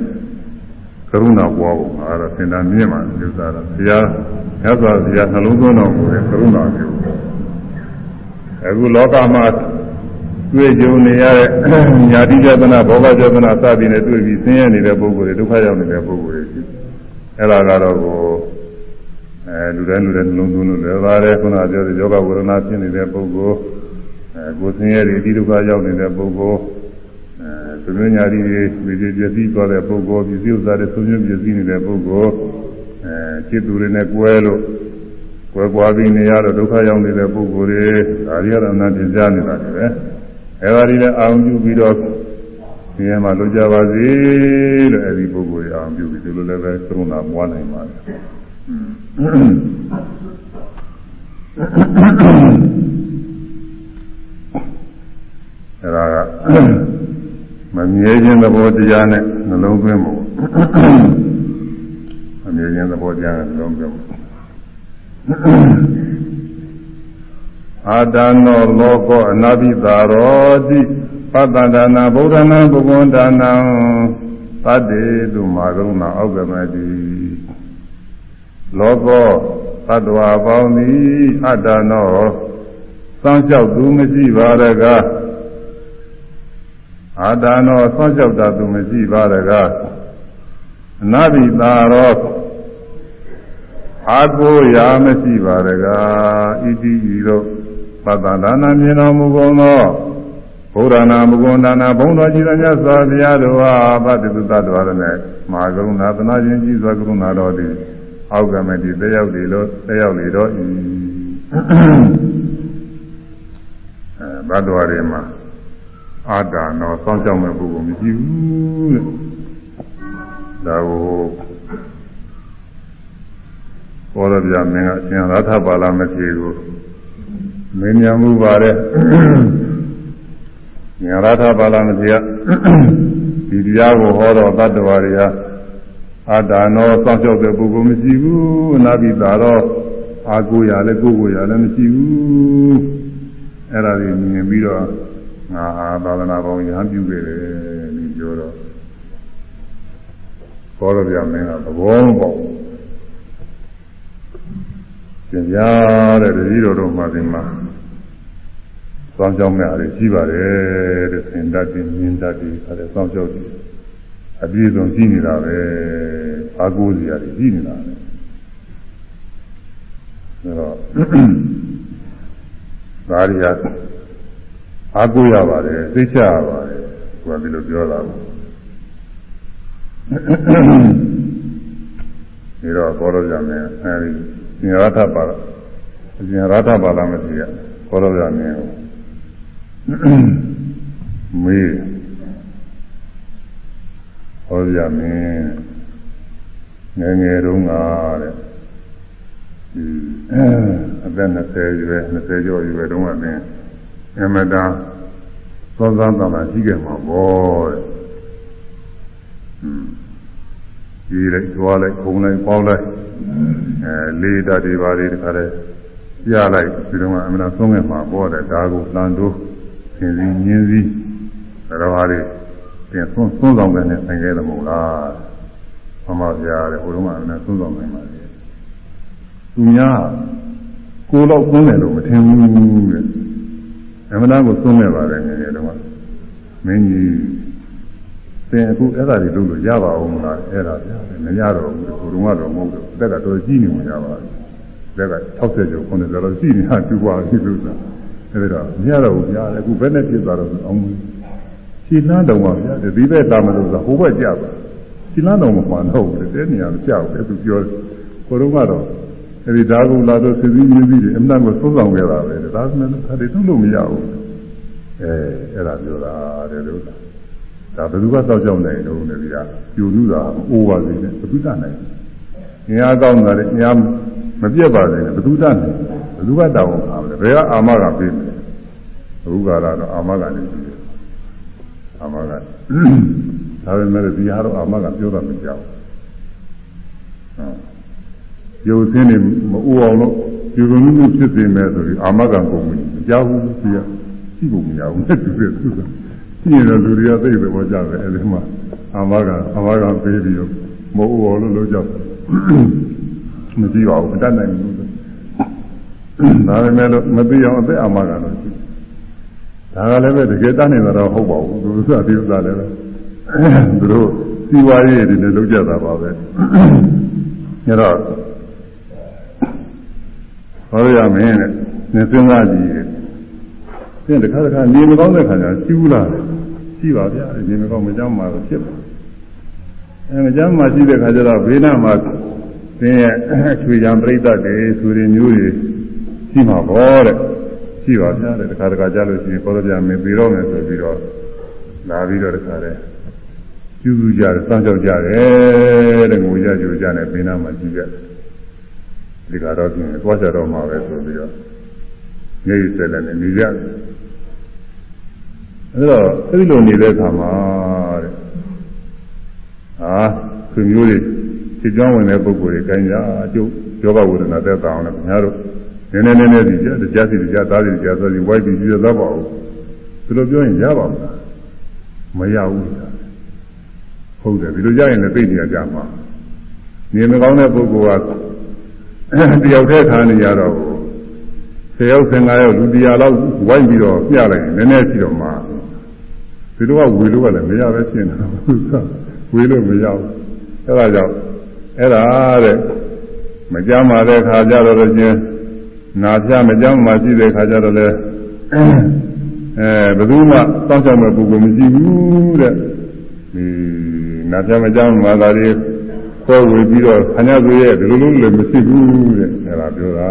ကရုဏာပွားဖို့ငါတော့စင်တာမြင့်မှာပြုစားတော့ဘုရားမြတ်စွာဘုရားနှလုံးသွင်းတော်မူတဲ့ကရုဏာမျိုးအခုလောကမှာတွေ့ကြုံနေရတဲ့ညာတိကြဒနာဘောဂကြဒနာစသည်နဲ့တွေ့ပြီးဆင်းရဲနေတဲ့ပုဂ္ဂိုလ်တွေဒုက္ခရောက်နေတဲ့ပုဂ္ဂိုလ်တွေရှိအဲ့ဒါကတော့ကိုအဲလူတိုင်းလူတိုင်းနှလုံးသွင်းလို့လည်းပါတယ်ခုနကပြောတဲ့ယောဂဝေဒနာဖြစ်နေတဲ့ပုဂ္ဂိုလ်အဲကိုယ်ဆင်းရဲတွေဒီဒုက္ခရောက်နေတဲ့ပုဂ္ဂိုလ်အဲ သမညာတိတွေပြည်ပြည်ပြည့်စည်သွားတဲ့ပုဂ္ဂိုလ်ပြည်စည်းဥစ္စာတွေဆုံးရှုံးပြည့်စည်နေတဲ့ပုဂ္ဂိုလ်အဲจิตသူတွေနဲ့ကွဲလို့ကွဲကွာပြီးနေရတော့ဒုက္ခရောက်နေတဲ့ပုဂ္ဂိုလ်တွေဒါတွေကတော့အနန္တကြားနေတာတွေပဲအဲဒါတွေလည်းအာရုံပြုပြီးတော့ဒီထဲမှာလွတ်ကြပါစေလို့အဲဒီပုဂ္ဂိုလ်တွေအာရုံပြုပြီးဒီလိုလည်းပဲသုံးတာပွားနိုင်ပါတယ်အဲဒါက မမြဲခြင်းသဘောတရားနဲ့နှလုံးသွင်းဖို့မမြဲခြင်းသဘောတရားနဲ့နှလုံးသွင်းဖို့အာတနောလောကောအနာပိသာရောတိပတ္တဒါနာဗုဒ္ဓနာဘုဂဝန္ဒနာသတ္တေတုမာကရုဏာအောက်ကမတိလောကောသတ္တဝါပေါင်းသည်အတ္တနောစောင့်ကြောက်သူမရှိပါရကား အာတနောဆွမ်းလျှောက်တာသူမရှိပါတကားအနာဘိတာရောအာကိုရာမရှိပါတကားဣတိဤတို့ပတ္တဒါနာမြင်တော်မူကုန်သောဘုရားနာမဂုဏဒါနာဘုံတော်ကြီးတော်မြတ်စွာဘုရားတော်ဟာဗတ္တိသတ္တဝါရနဲ့မဟာကရုဏာသနာခြင်းကြီးစွာကရုဏာတော်သည်အောက်ကမတိတက်ရောက်လေလို့တက်ရောက်လေတော့ဤအဲဘတ်တော်ရီမှာ အာတာနောစောင့်ကြောက်မဲ့ပုဂ္ဂိုလ်မရှိဘူးတဲ့ဒါကိုဘောရပြမင်းကအရှင်ရထပါလာမထေကိုမင်းညာမှုပါတယ်ညာရထပါလာမထေကဒီတရားကိုဟောတော့တတ္တဝါတွေဟာအာတာနောစောင့်ကြောက်တဲ့ပုဂ္ဂိုလ်မရှိဘူးအနာပိတာတော့အာကိုရလည်းကိုယ်ကိုရလည်းမရှိဘူးအဲ့ဒါတွေမြင်ပြီးတော့ ငါဟာသာသနာပေါင်းရဟန်းပြုခဲ့တယ်လို့ပြောတော့ဘောရပြမင်းကသဘောပေါက်ကျင်ပြတဲ့တတိတော်တို့မှဒီမှာစောင်းကြောင်းမဲ့အားရှိပါတယ်တဲ့သင်တတ်ပြီးမြင်တတ်ပြီးအဲဒါစောင်းကြောက်ပြီးအပြည့်စုံရှိနေတာပဲအာကိုးစရာရှိနေတာပဲဒါတော့ဒါရီယာ အာကိုးရပါတယ်သိချရပါတယ်သူကဒီလိုပြောတာကိုဒီတော့ဘောရကြမယ်အဲဒီသင်္ရထပါဒသင်္ရထပါဒမသိရဘောရကြမယ်မေးဟောကြမယ်ငယ်ငယ်တုန်းကတဲ့ဒီအသက်20ရွယ်20ကျော်ရွယ်တုန်းကလည်း အမတာသောသောသာသာရှိခဲ့မှာပေါ့တဲ့ကြီးလိုက်သွားလိုက်ခုံလိုက်ပေါင်းလိုက်အဲလေးဓာတ်တွေပါတွေတခါတည်းပြလိုက်ဒီတော့အမှန်ဆုံးခဲ့မှာပေါ့တဲ့ဒါကိုလန်တို့သင်စီညင်းစီဘယ်တော့ဟာတွေပြန်ဆုံးဆုံးဆောင်တဲ့နဲ့ဆိုင်ခဲ့တယ်မဟုတ်လားမမပြားတဲ့ဟိုတုန်းကအမှန်ဆုံးဆောင်နိုင်ပါလေသူများကိုတော့ဆုံးတယ်လို့မထင်ဘူးတဲ့ အမှန်ကိုဆုံးခဲ့ပါတယ်ငယ်ငယ်တုန်းကမင်းကြီးသင်အခုအဲ့ဒါတွေလုပ်လို့ရပါအောင်မလားအဲ့ဒါပြမရတော့ဘူးဘုရုံကတော့မဟုတ်တော့တက်ကတော်ကြီးနေမှရပါဘူးတက်က60ကျော်90ကျော်တော့ရှိနေတာတူပါပြီလို့ဆိုတာအဲ့ဒါမရတော့ဘူးညာအခုဘယ်နဲ့ပြစ်သွားတော့အောင်ရှင်းလန်းတော်ပါဗျာဒီဘက်တာမလို့ဆိုဟိုဘက်ကြပါရှင်းလန်းတော်မမှန်တော့ဘူးတဲ့နေရာမကြောက်ဘူးသူပြောဘုရုံကတော့ အဲ့ဒီဓာတ်ကုလာတော့စီစီမြည်ပြီးအမှန်ကိုသုံးဆောင်ခဲ့တာပဲဒါကလည်းဒါတွေသုံးလို့မရဘူးအဲအဲ့ဒါပြောတာတဲ့လို့ဒါဘယ်သူကတောက်ကြောက်နိုင်တော့လဲဗျာပြူလူတာအိုးပါစေနဲ့ဘယ်သူတတ်နိုင်ငါကောင်းတာလေငါမပြတ်ပါစေနဲ့ဘယ်သူတတ်နိုင်ဘယ်သူကတောင်းအောင်လဲဘယ်ကအာမကပြေးမလဲဘုရားကတော့အာမကနေပြီးတယ်အာမကဒါပေမဲ့ဒီဟာတော့အာမကပြောတာမကြောက်ဟုတ် ရုပ်စင်းနေမအိုးအောင်လို့ဒီလိုမျိုးဖြစ်နေမယ်ဆိုပြီးအာမကကုန်ပြီမကြောက်ဘူးသူကရှိဖို့မရဘူးနဲ့တူတယ်သူကရှိရင်တော့လူတွေကသိတယ်ပေါ်ကြတယ်အဲဒီမှာအာမကအမကပေးပြီးတော့မဟုတ်ဘောလို့လုပ်ကြတယ်မကြည့်ပါဘူးမတတ်နိုင်ဘူးဒါပေမဲ့လို့မသိအောင်အသက်အာမကတော့ရှိဒါကလည်းပဲတကယ်တတ်နေတာတော့ဟုတ်ပါဘူးသူကဒီဥစ္စာလည်းပဲသူတို့စီဝါရေးတွေလည်းလုပ်ကြတာပါပဲအဲတော့ ဟောရမယ်တဲ့နေစဉ်းစားကြည့်သင်တခါတခါနေမကောင်းတဲ့ခါကျကျူးလာတယ်ရှိပါဗျာနေမကောင်းမကြောက်မှတော့ဖြစ်ပါအဲမကြောက်မှရှိတဲ့ခါကျတော့ဘေးနားမှာသင်ရဲ့ချွေကြံပြိဿတွေဆိုရင်မျိုးတွေရှိမှာပေါ့တဲ့ရှိပါဗျာတဲ့တခါတခါကြားလို့ရှိရင်ပေါ်တော့ပြမယ်ပြီးတော့မယ်ဆိုပြီးတော့လာပြီးတော့တခါတည်းကျူးကျူးကြတယ်စောင့်ကြောက်ကြတယ်တဲ့ငိုကြကြိုကြတယ်ဘေးနားမှာကြည့်ကြတယ် ဒီကတော့ပြင်သွားကြတော့မှာပဲဆိုပြီးတော့နေရစလည်းနေကြတယ်အဲတော့အဲဒီလိုနေတဲ့အခါမှာတဲ့ဟာသူမျိုးတွေစိတ်ကြောင်းဝင်တဲ့ပုဂ္ဂိုလ်တွေခိုင်းကြအကျုပ်ယောဂဝေဒနာသက်သာအောင်လည်းခင်ဗျားတို့နည်းနည်းနည်းနည်းဒီကြတရားစီတရားသားစီတရားဆိုပြီးဝိုက်ပြီးပြည့်သွားပါဦးဒီလိုပြောရင်ရပါမလားမရဘူးဟုတ်တယ်ဒီလိုကြရင်လည်းသိနေကြမှာနေမကောင်းတဲ့ပုဂ္ဂိုလ်က တယောက်တည်းခါနေရတော့10ယောက်15ယောက်လူတရားလောက်ဝိုင်းပြီးတော့ပြလိုက်ရင်နည်းနည်းရှိတော့မှဒီလိုကဝေလို့ကလည်းမရပဲရှင်းတာဝေလို့မရဘူးအဲဒါကြောင့်အဲ့ဒါတဲ့မကြမ်းပါတဲ့ခါကြတော့လည်းချင်းနာပြမကြမ်းမှရှိတဲ့ခါကြတော့လည်းအဲဘယ်သူမှစောင့်ရှောက်မဲ့ပုဂ္ဂိုလ်မရှိဘူးတဲ့ဒီနာပြမကြမ်းမှသာတွေ ခွဲဝေပြီးတော့ခဏသွေးရဲ့ဒီလိုလိုလည်းမရှိဘူးတဲ့အဲဒါပြောတာ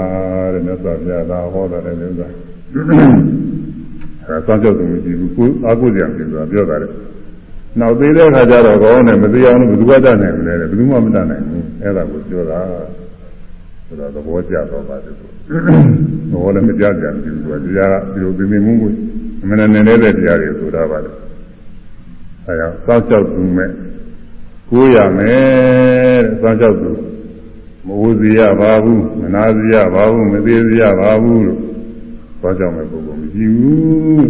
တဲ့မြတ်စွာဘုရားသာဟောတာတဲ့ဥစ္စာအဲစောင့်ကြောက်သူမရှိဘူးကိုအာကိုကြံပြီဆိုတာပြောတာတဲ့နောက်သေးတဲ့ခါကျတော့ကောင်းတယ်မသေးအောင်ဘယ်သူကတတ်နိုင်မလဲတဲ့ဘယ်သူမှမတတ်နိုင်ဘူးအဲဒါကိုပြောတာဆိုတော့သဘောကျတော့ပါတယ်သူသဘောလည်းမကြကြဘူးသူကတရားကဒီလိုပြင်းပြင်းမှုကိုအမှန်နဲ့နေတဲ့တရားတွေဆိုတာပါလေအဲဒါစောင့်ကြောက်သူမဲ့ ကိုးရမယ်တဲ့စောင့်ကြောက်သူမဝစီရပါဘူးမနာစီရပါဘူးမသေးစီရပါဘူးလို့စောင့်ကြောက်မဲ့ပုဂ္ဂိုလ်မရှိဘူး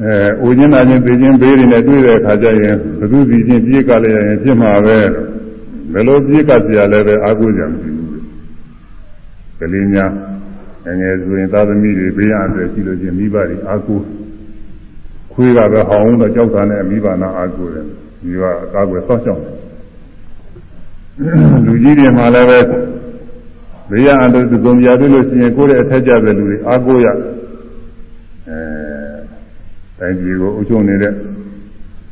အဲအိုချင်းနာချင်းသိချင်းဘေးတွေနဲ့တွေ့တဲ့အခါကျရင်ဘသူစီချင်းပြေးကလည်းရင်ဖြစ်မှာပဲဘယ်လိုပြေးကစရာလဲပဲအာကိုကြမရှိဘူးကလေးများငယ်ဆိုရင်သာသမီတွေဘေးရအတွက်ရှိလို့ချင်းမိဘတွေအာကိုခွေးကပဲဟောင်းတော့ကြောက်တာနဲ့မိဘနာအာကိုတယ် ဒီကအကားကွယ်ဆောက်ရှောက်တယ်လူကြီးတွေမှလည်းပဲဘေးရအတူသူကုန်ပြတွေ့လို့ရှိရင်ကိုယ့်ရဲ့အထက်ကျတဲ့လူတွေအာကိုရအဲတိုင်းပြည်ကိုအုပ်ချုပ်နေတဲ့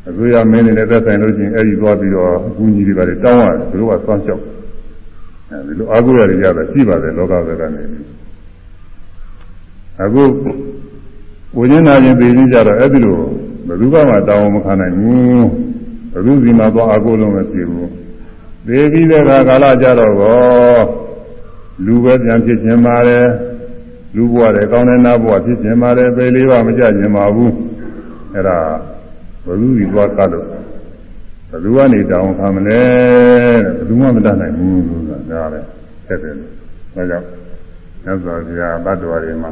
အစိုးရမင်းတွေနဲ့သက်ဆိုင်လို့ရှိရင်အဲ့ဒီသွားပြီးတော့အကူအညီတွေပါတောင်းရတယ်သူတို့ကစောင့်ရှောက်အဲဒီလိုအာကိုရတွေရတာရှိပါတယ်လောကဘက်ကနေအခုဝိညာဉ်နာခြင်းသိခြင်းကြတော့အဲ့ဒီလိုဘယ်သူမှတောင်းမခံနိုင်ဘူး ဘယ်သူစီမှာသွားအာကိုလုံးမဖြစ်ဘူးသိပြီးတဲ့အခါကာလကြတော့ကောလူပဲပြန်ဖြစ်ခြင်းပါတယ်လူဘဝတဲ့ကောင်းတဲ့နာဘဝဖြစ်ခြင်းပါတယ်ပေလေးပါမကြခြင်းပါဘူးအဲ့ဒါဘယ်သူစီသွားကလို့ဘယ်သူကနေတောင်းခံမလဲတဲ့ဘယ်သူမှမတတ်နိုင်ဘူးဆိုတာဒါပဲဆက်တယ်ဒါကြောင့်သစ္စာပြာဘတ်တော်တွေမှာ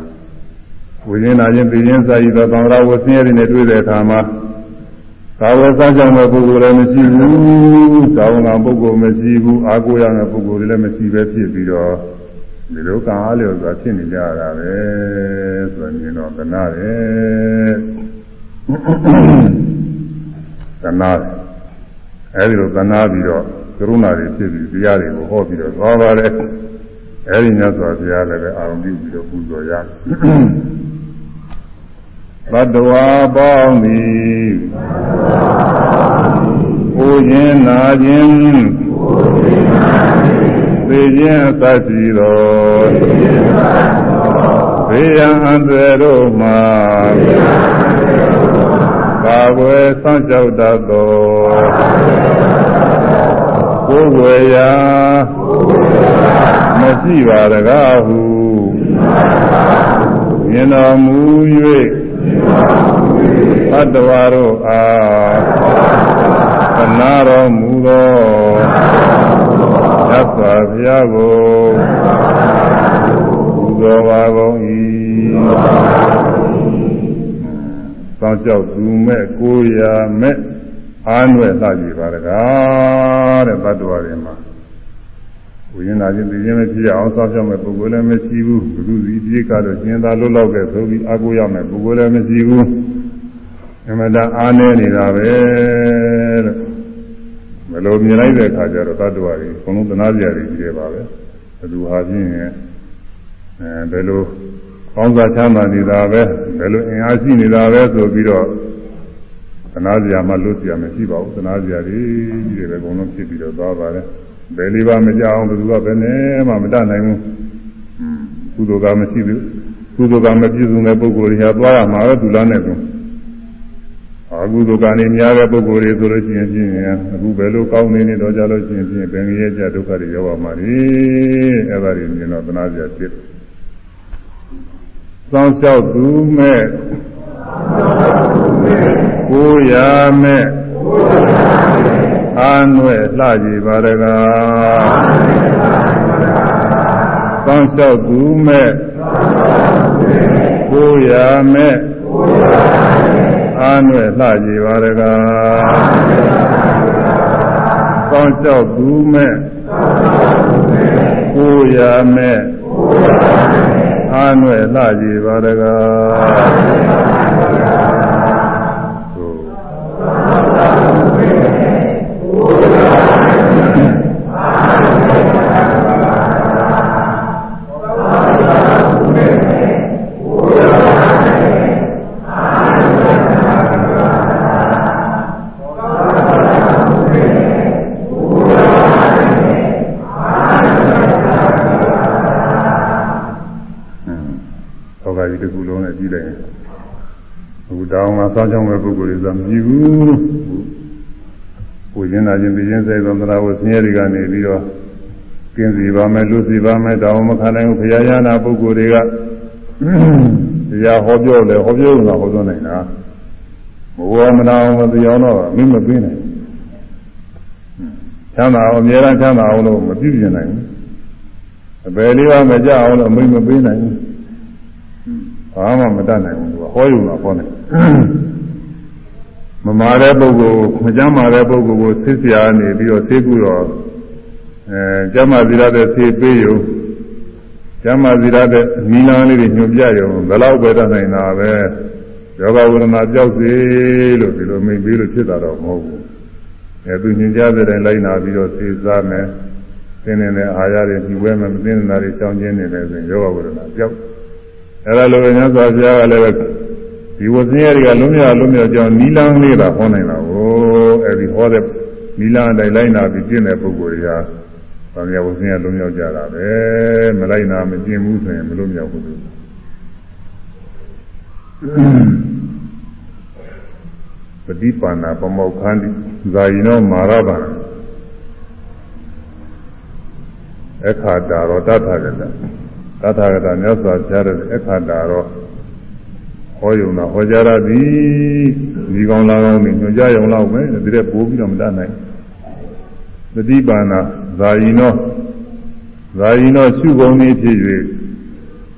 ဝိညာဉ်နာခြင်းသိခြင်းစာရည်သောသံဃာဝဆင်းရဲတွေနဲ့တွေ့တဲ့အခါမှာ သာဝေစားကြောင့်တဲ့ပုဂ္ဂိုလ်လည်းမရှိဘူးသာဝနာပုဂ္ဂိုလ်မရှိဘူးအာကိုရတဲ့ပုဂ္ဂိုလ်လည်းမရှိပဲဖြစ်ပြီးတော့ဒီလိုကံအားလျော်စွာဖြစ်နေကြရတာပဲဆိုရင်မြင်တော့ကနာတယ်ကနာတယ်အဲဒီလိုကနာပြီးတော့ကရုဏာတွေဖြစ်ပြီးတရားတွေကိုဟောပြီးတော့သွားပါတယ်အဲဒီညဆိုဘုရားလည်းပဲအာရုံပြုပြီးတော့ပူဇော်ရတယ် ဘတ်တော်ပေါင်းသည်ဘုရင်နာခြင်းသိခြင်းအသတိတော်ဘေးရန်အန္တရာယ်တို့မှာကာကွယ်စောင့်ကြောက်တတ်သောကိုယ်ွယ်ရာမရှိပါတကားဟုမြင်တော်မူ၍ သတ္တဝါတို့အားသနာတော်မူသောသစ္စာဘုရားကိုပူဇော်ပါကုန်၏သောကြောက်သူမဲ့ကိုရမဲ့အားနွယ်လှကြည့်ပါတကားတဲ့သတ္တဝါတွေမှာ ဝိညာဉ်နာခြင်းသိခြင်းမဖြစ်အောင်စောင့်ရှောက်မဲ့ပုဂ္ဂိုလ်လည်းမရှိဘူးဘုသူစီပြေကတော့ကျင်သာလွတ်လောက်တဲ့ဆိုပြီးအာကိုရမဲ့ပုဂ္ဂိုလ်လည်းမရှိဘူးအမှန်တန်အားနည်းနေတာပဲတဲ့မလို့မြင်လိုက်တဲ့အခါကျတော့သတ္တဝါတွေအကုန်လုံးသနာစရာတွေကြီးတယ်ပါပဲဘယ်သူဟာဖြင့်အဲဘယ်လိုကောင်းစားချမ်းသာနေတာပဲဘယ်လိုအင်အားရှိနေတာပဲဆိုပြီးတော့သနာစရာမှလွတ်စရာမရှိပါဘူးသနာစရာတွေကြီးတယ်ပဲအကုန်လုံးဖြစ်ပြီးတော့သွားပါတယ် ဘယ်လေးပါမကြအောင်ဘယ်သူကဘယ်နဲ့မှမတတ်နိုင်ဘူးကုသိုလ်ကမရှိဘူးကုသိုလ်ကမပြည့်စုံတဲ့ပုဂ္ဂိုလ်တွေဟာသွားရမှာပဲသူလားနဲ့သူအကုသိုလ်ကနေများတဲ့ပုဂ္ဂိုလ်တွေဆိုလို့ရှိရင်ဖြင့်အခုဘယ်လိုကောင်းနေနေတော့ကြလို့ရှိရင်ဖြင့်ဘယ်ငရဲကြဒုက္ခတွေရောက်ပါမှာလေအဲ့ဒါတွေမြင်တော့သနာစရာဖြစ်စောင်းလျှောက်သူမဲ့ကိုရမဲ့ အာနွယ်လှကြည်ပါရကားစောင်းလျှောက်သူမဲ့ကိုရမဲ့အာနွယ်လှကြည်ပါရကားစောင်းလျှောက်သူမဲ့ကိုရမဲ့အာနွယ်လှကြည်ပါရကာ စောင်းကြောင်းမဲ့ပုဂ္ဂိုလ်တွေဆိုမြည်ဘူးကိုရင်းနာခြင်းပြင်းစေသောသရာဝဆင်းရဲတွေကနေပြီးတော့ကျင်းစီပါမယ်လူစီပါမယ်တောင်းမခံနိုင်ဘူးဘုရားရဟနာပုဂ္ဂိုလ်တွေကတရားဟောပြောတယ်ဟောပြောတာဟောပြောနိုင်တာဘဝမနာအောင်မပြောင်းတော့မင်းမပေးနိုင်ချမ်းသာအောင်အများအားချမ်းသာအောင်လို့မပြည့်ပြည့်နိုင်ဘူးအပယ်လေးပါမကြအောင်လို့မင်းမပေးနိုင်ဘူးဘာမှမတတ်နိုင်ဘူးသူကဟောယူတာဟောနေတယ် မမာတဲ့ပုဂ္ဂိုလ်မကြမ်းမာတဲ့ပုဂ္ဂိုလ်ကိုဆစ်စရာနေပြီးတော့ဆေးကူတော့အဲကျမ်းမာသီရတဲ့ဆေးပေးရုံကျမ်းမာသီရတဲ့နီလန်းလေးတွေညွှန်ပြရုံဘယ်တော့ပဲတတ်နိုင်တာပဲယောဂဝေဒနာကြောက်စေလို့ဒီလိုမိတ်ပြီးလို့ဖြစ်တာတော့မဟုတ်ဘူးအဲသူညင်ကြတဲ့တိုင်းလိုက်နာပြီးတော့သေစားမယ်သင်နေတဲ့အာရတွေဒီဝဲမယ်မသိနေတာတွေကြောင်းကျင်းနေတယ်ဆိုရင်ယောဂဝေဒနာကြောက်အဲဒါလိုပဲညစွာဘုရားကလည်း ဒီဝဇင်းရတွေကလုံးမြောက်လုံးမြောက်ကြောင်းနီလန်းလေးတာဟောနိုင်တာကိုအဲဒီဟောတဲ့နီလန်းတိုင်းလိုက်နာပြီးကျင့်တဲ့ပုဂ္ဂိုလ်တွေကဗာမယဝဇင်းရလုံးမြောက်ကြတာပဲမလိုက်နာမကျင့်ဘူးဆိုရင်မလုံးမြောက်ဘူးပฏิပါဏပမောခန္တိဇာယိနောမာရဗံအခါတာရောတထာဂတတထာဂတမြတ်စွာဘုရားရဲ့အခါတာရော ဟောယုံတာဟောကြားရသည်ဒီကောင်းလာကောင်းနေညွှန်ကြားယုံလောက်ပဲဒီတဲ့ပိုးပြီးတော့မတတ်နိုင်ပฏิပါဏဇာယိနောဇာယိနောရှုကုန်နေဖြစ်၍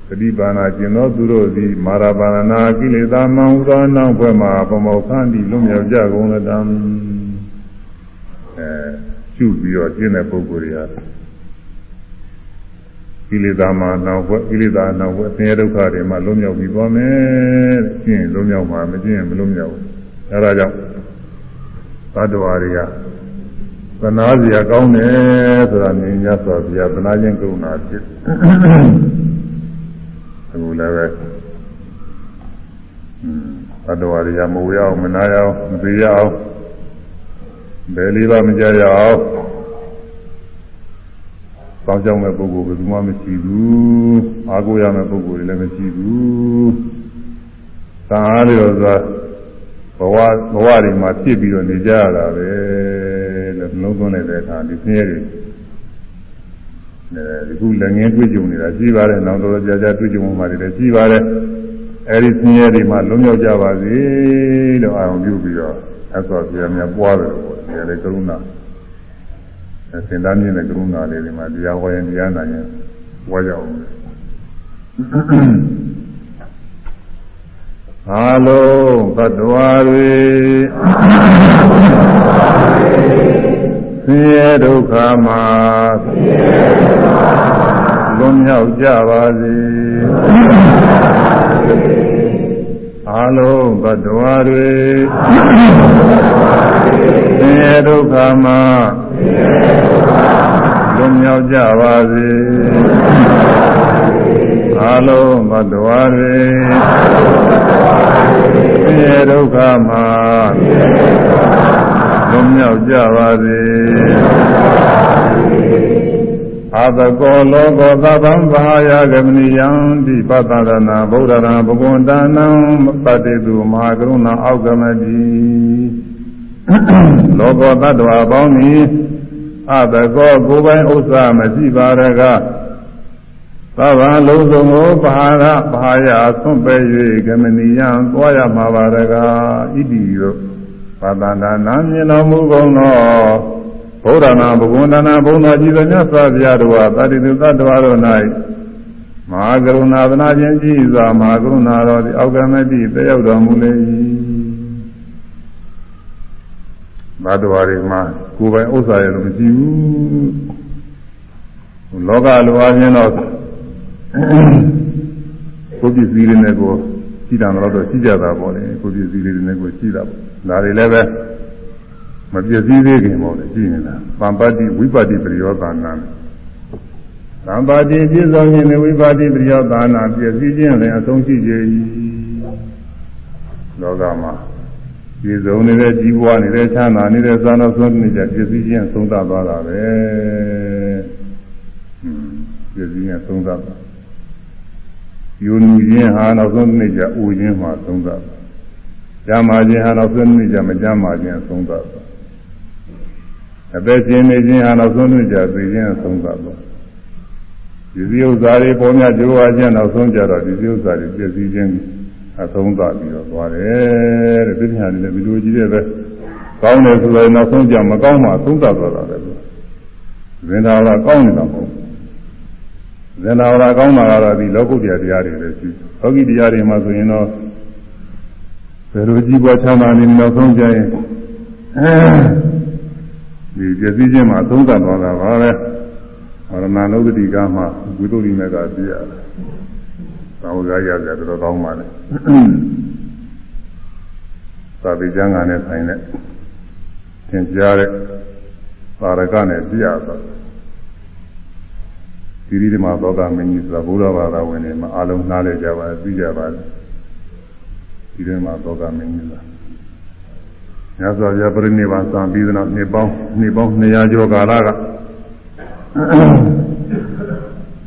ပฏิပါဏကျင်သောသူတို့သည်မာရပါဏနာကိလေသာမံဥသောနောက်ဘက်မှာပမောခန္တိလွတ်မြောက်ကြကုန်လတံအဲရှုပြီးတော့ကျင့်တဲ့ပုဂ္ဂိုလ်တွေဟာ ကိလေသာမှာနောက်ဘက်ကိလေသာနောက်ဘက်ဆင်းရဲဒုက္ခတွေမှာလွတ်မြောက်ပြီးသွားမယ်ကျင့်လွတ်မြောက်မှာမကျင့်မလွတ်မြောက်ဘူးအဲဒါကြောင့်သတ္တဝါတွေကသနာစရာကောင်းတယ်ဆိုတာမြင်ရသော်ဘုရားသနာချင်းကရုဏာဖြစ်အခုလည်းပဲသတ္တဝါတွေကမဝရအောင်မနာရအောင်မသေးရအောင်ဘယ်လေးပါမကြရအောင် ကောင်းကြောင်းမဲ့ပုဂ္ဂိုလ်ဘယ်သူမှမရှိဘူးအားကိုးရမယ့်ပုဂ္ဂိုလ်တွေလည်းမရှိဘူးသာအားလျော်စွာဘဝဘဝတွေမှာဖြစ်ပြီးတော့နေကြရတာပဲလို့နှလုံးသွင်းလိုက်တဲ့အခါဒီဆင်းရဲတွေအဲဒီခုလည်းငင်းတွေ့ကြုံနေတာရှိပါတယ်နောက်တော့ကြာကြာတွေ့ကြုံမှတွေလည်းရှိပါတယ်အဲဒီဆင်းရဲတွေမှာလုံးရောက်ကြပါစေလို့အာရုံပြုပြီးတော့အဆောပြများပွားတယ်ပေါ့ဒီလေကရုဏာ စင်သားမြင့်တဲ့ကရုဏာလေးတွေမှာတရားဟောရင်တရားနာရင်ဝါကြအောင်အားလုံးသတ္တဝါတွေဆင်းရဲဒုက္ခမှာလွန်မြောက်ကြပါစေ အားလုံးသတ္တဝါတွေဆင်းရဲဒုက္ခမှာလွန်မြောက်ကြပါစေအားလုံးသတ္တဝါတွေဆင်းရဲဒုက္ခမှာလွန်မြောက်ကြပါစေ အာသကောလောကောသဗ္ဗံဘာယဂမနိယံတိပတ္တရဏဗုဒ္ဓရံဘဂဝန္တနံပတိတုမဟာကရုဏာအောက်ကမတိလောကောတ attva ပေါင်းသည်အသကောကိုယ်ပိုင်ဥစ္စာမရှိပါရကသဗ္ဗံလုံးစုံကိုဘာရဘာယဆွန့်ပဲ၍ဂမနိယံသွားရမှာပါရကဣတိယောပါတန္တနာမြင်တော်မူကုန်သော ဘုရားနာဘဂဝန္တနာဘုံတော်ကြည်သောမြတ်စွာဘုရားတော်ဟာတတိတုသတ္တဝါတို့၌မဟာကရုဏာသနာခြင်းကြည်စွာမဟာကရုဏာတော်သည်အောက်ကမတိတယောက်တော်မူလေ၏ဘတ်တော်ရီမှာကိုယ်ပိုင်ဥစ္စာရလို့မရှိဘူးလောကလိုအချင်းတော့ကိုယ်ပစ္စည်းတွေနဲ့ကိုရှိတာတော့ရှိကြတာပေါ့လေကိုယ်ပစ္စည်းတွေနဲ့ကိုရှိတာပေါ့ဒါတွေလည်းပဲ မပြည့်စည်သေးခင်ပေါ့လေရှိနေတာပံပတိဝိပတိပရိယောသာနာသံပါတိပြည့်စုံခြင်းနဲ့ဝိပါတိပရိယောသာနာပြည့်စည်ခြင်းလည်းအဆုံးရှိကြ၏လောကမှာပြည့်စုံနေတဲ့ကြီးပွားနေတဲ့ချမ်းသာနေတဲ့သာနာဆုံးနေကြပြည့်စည်ခြင်းသုံးသသွားတာပဲပြည့်စည်ခြင်းသုံးသသွားယူနူခြင်းဟာနောက်ဆုံးနေကြဥခြင်းမှာသုံးသသွားကြမ်းမာခြင်းဟာနောက်ဆုံးနေကြမကြမ်းမာခြင်းသုံးသသွား အသက်ရှင်နေခြင်းဟာနောက်ဆုံးနေကြသိခြင်းသုံးသသွားဒီစည်းဥစ္စာတွေပေါ်များကြိုးဝါခြင်းနောက်ဆုံးကြတော့ဒီစည်းဥစ္စာတွေပြည့်စည်ခြင်းအဆုံးသပြီးတော့သွားတယ်တဲ့ဒီညာလည်းဒီလိုကြီးတဲ့ပဲကောင်းတယ်ဆိုရင်နောက်ဆုံးကြမကောင်းမှသုံးသသွားတာပဲဇင်သာဝရကောင်းနေတာမဟုတ်ဇင်သာဝရကောင်းတာကတော့ဒီလောကုတ္တရာတရားတွေလည်းရှိလောကီတရားတွေမှာဆိုရင်တော့ဘယ်လိုကြီးပွားချမ်းသာနေနောက်ဆုံးကြရင် ဒီပြည့်စည်ခြင်းမှာသုံးသပ်သွားတာပါပဲမရဏနုဒတိကမှာဝိသုဒ္ဓိမေကပြရတယ်။သာဝကရရတယ်တော်တော်ကောင်းပါလေ။သာဝိကျမ်းကနဲ့ဆိုင်တဲ့သင်ကြားတဲ့ပါရကနဲ့ပြရတော့ဒီဒီမှာသောကမင်းကြီးဆိုတာဘုရားဘာသာဝင်တွေမှာအလုံးနားလည်ကြပါသိကြပါလေဒီထဲမှာသောကမင်းကြီးလား ညဇောပြပြိနိဗ္ဗာန်စံပြီးတဲ့နောက်နှစ်ပေါင်းနှစ်ပေါင်း200ကျော်ကာလက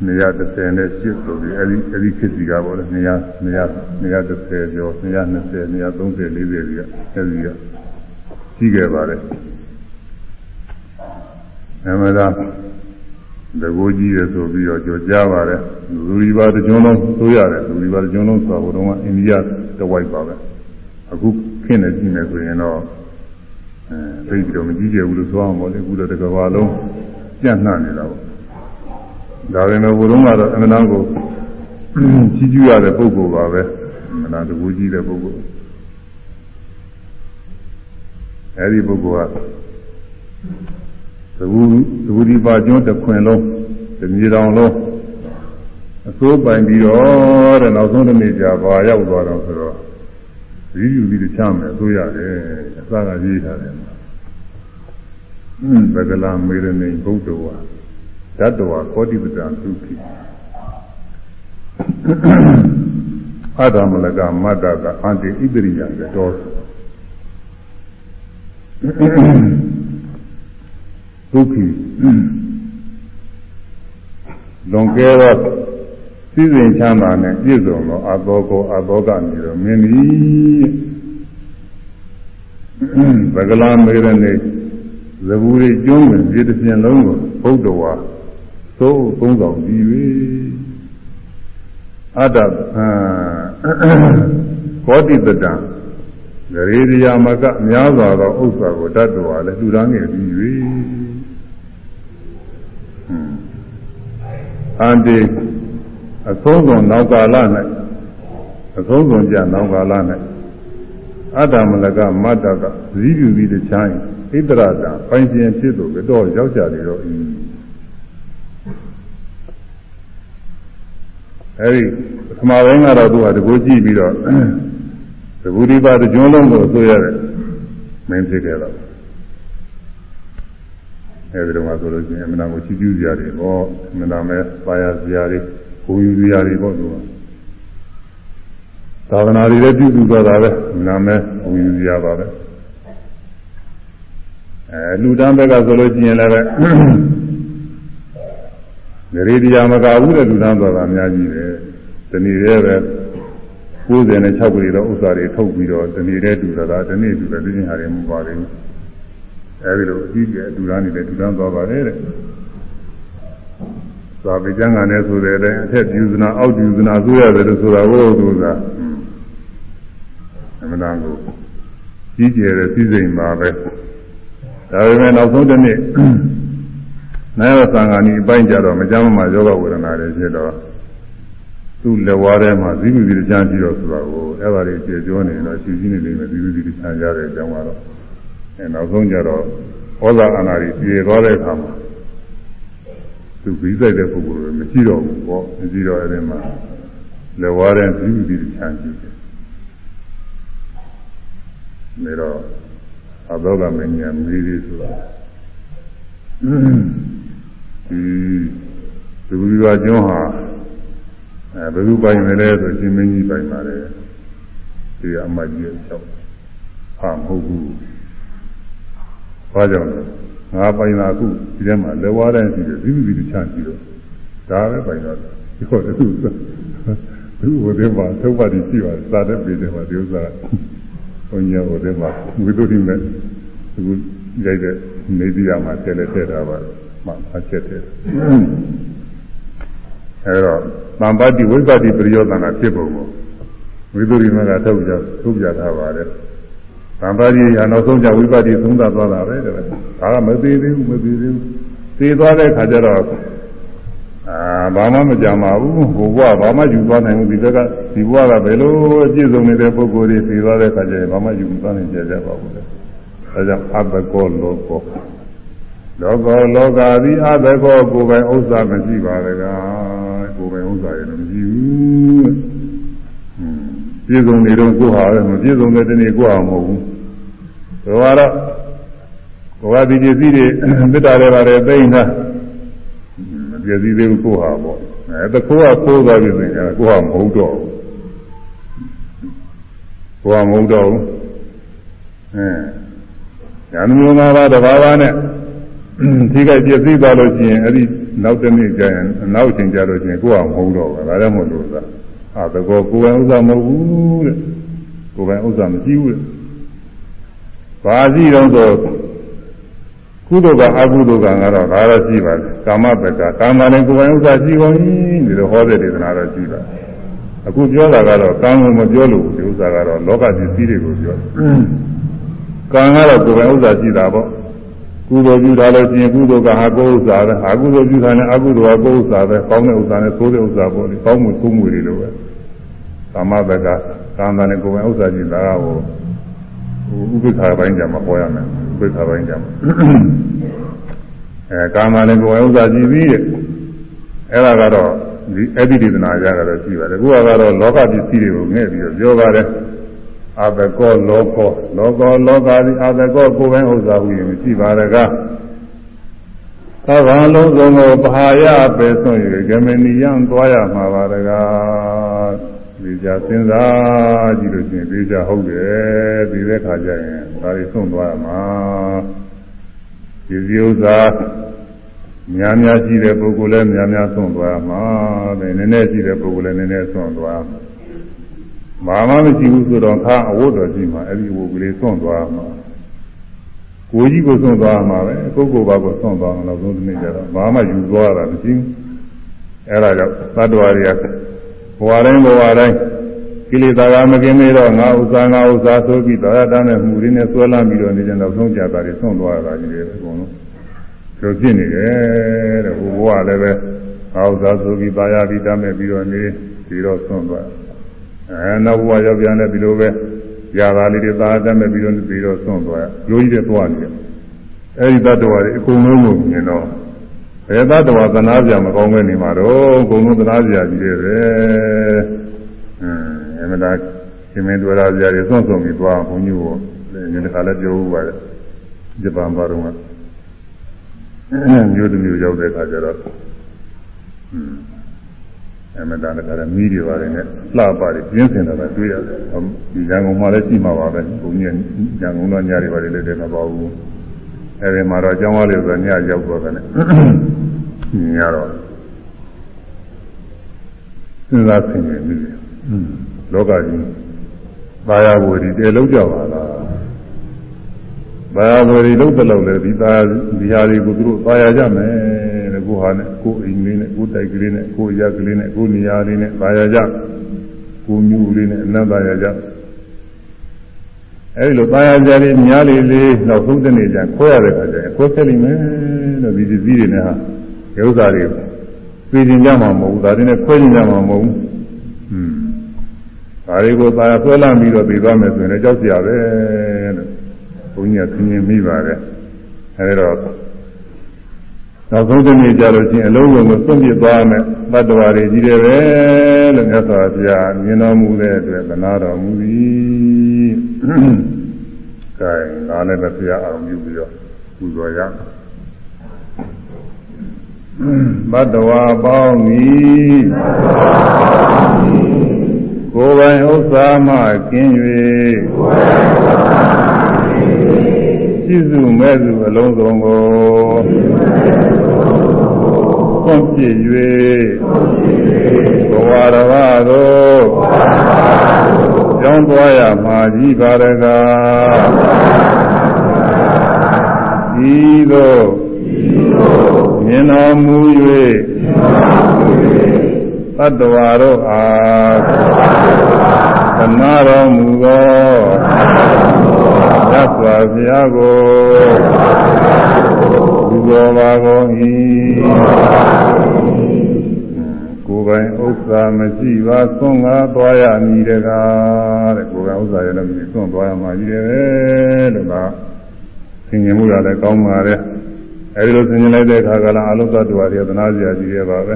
230နဲ့ရှစ်ဆိုပြီးအဲဒီအဲဒီခေတ်စီကပေါ့လေ200 230ကျော်220 230 40ကြီးကအဲဒီကကြီးခဲ့ပါတယ်အမှန်တရားတကူကြီးရဆိုပြီးတော့ကြော်ကြားပါတယ်လူရီပါတကြုံလုံးသိုးရတယ်လူရီပါတကြုံလုံးဆိုတော့တော့အိန္ဒိယတဝိုက်ပါပဲအခုခင်းနေကြည့်နေဆိုရင်တော့ အဲသိပြီးတော့မကြည့်ကြဘူးလို့ဆိုအောင်ပေါ့လေအခုတော့တကဘာလုံးပြန့်နှံ့နေတာပေါ့ဒါပေမဲ့ဘုရုံးကတော့အမှန်တမ်းကိုကြီးကျူးရတဲ့ပုဂ္ဂိုလ်ပါပဲအမှန်တမ်းတကူကြီးတဲ့ပုဂ္ဂိုလ်အဲဒီပုဂ္ဂိုလ်ကသဘူသဘူဒီပါကျွန်းတစ်ခွင်လုံးတမြေတောင်လုံးအစိုးပိုင်ပြီးတော့တဲ့နောက်ဆုံးတစ်နေ့ကြာဘာရောက်သွားတော့ဆိုတော့ ရီးယူပြီးချမ်းမယ်အစိုးရတယ်အစကရေးထားတယ်။အင်းဘဂလာမေရနေဘုဒ္ဓဝါဓတ္တဝါခောတိပတံသုခိအာဓမလကမတ္တကအန္တိဣတရိယံတော်ဒုက္ခိလွန်ကဲသော စည်းစိမ်ချမ်းသာနဲ့ပြည့်စုံသောအသောကိုအသောကနေတော့မင်းသည်ဗကလာမေရနေဇဘူရိကျွန်းဝင်ပြည့်တစ်ပြင်လုံးကိုဘုဒ္ဓဝါသို့သုံးဆောင်ပြီး၍အတ္တကောတိတတံဂရေရိယာမကများစွာသောဥစ္စာကိုတတ်တော်လည်းလှူဒါန်းခဲ့ပြီး၍အန္တိ အဆုံးစွန်နောက်ကာလ၌အဆုံးစွန်ကြနောက်ကာလ၌အတ္တမလကမတ္တကဇီးပြူပြီးတခြားဣတရတာပိုင်ရှင်ဖြစ်သူတော့ရောက်ကြတယ်တော့ဤအဲဒီပထမပိုင်းကတော့သူကတကူကြည့်ပြီးတော့သဘူရိပါတကျွန်းလုံးကိုဆိုရတယ်မင်းဖြစ်ခဲ့တော့အဲဒီတော့မှဆိုလို့ရှိရင်အမှန်ကိုချီးကျူးကြရတယ်ဟောအမှန်မဲပါရစရာတွေ ဘုံယူစရာတွေပေါ့သူကသာသနာတွေလည်းပြုစုသွားတာပဲအမှန်မဲဘုံယူစရာပါပဲအဲလူတန်းဘက်ကဆိုလို့ရှိရင်လည်းဂရေတရားမကဘူးတဲ့လူတန်းသွားတာအများကြီးတယ်ဒီနေ့တည်းပဲ96ပြည်တော့ဥစ္စာတွေထုတ်ပြီးတော့ဒီနေ့တည်းတူတာဒီနေ့တူတယ်ဒီနေ့ဟာတွေမပါဘူးအဲဒီလိုအကြီးကျယ်တူတန်းနေတယ်တူတန်းသွားပါတယ်တဲ့ သာဝေကျမ်းဂန်နဲ့ဆိုတဲ့အတိုင်းအထက်ပြုဇနာအောက်ပြုဇနာဆိုရတယ်လို့ဆိုတာကိုသူကအမှန်တန်ကိုကြီးကျယ်တဲ့စည်းစိမ်ပါပဲဒါပေမဲ့နောက်ဆုံးတစ်နေ့နာယသံဃာနီအပိုင်းကြတော့မကြမ်းမှယောဂဝေဒနာတွေဖြစ်တော့သူ့လက်ဝါးထဲမှာဇီဝတိချမ်းပြီးတော့ဆိုတာကိုအဲ့ဒါတွေကျေကျော်နေတော့ရှင်းရှင်းနေနေမယ်ဇီဝတိချမ်းကြတဲ့အကြောင်းကတော့အဲနောက်ဆုံးကြတော့ဩဇာအာဏာကြီးပြေသွားတဲ့အခါမှာ သူပြီးဆိုင်တဲ့ပုဂ္ဂိုလ်တွေမရှိတော့ဘူးပေါ့မရှိတော့အဲ့ဒီမှာလက်ဝါးထဲဇီဝတိချမ်းကြည့်တယ်နေတော့အဘောကမင်းညာမေးသေးဆိုတာဒီသူဒီကကျွန်းဟာအဲဘယ်သူပိုင်လဲဆိုရှင်မင်းကြီးပိုင်ပါတယ်ဒီအမကြီးရဲ့ချက်ဟာမဟုတ်ဘူးဘာကြောင့်လဲ ငါပိုင်တာအခုဒီထဲမှာလက်ဝါးတိုင်းရှိတယ်ဒီလိုဒီလိုချမ်းပြီးတော့ဒါပဲပိုင်တော့ဒီဟောသူသူဟိုထဲမှာသုတ်ပါတိရှိပါတယ်သာတဲ့ပြည်ထဲမှာဒီဥစ္စာဘုံညာဟိုထဲမှာဝိသုဒ္ဓိမဲ့သူရိုက်တဲ့နေပြည်တော်မှာဆဲလဲထည့်တာပါမှအချက်တယ်အဲတော့သံပါတိဝိပတိပရိယောသနာဖြစ်ပုံကိုဝိသုရိမကထုတ်ပြထုတ်ပြထားပါတယ် သံပါတိရနောက်ဆုံးကြဝိပတိသုံးသသွားတာပဲတဲ့ဒါကမသေးသေးဘူးမသေးသေးဘူးသေသွားတဲ့ခါကျတော့အာဘာမှမကြမ်းပါဘူးဟိုဘဝဘာမှယူသွားနိုင်ဘူးဒီဘက်ကဒီဘဝကဘယ်လိုအပြည့်စုံနေတဲ့ပုဂ္ဂိုလ်တွေပြီးသွားတဲ့ခါကျရင်ဘာမှယူသွားနိုင်ကြကြပါဘူးလေဒါကြောင့်အဘကောလောကောလောကောလောကသည်အဘကောကိုယ်ပိုင်ဥစ္စာမရှိပါလေကကိုယ်ပိုင်ဥစ္စာရလည်းမရှိဘူး ပြည့်စုံနေတော့ကိုယ်ဟာလည်းမပြည့်စုံတဲ့တနေ့ကိုယ်ဟာမဟုတ်ဘူးဒါကတော့ဘဝဒီပစ္စည်းတွေမေတ္တာတွေပါတယ်သိနေတာမပြည့်စည်သေးဘူးကိုယ်ဟာပေါ့အဲတခိုးကခိုးသွားပြီဆိုရင်ကိုယ်ဟာမဟုတ်တော့ဘူးကိုယ်ဟာမဟုတ်တော့ဘူးအဲဉာဏ်မျိုး၅ပါးတစ်ပါးပါးနဲ့ဒီကပြည့်စည်သွားလို့ရှိရင်အဲ့ဒီနောက်တစ်နေ့ကျရင်နောက်ချိန်ကျလို့ရှိရင်ကိုယ်ဟာမဟုတ်တော့ဘူးဒါလည်းမဟုတ်လို့သာ အာတကောကိုယ်ပိုင်ဥစ္စာမဟုတ်ဘူးတဲ့ကိုယ်ပိုင်ဥစ္စာမရှိဘူးတဲ့ဘာရှိတော့ဆိုကုသိုလ်ကအကုသိုလ်ကကတော့ဒါတော့ရှိပါတယ်ကာမတက္ကကာမနဲ့ကိုယ်ပိုင်ဥစ္စာရှိကုန်ပြီဒီလိုဟောတဲ့ဒေသနာတော့ရှိပါတယ်အခုပြောတာကတော့ကံကိုမပြောလို့ဒီဥစ္စာကတော့လောကပစ္စည်းတွေကိုပြောတယ်ကံကတော့ကိုယ်ပိုင်ဥစ္စာရှိတာပေါ့ကုသိုလ်ပြုတာလို့ရှိရင်ကုသိုလ်ကဟာကိုယ်ဥစ္စာပဲအကုသိုလ်ပြုတာနဲ့အကုသိုလ်ကကိုယ်ဥစ္စာပဲကောင်းတဲ့ဥစ္စာနဲ့ဆိုးတဲ့ဥစ္စာပေါ့လေကောင်းမှုဆိုးမှုတွေလိုပဲ ကာမတက္ကကာမနဲ့ကိုယ်ပိုင်ဥစ္စာရှိတာကဟိုဥပိ္ပခာပိုင်းကြမှာဟောရမယ်ဥပိ္ပခာပိုင်းကြမှာအဲကာမလည်းကိုယ်ဥစ္စာကြည့်ပြီးတဲ့အဲ့ဒါကတော့ဒီအဲ့ဒီဒေသနာကြကတော့ရှိပါတယ်ခုကတော့လောကပစ္စည်းတွေကိုငဲ့ပြီးတော့ပြောပါတယ်အဘကောလောကောလောကောလောကသည်အဘကောကိုယ်ပိုင်ဥစ္စာဟူရင်ရှိပါရကားသဗ္ဗံလုံးစုံကိုပဟာယပဲဆုံး၍ဂမဏီယံသွားရမှာပါရကား ဒီကြစဉ်းစားကြည့်လို့ရှိရင်ဒီကြဟုတ်တယ်ဒီတဲ့ခါကျရင်ဒါတွေဆုံးသွားမှာဒီစည်းဥစ္စာများများရှိတဲ့ပုဂ္ဂိုလ်လည်းများများဆုံးသွားမှာပဲနည်းနည်းရှိတဲ့ပုဂ္ဂိုလ်လည်းနည်းနည်းဆုံးသွားမှာဘာမှမရှိဘူးဆိုတော့ခါအဝတ်တော်ရှိမှာအဲ့ဒီဝတ်ကလေးဆုံးသွားမှာကိုကြီးကိုဆုံးသွားမှာပဲကိုယ်ကိုယ်ပါကိုဆုံးသွားမှာတော့သုံးနေ့ကျတော့ဘာမှယူသွားတာမရှိဘူးအဲ့ဒါကြောင့်သတ္တဝါတွေက ဘဝတိုင်းဘဝတိုင်းကိလေသာကမကင်းသေးတော့ငါဥစ္စာငါဥစ္စာဆိုပြီးတရားတမ်းတဲ့မှုတွေနဲ့ဆွဲလမ်းပြီးတော့နေကြတော့ဆုံးကြတာတွေဆုံးသွားတာကြီးတွေအကုန်လုံးကျိုးဖြစ်နေတယ်တဲ့ဘုရားလည်းပဲငါဥစ္စာဆိုပြီးပါရပြီးတမ်းမဲ့ပြီးတော့နေပြီးတော့ဆုံးသွားအဲနောက်ဘဝရောက်ပြန်လည်းဒီလိုပဲຢာသာလေးတွေသာတမ်းမဲ့ပြီးတော့ပြီးတော့ဆုံးသွားရိုးကြီးတဲ့သွားနေတယ်အဲဒီတတ္တဝါတွေအကုန်လုံးကိုမြင်တော့ ဘယ်သတ္တဝါသနာပြမကောင်းပဲနေမှာတော့အကုန်လုံးသနာပြကြီးတယ်ပဲအင်းအမှန်တရားရှင်မင်းတို့ရာပြတွေစွန့်စွန့်ပြီးသွားဘုန်းကြီးကိုဒီတစ်ခါလည်းပြောဦးပါတယ်ဂျပန်ဘာတော့ကမျိုးတစ်မျိုးရောက်တဲ့အခါကျတော့အမှန်တရားလည်းမီးတွေပါတယ်နဲ့လှပါတယ်ပြင်းစင်တာပဲတွေ့ရတယ်ဒီရန်ကုန်မှာလည်းရှိမှာပါပဲဘုန်းကြီးရန်ကုန်တော့ညတွေပါတယ်လည်းတည်းမပါဘူး အဲဒီမှာတော့အကြောင်းအားလေးဆိုညရောက်တော့တယ်ညတော့စဉ်းစားဆင်ခြင်မိတယ်လောကကြီးဘာယာဝရီတဲလုံးကြပါလားဘာယာဝရီလုံးတဲ့လောက်လေဒီသာဒီဟာတွေကိုသူတို့သာယာကြမယ်တဲ့ကိုဟာနဲ့ကိုအိမ်လေးနဲ့ကိုတိုက်ကလေးနဲ့ကိုရက်ကလေးနဲ့ကိုနေရာလေးနဲ့သာယာကြကိုမျိုးလေးနဲ့အနတ်သာယာကြ အဲဒီလိုသာယာကြလေးများလေးလေးနောက်သုံးတဲ့နေကြခွဲရတဲ့ခါကျရင်ခွဲဆက်လိမ့်မယ်လို့ဒီဒီစည်းတွေနဲ့ဟာဥစ္စာတွေသိကျင်ကြမှာမဟုတ်ဘူးဒါတွေနဲ့ခွဲကျင်ကြမှာမဟုတ်ဘူးอืมဒါတွေကိုသာဆွဲလမ်းပြီးတော့ပြီးသွားမယ်ဆိုရင်လည်းကြောက်စရာပဲလို့ဘုန်းကြီးကသင်မြင်မိပါတယ်အဲဒီတော့နောက်ဆုံးတစ်နေ့ကြလို့ချင်းအလုံးစုံကိုသွန့်ပြသွားမယ် တတ္တဝါတွေကြီးတယ်ပဲလို့မြတ်စွာဘုရားမြင်တော်မူတဲ့အတွက်သနာတော်မူသည်။ကဲဒါလည်းပဲဘုရားအောင်ပြုပြီးတော့ပူဇော်ရမယ်။ဘတ္တဝါပေါင်းသည်ကိုယ်ပိုင်ဥစ္စာမှကင်း၍ရှိစုမဲ့စုအလုံးစုံကို သွန့်ပြည့်၍ဘဝရဝသို့ကြောင်းသွားရမှာကြီးပါရကားဤသို့မြင်တော်မူ၍သတ္တဝါတို့အားသနာတော်မူသောသတ်စွာဘုရားကို ဘုရားပါကုန်၏ပိုင်ဥစ္စာမရှိပါသွန်ကားသွားရမည်တကားတဲ့ကိုယ်ပိုင်ဥစ္စာရဲ့လည်းမရှိသွန်သွားရမှာကြီးတယ်လို့ကသင်ញင်မှုရလည်းကောင်းပါတယ်အဲဒီလိုသင်ញင်လိုက်တဲ့အခါကလည်းအလုံးသတ္တဝါတွေသနာစရာကြီးရပါပဲ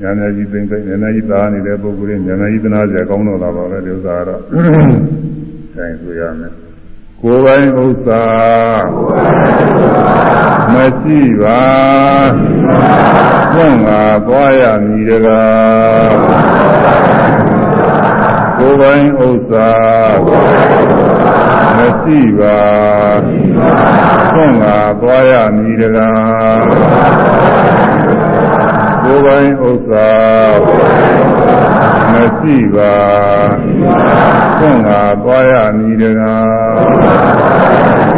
ညာညာကြီးသိမ့်သိမ့်ညာညာကြီးသားနေတဲ့ပုဂ္ဂိုလ်တွေညာညာကြီးသနာစရာကောင်းတော့တာပါပဲဒီဥစ္စာကတော့ဆိုင်ဆိုရမယ် ကိုယ်ပိုင်ဥစ္စာမရှိပါသွန်ငါသွားရမည်တကားကိုယ်ပိုင်ဥစ္စာမရှိပါသွန်ငါသွားရမည်တကားကိုယ်ပိုင်ဥစ္စာ မရှိပါသွန်ငါသွားရမည်တကာကု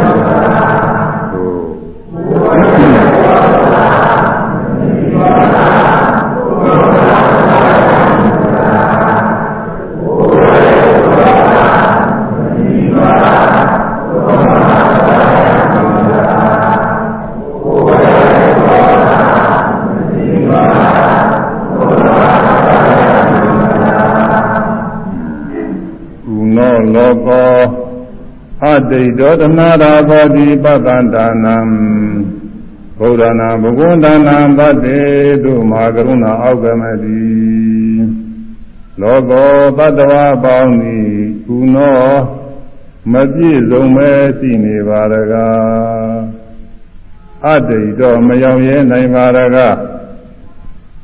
အတိတ်တော်တနာရာဘောတိပတ္တန္တာနံဘုရားနာဘဂဝန္တနာသတ္တေတုမဟာကရုဏာအောက်ကမတိလောကောတတ္တဝါပေါင်းသည်ကုနောမပြည့်စုံပဲရှိနေပါရကားအတိတ်တော်မရောက်ရဲနိုင်ပါရကား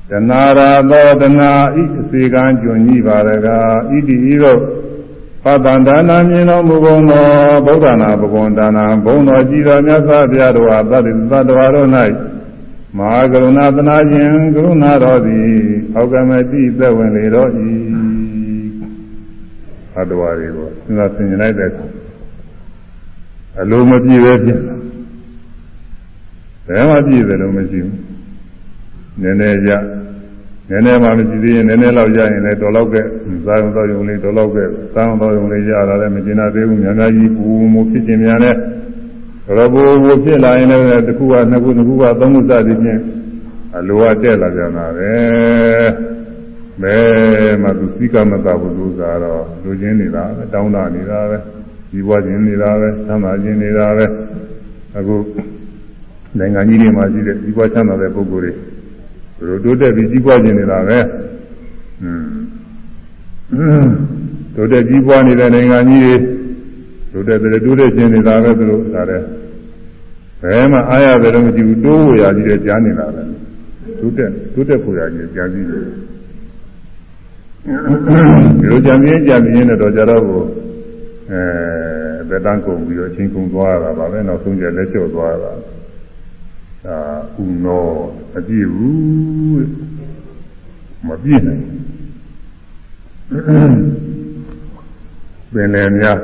တနာရာသောတနာဤအစေကံကျွညိပါရကားဣတိဤသို့ ပတ္တန္တနာမြင်တော်မူကုန်သောဗုဒ္ဓနာဘဂဝန္တနာဘုံတော်ကြည်တော်မြတ်စွာဘုရားတော်ဟာသတ္တသတ္တဝါတို့၌မဟာကရုဏာသနာခြင်းကရုဏာတော်သည်အောက်ကမတိသက်ဝင်လေတော်၏သတ္တဝါတွေကိုစဉ်းစားဆင်ခြင်လိုက်တဲ့အခါအလိုမပြည့်ပဲဖြစ်တယ်ဘယ်မှပြည့်တယ်လို့မရှိဘူးနည်းနည်းရ နည်းနည်းမှမကြည့်သေးရင်နည်းနည်းလောက်ရရင်လည်းတော်လောက်ကဲစားအောင်တော့ယုံလေးတော်လောက်ကဲစားအောင်တော့ယုံလေးရတာလည်းမကျင်နာသေးဘူးများများကြီးပူမှုဖြစ်ခြင်းများနဲ့တော်ပူပူဖြစ်လာရင်လည်းတစ်ခုကနှစ်ခုတစ်ခုကသုံးခုစသည်ဖြင့်အလိုအတက်လာကြတာပဲဘယ်မှသူစိကမတဘူးသူစားတော့လူချင်းနေတာပဲတောင်းတနေတာပဲဒီဘွားချင်းနေတာပဲသမ်းသာချင်းနေတာပဲအခုနိုင်ငံကြီးတွေမှာရှိတဲ့ဒီဘွားချမ်းသာတဲ့ပုဂ္ဂိုလ်တွေ တို့တိုးတက်ပြီးကြီးပွားခြင်းနေတာပဲ။อืมတိုးတက်ကြီးပွားနေတဲ့နိုင်ငံကြီးတွေတိုးတက်တယ်တိုးတက်ခြင်းနေတာပဲသူတို့ဒါတဲ့ဘယ်မှအားရတယ်လို့မကြည့်ဘူးတိုးဝရကြီးတဲ့ကြားနေတာပဲ။တိုးတက်တိုးတက်ဖို့ရကြီးကြားကြီးတယ်။ဒီလိုကြံပြင်းကြံပြင်းနဲ့တော့ကြတော့ကိုအဲဘယ်တန်းကုန်ပြီးတော့ချင်းကုန်သွားတာပါပဲနောက်ဆုံးကျလက်ကျော်သွားတာ။ ဒါဥနောမပြည့်ဘူးမပြည့်နိုင်ပင်လည်းများ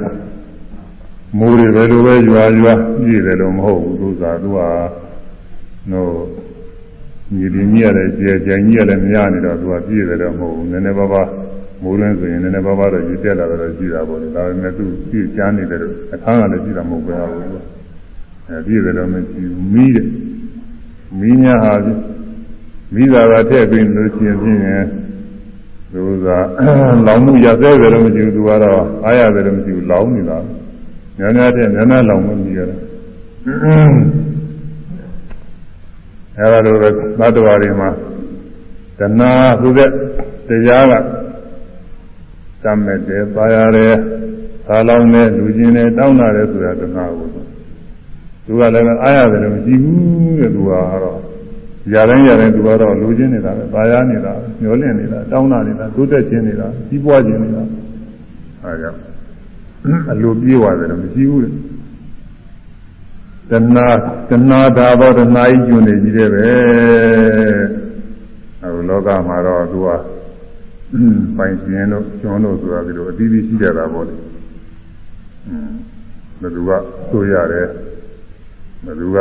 မိုးတွေဘယ်လိုပဲရွာရွာပြည့်တယ်လို့မဟုတ်ဘူးသူကသူကနော်ညီရင်းကြီးရတယ်ကျေကြိုင်ကြီးရတယ်များနေတော့သူကပြည့်တယ်တော့မဟုတ်ဘူးနည်းနည်းပါးပါးမိုးရင်းဆိုရင်နည်းနည်းပါးပါးတော့ရည်တက်လာတော့ရှိတာပေါ့လေဒါပေမဲ့သူပြည့်ချမ်းနေတယ်လို့အခန်းကလည်းရှိတာမဟုတ်ဘူးအဲပြည့်တယ်တော့မရှိဘူးမီးတယ် မီးညာဟာမိသားကထည့်ပြီးလို့ရှိရင်ဖြင့်သူကလောင်မှုရသေးတယ်လို့မရှိဘူးသူကတော့အားရတယ်လို့မရှိဘူးလောင်နေတာညာညာတဲ့ညာညာလောင်မှုကြီးရတယ်အဲဒါလိုပဲသတ္တဝါတွေမှာတဏှာဆိုတဲ့တရားကတမ်းမဲ့တယ်ပါရတယ်သာလောင်တဲ့လူချင်းနဲ့တောင်းတာတယ်ဆိုတာတဏှာကို သူကလည်းအားရတယ်လို့မရှိဘူးတဲ့သူကတော့ရတိုင်းရတိုင်းသူကတော့လူချင်းနေတာပဲပါရနေတာညှောလင့်နေတာတောင်းတာနေတာတိုးတက်ခြင်းနေတာကြီးပွားခြင်းနေတာအဲကြောင့်အလိုပြေးသွားတယ်လို့မရှိဘူးတဲ့တဏှာတဏှာသာဘောတဏှာကြီးကျွနေကြီးတယ်ပဲအခုလောကမှာတော့သူကပိုင်ရှင်တို့ကျွန်းတို့ဆိုတာဒီလိုအသီးသီးရှိကြတာပေါ့လေอืมဘယ်သူကဆိုရတယ် ဘယ်သူက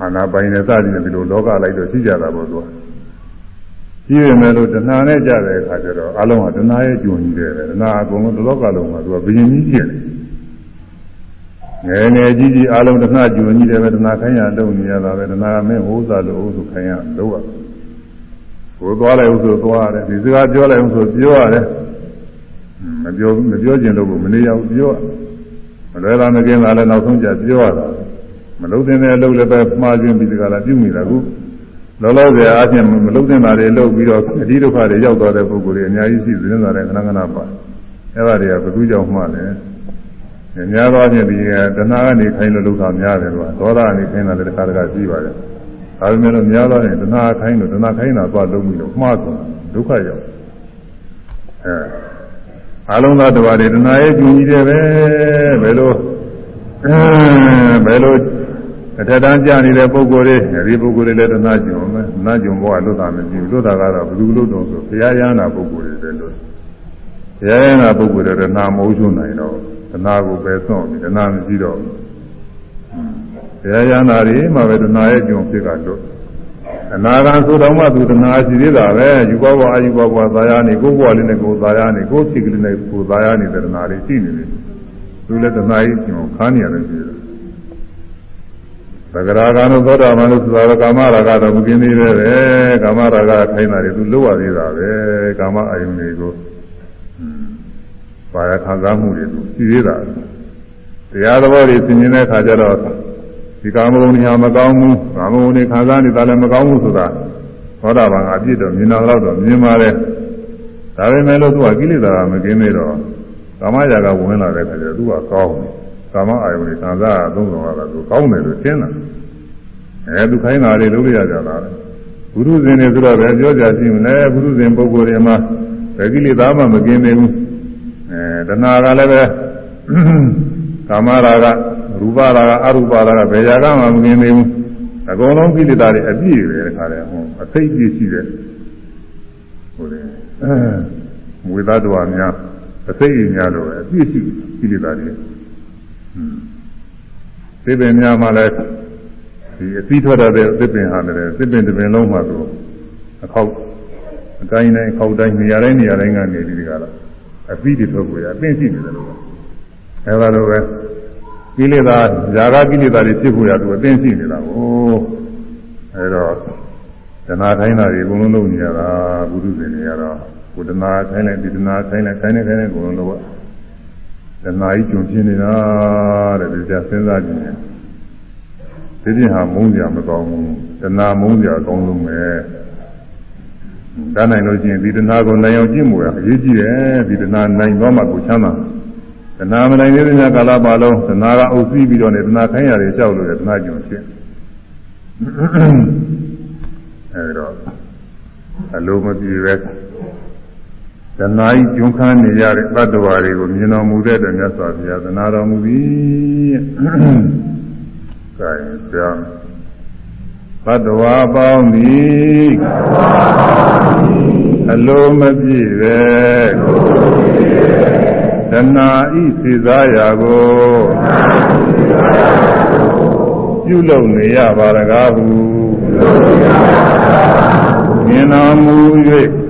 အာနာပိုင်နဲ့စသည်နဲ့ဒီလိုလောကလိုက်တော့ရှိကြတာပေါ့သူကရှိရမယ်လို့တဏှာနဲ့ကြတဲ့အခါကျတော့အလုံးကတဏှာရဲ့ကြုံကြီးတယ်တဏှာအကုန်လုံးဒီလောကလုံးမှာသူကဘယင်ကြီးဖြစ်တယ်ငယ်ငယ်ကြီးကြီးအလုံးတဏှာကြုံကြီးတယ်ပဲတဏှာခိုင်းရလုံးနေရတာပဲတဏှာမင်းဟိုးစားလို့ဟိုးဆိုခိုင်းရလို့ရကိုသွားလိုက်ဦးဆိုသွားရတယ်ဒီစကားပြောလိုက်ဦးဆိုပြောရတယ်မပြောမပြောကျင်လို့မနေရဘူးပြောမလွယ်လာမကင်းလာလည်းနောက်ဆုံးကြပြောရတာ မလုံးတဲ့အလုပ်လည်းပဲမှားခြင်းပြီးဒီကလာပြုမိတာကူလောလောဆယ်အားဖြင့်မလုံးတဲ့တာတွေလုပ်ပြီးတော့အဒီဒုက္ခတွေရောက်သွားတဲ့ပုဂ္ဂိုလ်တွေအများကြီးရှိသတင်းစာတွေခဏခဏပါအဲ့ဒါတွေကဘယ်သူကြောင့်မှလဲများသောအားဖြင့်ဒီတဏှာကနေခိုင်းလို့လောက်တာများတယ်ကွာဒေါသကနေခိုင်းတာလည်းတစ်ခါတစ်ခါရှိပါတယ်ဒါပေမဲ့လို့များသောအားဖြင့်တဏှာခိုင်းလို့တဏှာခိုင်းတာသွားလုံးပြီးတော့မှားသွားဒုက္ခရောက်အဲအလုံးသားတော်တွေတဏှာရဲ့ကျူကြီးတယ်ပဲဘယ်လိုဘယ်လို အထက်တန်းကြနေတဲ့ပုဂ္ဂိုလ်တွေဒီပုဂ္ဂိုလ်တွေလည်းတဏှာကျုံမယ်တဏှာကျုံဘောကလွတ်တာမရှိဘူးလွတ်တာကတော့ဘယ်သူလွတ်တော့ဆိုဘုရားရဟနာပုဂ္ဂိုလ်တွေလည်းလွတ်ဘုရားရဟနာပုဂ္ဂိုလ်တွေတဏှာမဟုတ်ချုံနိုင်တော့တဏှာကိုပဲစွန့်ပြီးတဏှာမရှိတော့ဘူးဘုရားရဟနာတွေမှပဲတဏှာရဲ့ကျုံဖြစ်ကလွတ်အနာဂံဆိုတော့မှသူတဏှာရှိသေးတာပဲယူဘဝအာယူဘဝသာယာနေကိုယ်ဘဝလေးနဲ့ကိုယ်သာယာနေကိုယ်ဖြစ်ကလေးနဲ့ကိုယ်သာယာနေတဲ့တဏှာတွေရှိနေတယ်သူလည်းတဏှာကြီးကျုံခါနေရတယ်ရှိတယ် သဂရာကံတို့သောတာပန်တို့ဆိုတာကာမရာဂတော့မကင်းသေးတယ်ပဲကာမရာဂထိုင်းတာတွေသူလောက်ရသေးတာပဲကာမအယုန်တွေကိုပါရခံစားမှုတွေသူရှိသေးတာတရားသဘောတွေသင်မြင်တဲ့အခါကျတော့ဒီကာမဂုဏ်တွေဟာမကောင်းဘူးကာမဂုဏ်တွေခံစားနေတာလည်းမကောင်းဘူးဆိုတာသောတာပန်ကအပြစ်တော့မြင်တာတော့မြင်ပါလေဒါပေမဲ့လို့သူကကိလေသာမကင်းသေးတော့ကာမရာဂဝင်လာတဲ့အခါကျတော့သူကကောင်းတယ် ကာမအာယုန်တွေခံစားရသုံးဆောင်ရတာသူကောင်းတယ်လို့ရှင်းတာအဲသူခိုင်းတာတွေလုပ်ရကြတာဘုရုဇင်တွေဆိုတော့ပဲပြောကြရှိမလဲဘုရုဇင်ပုဂ္ဂိုလ်တွေမှာဘယ်ကိလေသာမှမกินသေးဘူးအဲတဏှာကလည်းပဲကာမရာဂရူပရာဂအရူပရာဂဘယ်ရာဂမှမกินသေးဘူးအကုန်လုံးကိလေသာတွေအပြည့်ပဲခါတယ်ဟောအသိပြည့်ရှိတဲ့ဟိုလေမွေသားတော်များအသိအများလို့အပြည့်ရှိကိလေသာတွေ သစ်ပင်များမှလည်းဒီအသီးထွက်တဲ့သစ်ပင်ဟာလည်းသစ်ပင်တစ်ပင်လုံးမှသူအခောက်အတိုင်းတိုင်းအခောက်တိုင်းနေရာတိုင်းနေရာတိုင်းကနေဒီကတော့အသီးတွေထွက်ကိုရအသိရှိနေတယ်လို့အဲဒါလိုပဲကိလေသာຢာကကိလေသာတွေဖြစ်ဖို့ရသူအသိရှိနေတာကိုအဲတော့ဇနာထိုင်းတာတွေအကုန်လုံးလုပ်နေရတာဘုရုဇင်တွေကတော့ကုဒနာထိုင်းလိုက်ဒီဒနာထိုင်းလိုက်ထိုင်းနေထိုင်းနေအကုန်လုံးလုပ်ရ တဏှာကြီးကျွံပြင်းနေတာတဲ့ဒီကြစဉ်းစားကြည့်ရင်ဒီပြင်ဟာမုန်းကြမကောင်းဘူးတဏှာမုန်းကြအကောင်းဆုံးပဲဒါနိုင်လို့ရှိရင်ဒီတဏှာကိုနိုင်အောင်ကြည့်မှုရအရေးကြီးတယ်ဒီတဏှာနိုင်သွားမှကိုချမ်းသာတဏှာမနိုင်သေးတဲ့ကာလပါလုံးတဏှာကအုပ်စီးပြီးတော့နေတဏှာခိုင်းရတယ်ကြောက်လို့တဏှာကျွံဖြစ်အဲဒီတော့အလိုမပြေပဲ တဏှာကြီးကျွန်းခန်းနေရတဲ့တ attva တွေကိုမြင်တော်မူတဲ့အတွက်မြတ်စွာဘုရားသနာတော်မူသည်။ဒါရင်ပြောင်းတ attva ပေါင်းသည်အလိုမပြည့်ပဲတဏှာဤစေစားရာကိုပြုလုပ်နေရပါရကားဟုမြင်တော်မူ၍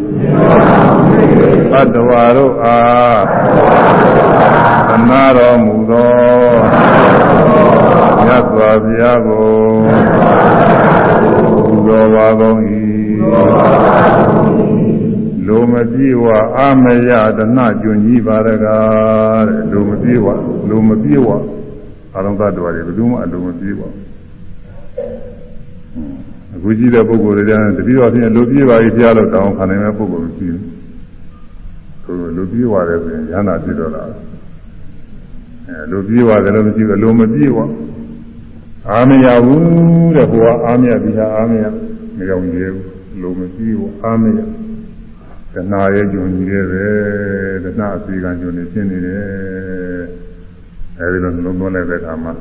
သတ္တဝါတို့အားသနာတော်မူသောမြတ်စွာဘုရားကိုဘုရောပါကုန်၏လိုမပြေဝအာမယတနာကျွန်ကြီးပါရကားတဲ့လိုမပြေဝလိုမပြေဝအလုံးသတ္တဝါတွေဘယ်သူမှအလိုမပြေဝအခုကြည့်တဲ့ပုဂ္ဂိုလ်တွေကတတိယအဖြစ်လိုပြေပါပြီဖျားလို့တောင်းခံနိုင်တဲ့ပုဂ္ဂိုလ်မရှိဘူး သူလူပြေးသွားတယ်ဆိုရင်ရဟနာဖြစ်တော့တာအဲလူပြေးသွားတယ်လို့မရှိဘူးလူမပြေးသွားအာမရဘူးတဲ့ဟိုကအာမရဒီဟာအာမရမရောက်သေးဘူးလူမပြေးဘူးအာမရတဏှာရဲ့ဂျုံကြီးတွေပဲတဏှာအစီကံဂျုံနေရှင်းနေတယ်အဲဒီလိုလုံးသွင်းလိုက်တဲ့အခါမှာ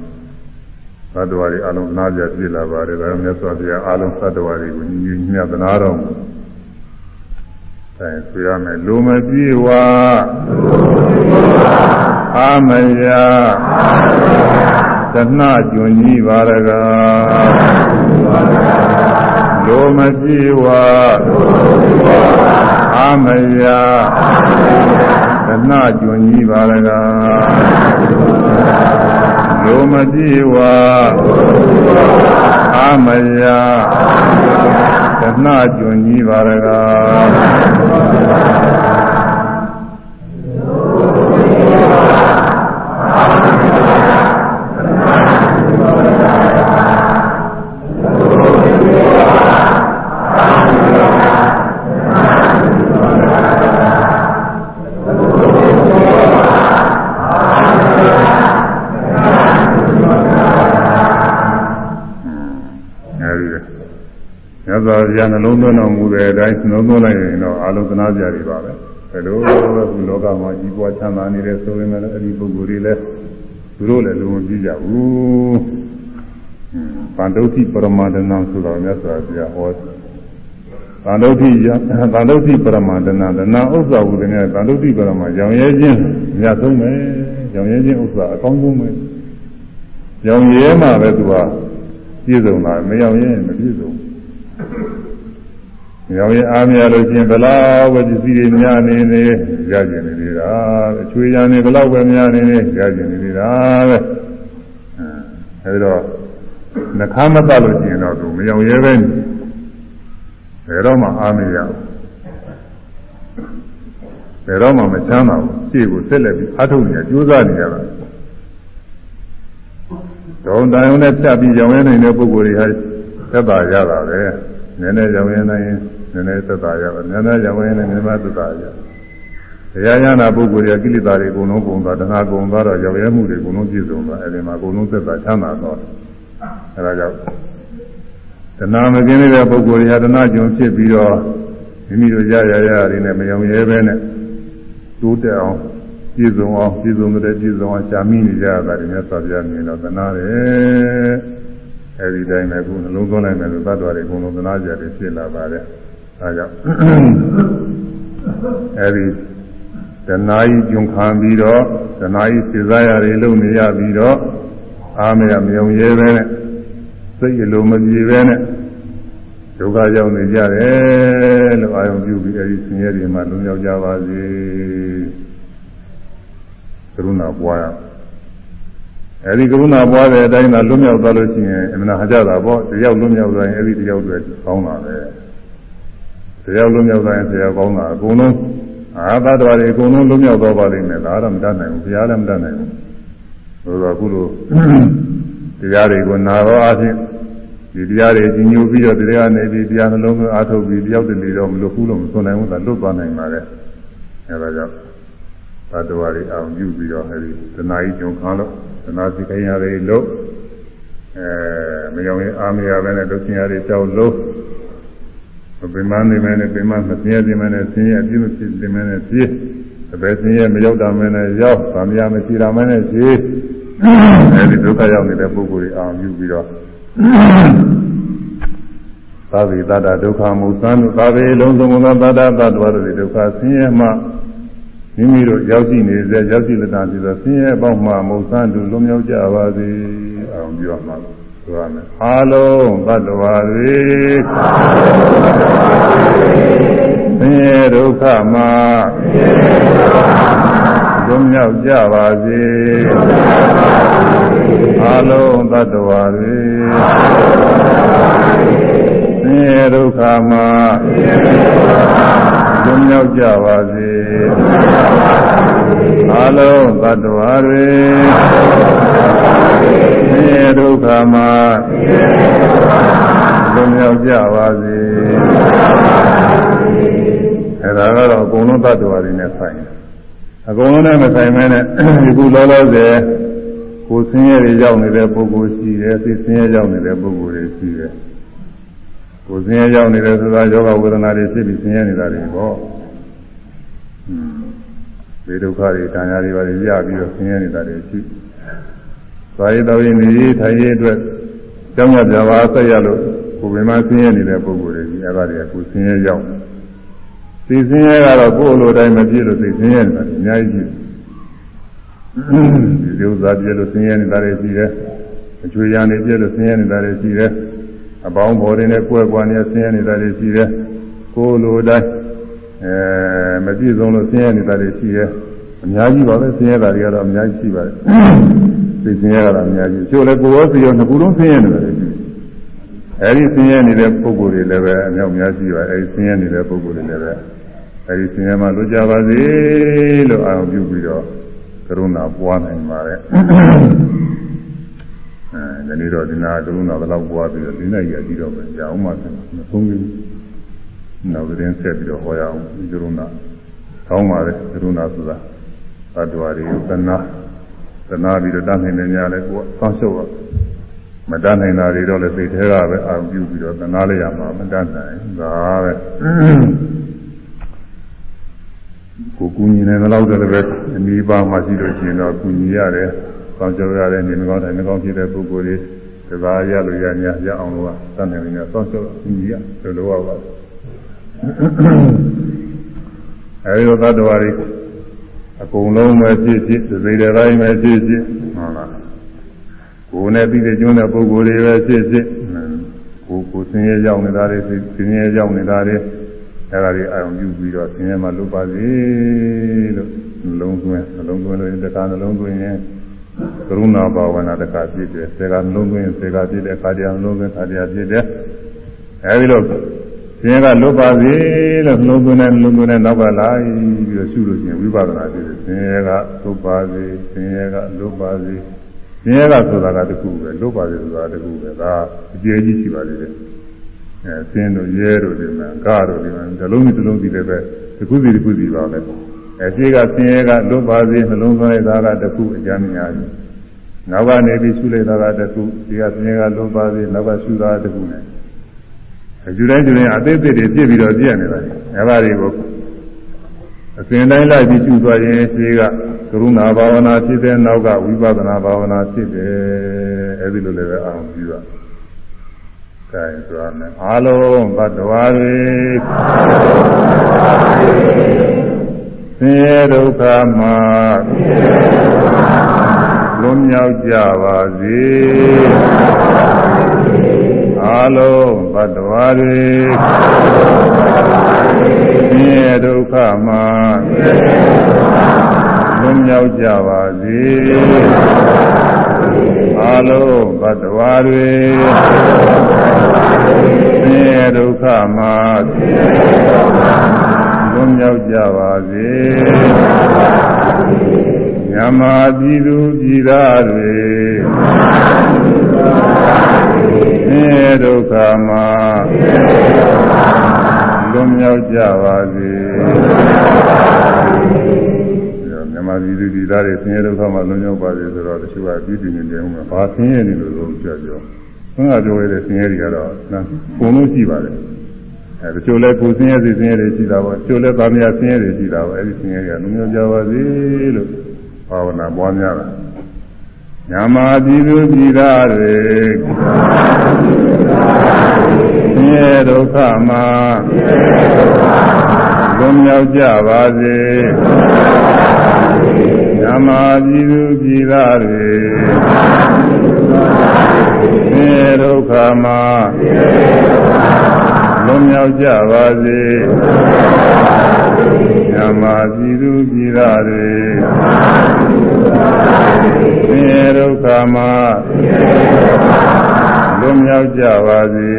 သတ္တဝါတွေအလုံးနားကြပြည့်လာပါတယ်ဒါကြောင့်မြတ်စွာဘုရားအလုံးသတ္တဝါတွေကိုညီညီညွတ်သနာတော်မူ အဲဆိုရမယ်လူမပြေဝအာမယသနာကျွန်ကြီးပါရကလူမပြေဝအာမယသနာကျွန်ကြီးပါရကလူမပြေဝ အာမယတဏှကျွန်ကြီးပါရကာမြတ်စွာ ဘုရားနှလုံးသွင်းတော်မူတဲ့အတိုင်းနှလုံးသွင်းလိုက်ရင်တော့အာလုံသနာကြတွေပါပဲဘယ်လိုလဲခုလောကမှာကြီးပွားချမ်းသာနေတဲ့ဆိုရင်လည်းအဲ့ဒီပုဂ္ဂိုလ်တွေလည်းသူတို့လည်းလုံးဝကြည့်ကြဘူးဗန္ဒုတိပရမဒနာဆိုတော့မြတ်စွာဘုရားဟောဗန္ဒုတိယဗန္ဒုတိပရမဒနာဒနာဥစ္စာဝုဒနဲ့ဗန္ဒုတိပရမရောင်ရဲခြင်းမြတ်ဆုံးပဲရောင်ရဲခြင်းဥစ္စာအကောင်းဆုံးပဲရောင်ရဲမှပဲသူကပြည့်စုံတာမရောင်ရဲမပြည့်စုံ ရောင်ရင်အားမရလို့ချင်းဘလောက်ပဲပစ္စည်းတွေများနေနေရကျင်နေသေးတာအချွေရံနေဘလောက်ပဲများနေနေရကျင်နေသေးတာပဲအဲဒီတော့နှခမ်းမတတ်လို့ရှိရင်တော့သူမရောင်ရဲပဲဘယ်တော့မှအားမရဘူးဘယ်တော့မှမချမ်းသာဘူးရှေ့ကိုဆက်လက်ပြီးအထုတ်နေကြိုးစားနေကြတာဒေါန်တန်ုံနဲ့ဖြတ်ပြီးရောင်ရဲနေတဲ့ပုဂ္ဂိုလ်တွေဟာသက်သာရတာပဲနည်းနည်းရောင်ရဲနိုင်ရင် နည်းနည်းသက်သာရပါနည်းနည်းရောင်ရဲနိုင်နည်းနည်းသက်သာရတရားရနာပုဂ္ဂိုလ်ရဲ့ကိလေသာတွေအကုန်လုံးကုန်သွားတဏှာကုန်သွားတော့ရောင်ရဲမှုတွေအကုန်လုံးပြည့်စုံသွားအဲဒီမှာအကုန်လုံးသက်သာချမ်းသာသွားအဲဒါကြောင့်တဏှာမကင်းတဲ့ပုဂ္ဂိုလ်တွေဟာတဏှာကြုံဖြစ်ပြီးတော့မိမိတို့ရရရတွေနဲ့မရောင်ရဲပဲနဲ့တိုးတက်အောင်ပြည့်စုံအောင်ပြည့်စုံတဲ့ပြည့်စုံအောင်ရှားမိနေကြတာတွေနဲ့ဆက်ပြမြင်တော့သနာတယ်အဲဒီတိုင်းပဲခုနှလုံးသွင်းလိုက်မယ်လို့သတ္တဝါတွေအကုန်လုံးသနာကြတယ်ဖြစ်လာပါတယ် အဲကြောင့်အဲဒီတဏှာကြီးကျုံခံပြီးတော့တဏှာကြီးစေစားရတွေလုံနေရပြီးတော့အာမရမယုံရဲပဲနဲ့စိတ်အလိုမပြေပဲနဲ့ဒုက္ခရောက်နေကြတယ်လို့အာယုံပြုပြီးအဲဒီဆင်းရဲတွေမှလွန်မြောက်ကြပါစေကရုဏာပွားရအဲဒီကရုဏာပွားတဲ့အတိုင်းသာလွတ်မြောက်သွားလို့ရှိရင်အမှန်ဟာကြတာပေါ့တယောက်လွတ်မြောက်သွားရင်အဲဒီတယောက်တွေကောင်းတာပဲ တယောက်လွတ်မြောက်သွားရင်တယောက်ကောင်းတာအကုန်လုံးအာသတ္တဝါတွေအကုန်လုံးလွတ်မြောက်သွားပါလိမ့်မယ်ဒါတော့မတတ်နိုင်ဘူးဘုရားလည်းမတတ်နိုင်ဘူးဆိုတော့အခုလိုတရားတွေကိုနာတော့အချင်းဒီတရားတွေကြီးညိုပြီးတော့တရားနေပြီးတရားနှလုံးသွင်းအားထုတ်ပြီးတယောက်တည်းနေတော့မလို့ဘူးလို့မဆိုနိုင်ဘူးသာလွတ်သွားနိုင်ပါလေအဲဒါကြောင့်သတ္တဝါတွေအောင်ပြုပြီးတော့အဲဒီတဏှာကြီးကြုံခါလို့သနာစိတ်ခိုင်းရတယ်လို့အဲမယောင်ရင်အာမရပဲနဲ့ဒုက္ခရတွေကြောက်လို့ ပင်မနေမယ်နဲ့ပင်မမစင်းရခြင်းမယ်နဲ့ဆင်းရဲအပြည့်မဖြစ်ခြင်းမယ်နဲ့ပြည့်အပဲဆင်းရဲမရောက်တာမယ်နဲ့ရောက်ဗာမရမရှိတာမယ်နဲ့ပြည့်အဲဒီဒုက္ခရောက်နေတဲ့ပုဂ္ဂိုလ်တွေအောင်ပြုပြီးတော့သာဝေတတဒုက္ခမုသံတို့သာဝေလုံးစုံသောတတတတ္တဝါတို့ဒုက္ခဆင်းရဲမှမိမိတို့ရောက်ရှိနေစေရောက်ရှိလက်တာပြီးတော့ဆင်းရဲပေါင်းမှမုသံတို့လွန်မြောက်ကြပါစေအောင်ပြောမှာ ဆိုရမယ်အားလုံးတတ္တဝါတွေဆင်းရဲဒုက္ခမှလွန်မြောက်ကြပါစေအားလုံးတတ္တဝါတွေဆင်းရဲဒုက္ခမှလွန်မြောက်ကြပါစေ အလုံးသတ္တဝါတွေဆင်းရဲဒုက္ခမှလွန်မြောက်ကြပါစေအဲဒါကတော့အကုန်လုံးသတ္တဝါတွေနဲ့ဆိုင်အကုန်လုံးနဲ့မဆိုင်မဲနဲ့ဒီခုလောလောဆယ်ကိုဆင်းရဲတွေရောက်နေတဲ့ပုဂ္ဂိုလ်ရှိတယ်သိဆင်းရဲရောက်နေတဲ့ပုဂ္ဂိုလ်တွေရှိတယ်ကိုယ်ဆင်းရဲရောက်နေတယ်ဆိုတာယောဂဝေဒနာတွေဖြစ်ပြီးဆင်းရဲနေတာတွေပေါ့ ဒီဒုက္ခတွေတဏှာတွေပါရရပြီးတော့ဆင်းရဲနေတာတွေရှိသွားရတော့ရင်ဒီထိုင်ရအတွက်ကြောင်းရပြပါဆက်ရလို့ကိုယ်ပင်မဆင်းရဲနေတဲ့ပုဂ္ဂိုလ်တွေဒီအဲ့ဒါတွေကကိုယ်ဆင်းရဲရောက်သိဆင်းရဲကတော့ကိုယ်လိုတိုင်းမပြည့်လို့သိဆင်းရဲနေတာအများကြီးရှိဒီဥစ္စာပြည့်လို့ဆင်းရဲနေတာတွေရှိတယ်အချွေရံတွေပြည့်လို့ဆင်းရဲနေတာတွေရှိတယ်အပေါင်းဖော်တွေနဲ့ကွဲကွာနေဆင်းရဲနေတာတွေရှိတယ်ကိုယ်လိုတိုင်း အဲမပြည့်စုံလို့ဆင်းရဲနေတာတွေရှိတယ်အများကြီးပါပဲဆင်းရဲတာတွေကတော့အများကြီးရှိပါတယ်သိဆင်းရဲတာအများကြီးကျိုးလည်းကိုယ်ရောစီရောနှစ်ခုလုံးဆင်းရဲနေတာတွေရှိအဲအဲဒီဆင်းရဲနေတဲ့ပုဂ္ဂိုလ်တွေလည်းပဲအမြောက်များရှိပါအဲဒီဆင်းရဲနေတဲ့ပုဂ္ဂိုလ်တွေလည်းပဲအဲဒီဆင်းရဲမှလွတ်ကြပါစေလို့အာရုံပြုပြီးတော့ကရုဏာပွားနိုင်ပါတယ်အဲဒီနေ့တော့ဒီနာကရုဏာဘယ်လောက်ပွားပြီးတော့ဒီနေ့ရကြည့်တော့မယ်ကြာအောင်မှမဆုံးဘူး နောက်သတင်းဆက်ပြီးတော့ဟောရအောင်ဒီကရုဏာကောင်းပါလေကရုဏာဆိုတာသတ္တဝါတွေကိုသနာသနာပြီးတော့တတ်နိုင်နေကြလဲကိုယ်ဆောင်းရှုပ်တော့မတတ်နိုင်တာတွေတော့လည်းစိတ်ထဲကပဲအာရုံပြုပြီးတော့သနာလိုက်ရမှာမတတ်နိုင်ဒါပဲကိုကူညီနေတော့လည်းပဲအနည်းပါးမှရှိလို့ရှိရင်တော့ကူညီရတယ်။ကောင်းကြောရတယ်နေမကောင်းတယ်မကောင်းဖြစ်တဲ့ပုဂ္ဂိုလ်တွေဒါသာရလို့ရ냐ရအောင်လို့ကတတ်နိုင်နေတော့ဆောင်းဆောင်းကူညီရလို့လိုရပါ အဲဒီလိုသတ္တဝါတွေအကုန်လုံးပဲဖြစ်ဖြစ်သိတဲ့တိုင်းပဲဖြစ်ဖြစ်ဟုတ်လားကိုယ်နဲ့ပြီးတဲ့ကျွန်းတဲ့ပုဂ္ဂိုလ်တွေပဲဖြစ်ဖြစ်ကိုယ်ကိုယ်ဆင်းရဲရောက်နေတာတွေဆင်းရဲရောက်နေတာတွေအဲဒါတွေအာရုံပြုပြီးတော့ဆင်းရဲမှလွတ်ပါစေလို့နှလုံးသွင်းနှလုံးသွင်းလို့တခါနှလုံးသွင်းရင်ကရုဏာဘာဝနာတခါဖြစ်တယ်စေကနှလုံးသွင်းစေကဖြစ်တယ်ခါတရားနှလုံးသွင်းခါတရားဖြစ်တယ်အဲဒီလို ဆင်းရဲကလွတ်ပါစေလို့နှလုံးသွင်းတဲ့နှလုံးသွင်းတဲ့နောက်ကလာပြီးတော့ရှုလို့ရှိရင်ဝိပဿနာဖြစ်တယ်ဆင်းရဲကလွတ်ပါစေဆင်းရဲကလွတ်ပါစေဆင်းရဲကဆိုတာကတခုပဲလွတ်ပါစေဆိုတာတခုပဲဒါအကျယ်ကြီးရှိပါသေးတယ်အဲဆင်းတို့ရဲတို့ဒီမှာကတို့ဒီမှာဇလုံးဒီလုံးဒီလည်းပဲတခုစီတခုစီပါပဲအဲရှိကဆင်းရဲကလွတ်ပါစေနှလုံးသွင်းလိုက်တာကတခုအကျမ်းများကြီးနောက်ကနေပြီးရှုလိုက်တာကတခုဒီကဆင်းရဲကလွတ်ပါစေနောက်ကရှုတာတခုနဲ့ အကျူတိုင်းကျူတိုင်းအသေးသေးတွေပြည့်ပြီးတော့ပြည့်နေတာအဲဒါတွေကိုအစဉ်တိုင်းလိုက်ပြီးကျူသွားရင်ရှိကကရုဏာဘာဝနာဖြစ်တဲ့နောက်ကဝိပဿနာဘာဝနာဖြစ်တယ်အဲဒီလိုလည်းပဲအောင်ပြီးတော့ကဲဆိုရမယ်အားလုံးဘတ်တော်တွေဆင်းရဲဒုက္ခမှာလွန်မြောက်ကြပါစေ အားလုံးဘတ်တော်တွေဆင်းရဲဒုက္ခမှာလွန်မြောက်ကြပါစေအားလုံးဘတ်တော်တွေဆင်းရဲဒုက္ခမှာလွန်မြောက်ကြပါစေညမာပြည်သူပြည်သားတွေ ဆင်းရဲဒုက္ခမှာလွန်မြောက်ကြပါစေမြန်မာပြည်သူပြည်သားတွေဆင်းရဲဒုက္ခမှာလွန်မြောက်ပါစေဆိုတော့တချို့ကပြည်သူနေတယ်ဟုတ်မှာဘာဆင်းရဲနေလို့လို့ပြောပြောဘုရားပြောရတဲ့ဆင်းရဲတွေကတော့ပုံလို့ရှိပါတယ်အဲတချို့လည်းကိုယ်ဆင်းရဲစီဆင်းရဲတွေရှိတာပေါ့တချို့လည်းဗာမယာဆင်းရဲတွေရှိတာပေါ့အဲဒီဆင်းရဲတွေကလွန်မြောက်ကြပါစေလို့ဘာဝနာပွားများတာ ညမာပြည်သူပြည်သားတွေဆင်းရဲဒုက္ခမှာလွန်မြောက်ကြပါစေညမာပြည်သူပြည်သားတွေဆင်းရဲဒုက္ခမှာလွန်မြောက်ကြပါစေ ညမာပြည်သူပြည်သားတွေဆင်းရဲဒုက္ခမှာလွန်မြောက်ကြပါစေ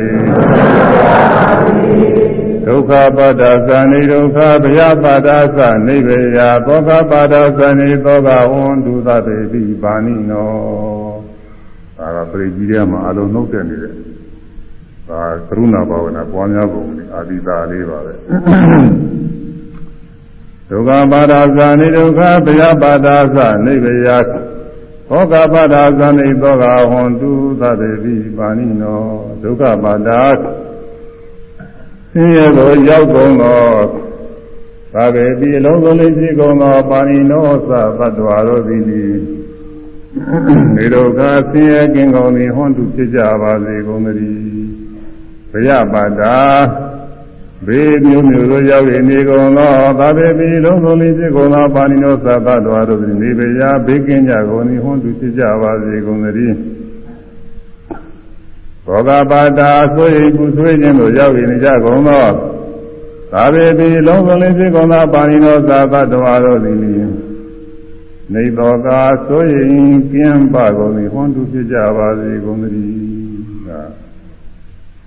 ဒုက္ခပါဒသနိဒုက္ခဗျာပါဒသနိဗ္ဗယသောကပါဒသနိသောကဝန္တုသတေတိပါဏိနောဒါကပရိကြီးထဲမှာအလုံးနှုတ်တဲ့နေတဲ့ဒါကရုဏာဘာဝနာပွားများပုံအာဒီတာလေးပါပဲ ဒုက္ခပါဒသနိဒုက္ခဗျာပါဒသနိဗ္ဗယသောကပါဒသနိသောကဝန္တုသတေတိပါဏိနောဒုက္ခပါဒဆင်းရဲကိုရောက်ကုန်သောသာဝေတိအလုံးစုံလေးရှိကုန်သောပါဏိနောသသတ္တဝါတို့သည်နေဒုက္ခဆင်းရဲကင်းကုန်သည်ဟွန်းတုဖြစ်ကြပါစေကုန်သတည်းဘယပါတာ ဘေးမျိုးမျိုးတို့ရောက်ရနေကုန်သောသာဝေတိအလုံးစုံလေးရှိကုန်သောပါဏိနောသသတ္တဝါတို့သည်နေဘယဘေးကင်းကြကုန်သည်ဟွန်းတုဖြစ်ကြပါစေကုန်သတည်းဘောဂပါတာဆွေကုဆွေခြင်းတို့ရောက်နေကြကုန်သောသာဝေတိလုံးစုံလေးဖြစ်ကုန်သောပါဏိနောသာသတ္တဝါတို့သည်နေတော်ကာဆွေရင်ကင်းပါကုန်သည်ဟွန်တုဖြစ်ကြပါစေကုန်သတည်း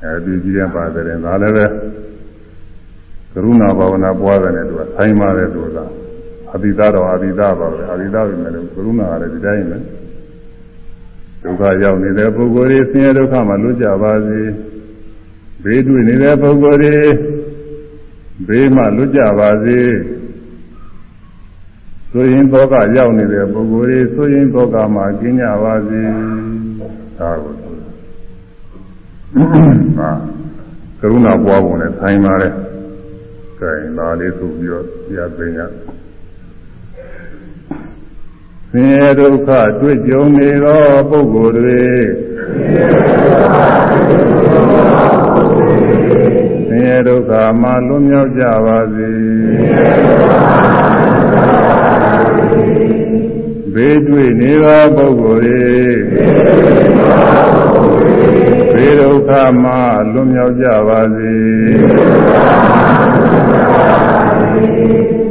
အဲဒီကြီးရပါတယ်ဒါလည်းပဲက ရုဏာဘာဝနာပွားတယ်နဲ့သူကဆိုင်ပါတယ်သူကအတိသားတော်အတိသားပါပဲအတိသားပဲမယ်လို့ကရုဏာကလည်းဒီတိုင်းပဲဒုက္ခရောက်နေတဲ့ပုဂ္ဂိုလ်တွေဆင်းရဲဒုက္ခမှာလွတ်ကြပါစေဘေးတွေ့နေတဲ့ပုဂ္ဂိုလ်တွေဘေးမှလွတ်ကြပါစေဆိုရင်သောကရောက်နေတဲ့ပုဂ္ဂိုလ်တွေဆိုရင်သောကမှာကျင်းကြပါစေဒါကိုဟာကရုဏာပွားပုံနဲ့ဆိုင်ပါတယ် ကဲဒါလေးဆိုပြီးတော့ပြပင်ရဆင်းရဲဒုက္ခတွေ့ကြုံနေသောပုဂ္ဂိုလ်တွေဆင်းရဲဒုက္ခမှလွတ်မြောက်ကြပါစေဘေးတွေ့နေသောပုဂ္ဂိုလ်တွေဘေးဒုက္ခမှလွတ်မြောက်ကြပါစေ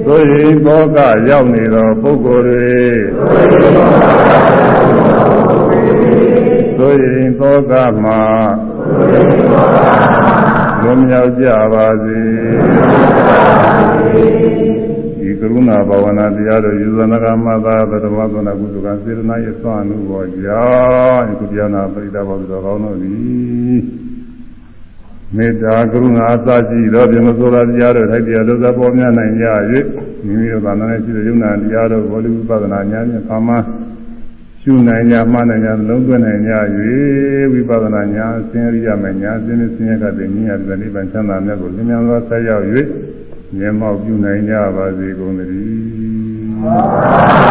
သို့ရင်ဘောကရောက်နေသောပုဂ္ဂိုလ်တွေသို့ရင်ဘောကမှလွတ်မြောက်ကြပါစေဒီကရုဏာဘာဝနာတရားတို့ယူဇနကမသာပထမသနာကုသကစေတနာရဲ့သွန်အမှုပေါ်ကြောင့်ဒီကုပြနာပရိသဘောတော်ကောင်းတို့သည် မေတ္တာကရုဏာအစရှိသောပြမစိုးသောတရားတို့ထိုက်တရားလို့သာပေါ်များနိုင်ကြ၍မိမိတို့သာနာနဲ့ရှိတဲ့ယုံနာတရားတို့ဘောဓိဝိပဿနာဉာဏ်ဖြင့်ကာမရှုနိုင်ကြမှနိုင်ကြလုံးသွင်းနိုင်ကြ၍ဝိပဿနာဉာဏ်ဆင်းရဲရမယ်ဉာဏ်ဆင်းရဲဆင်းရဲကတည်းကဉာဏ်ပြနိဗ္ဗာန်ချမ်းသာမြတ်ကိုလင်းမြန်စွာဆက်ရောက်၍မျက်မှောက်ပြုနိုင်ကြပါစေကုန်သတည်း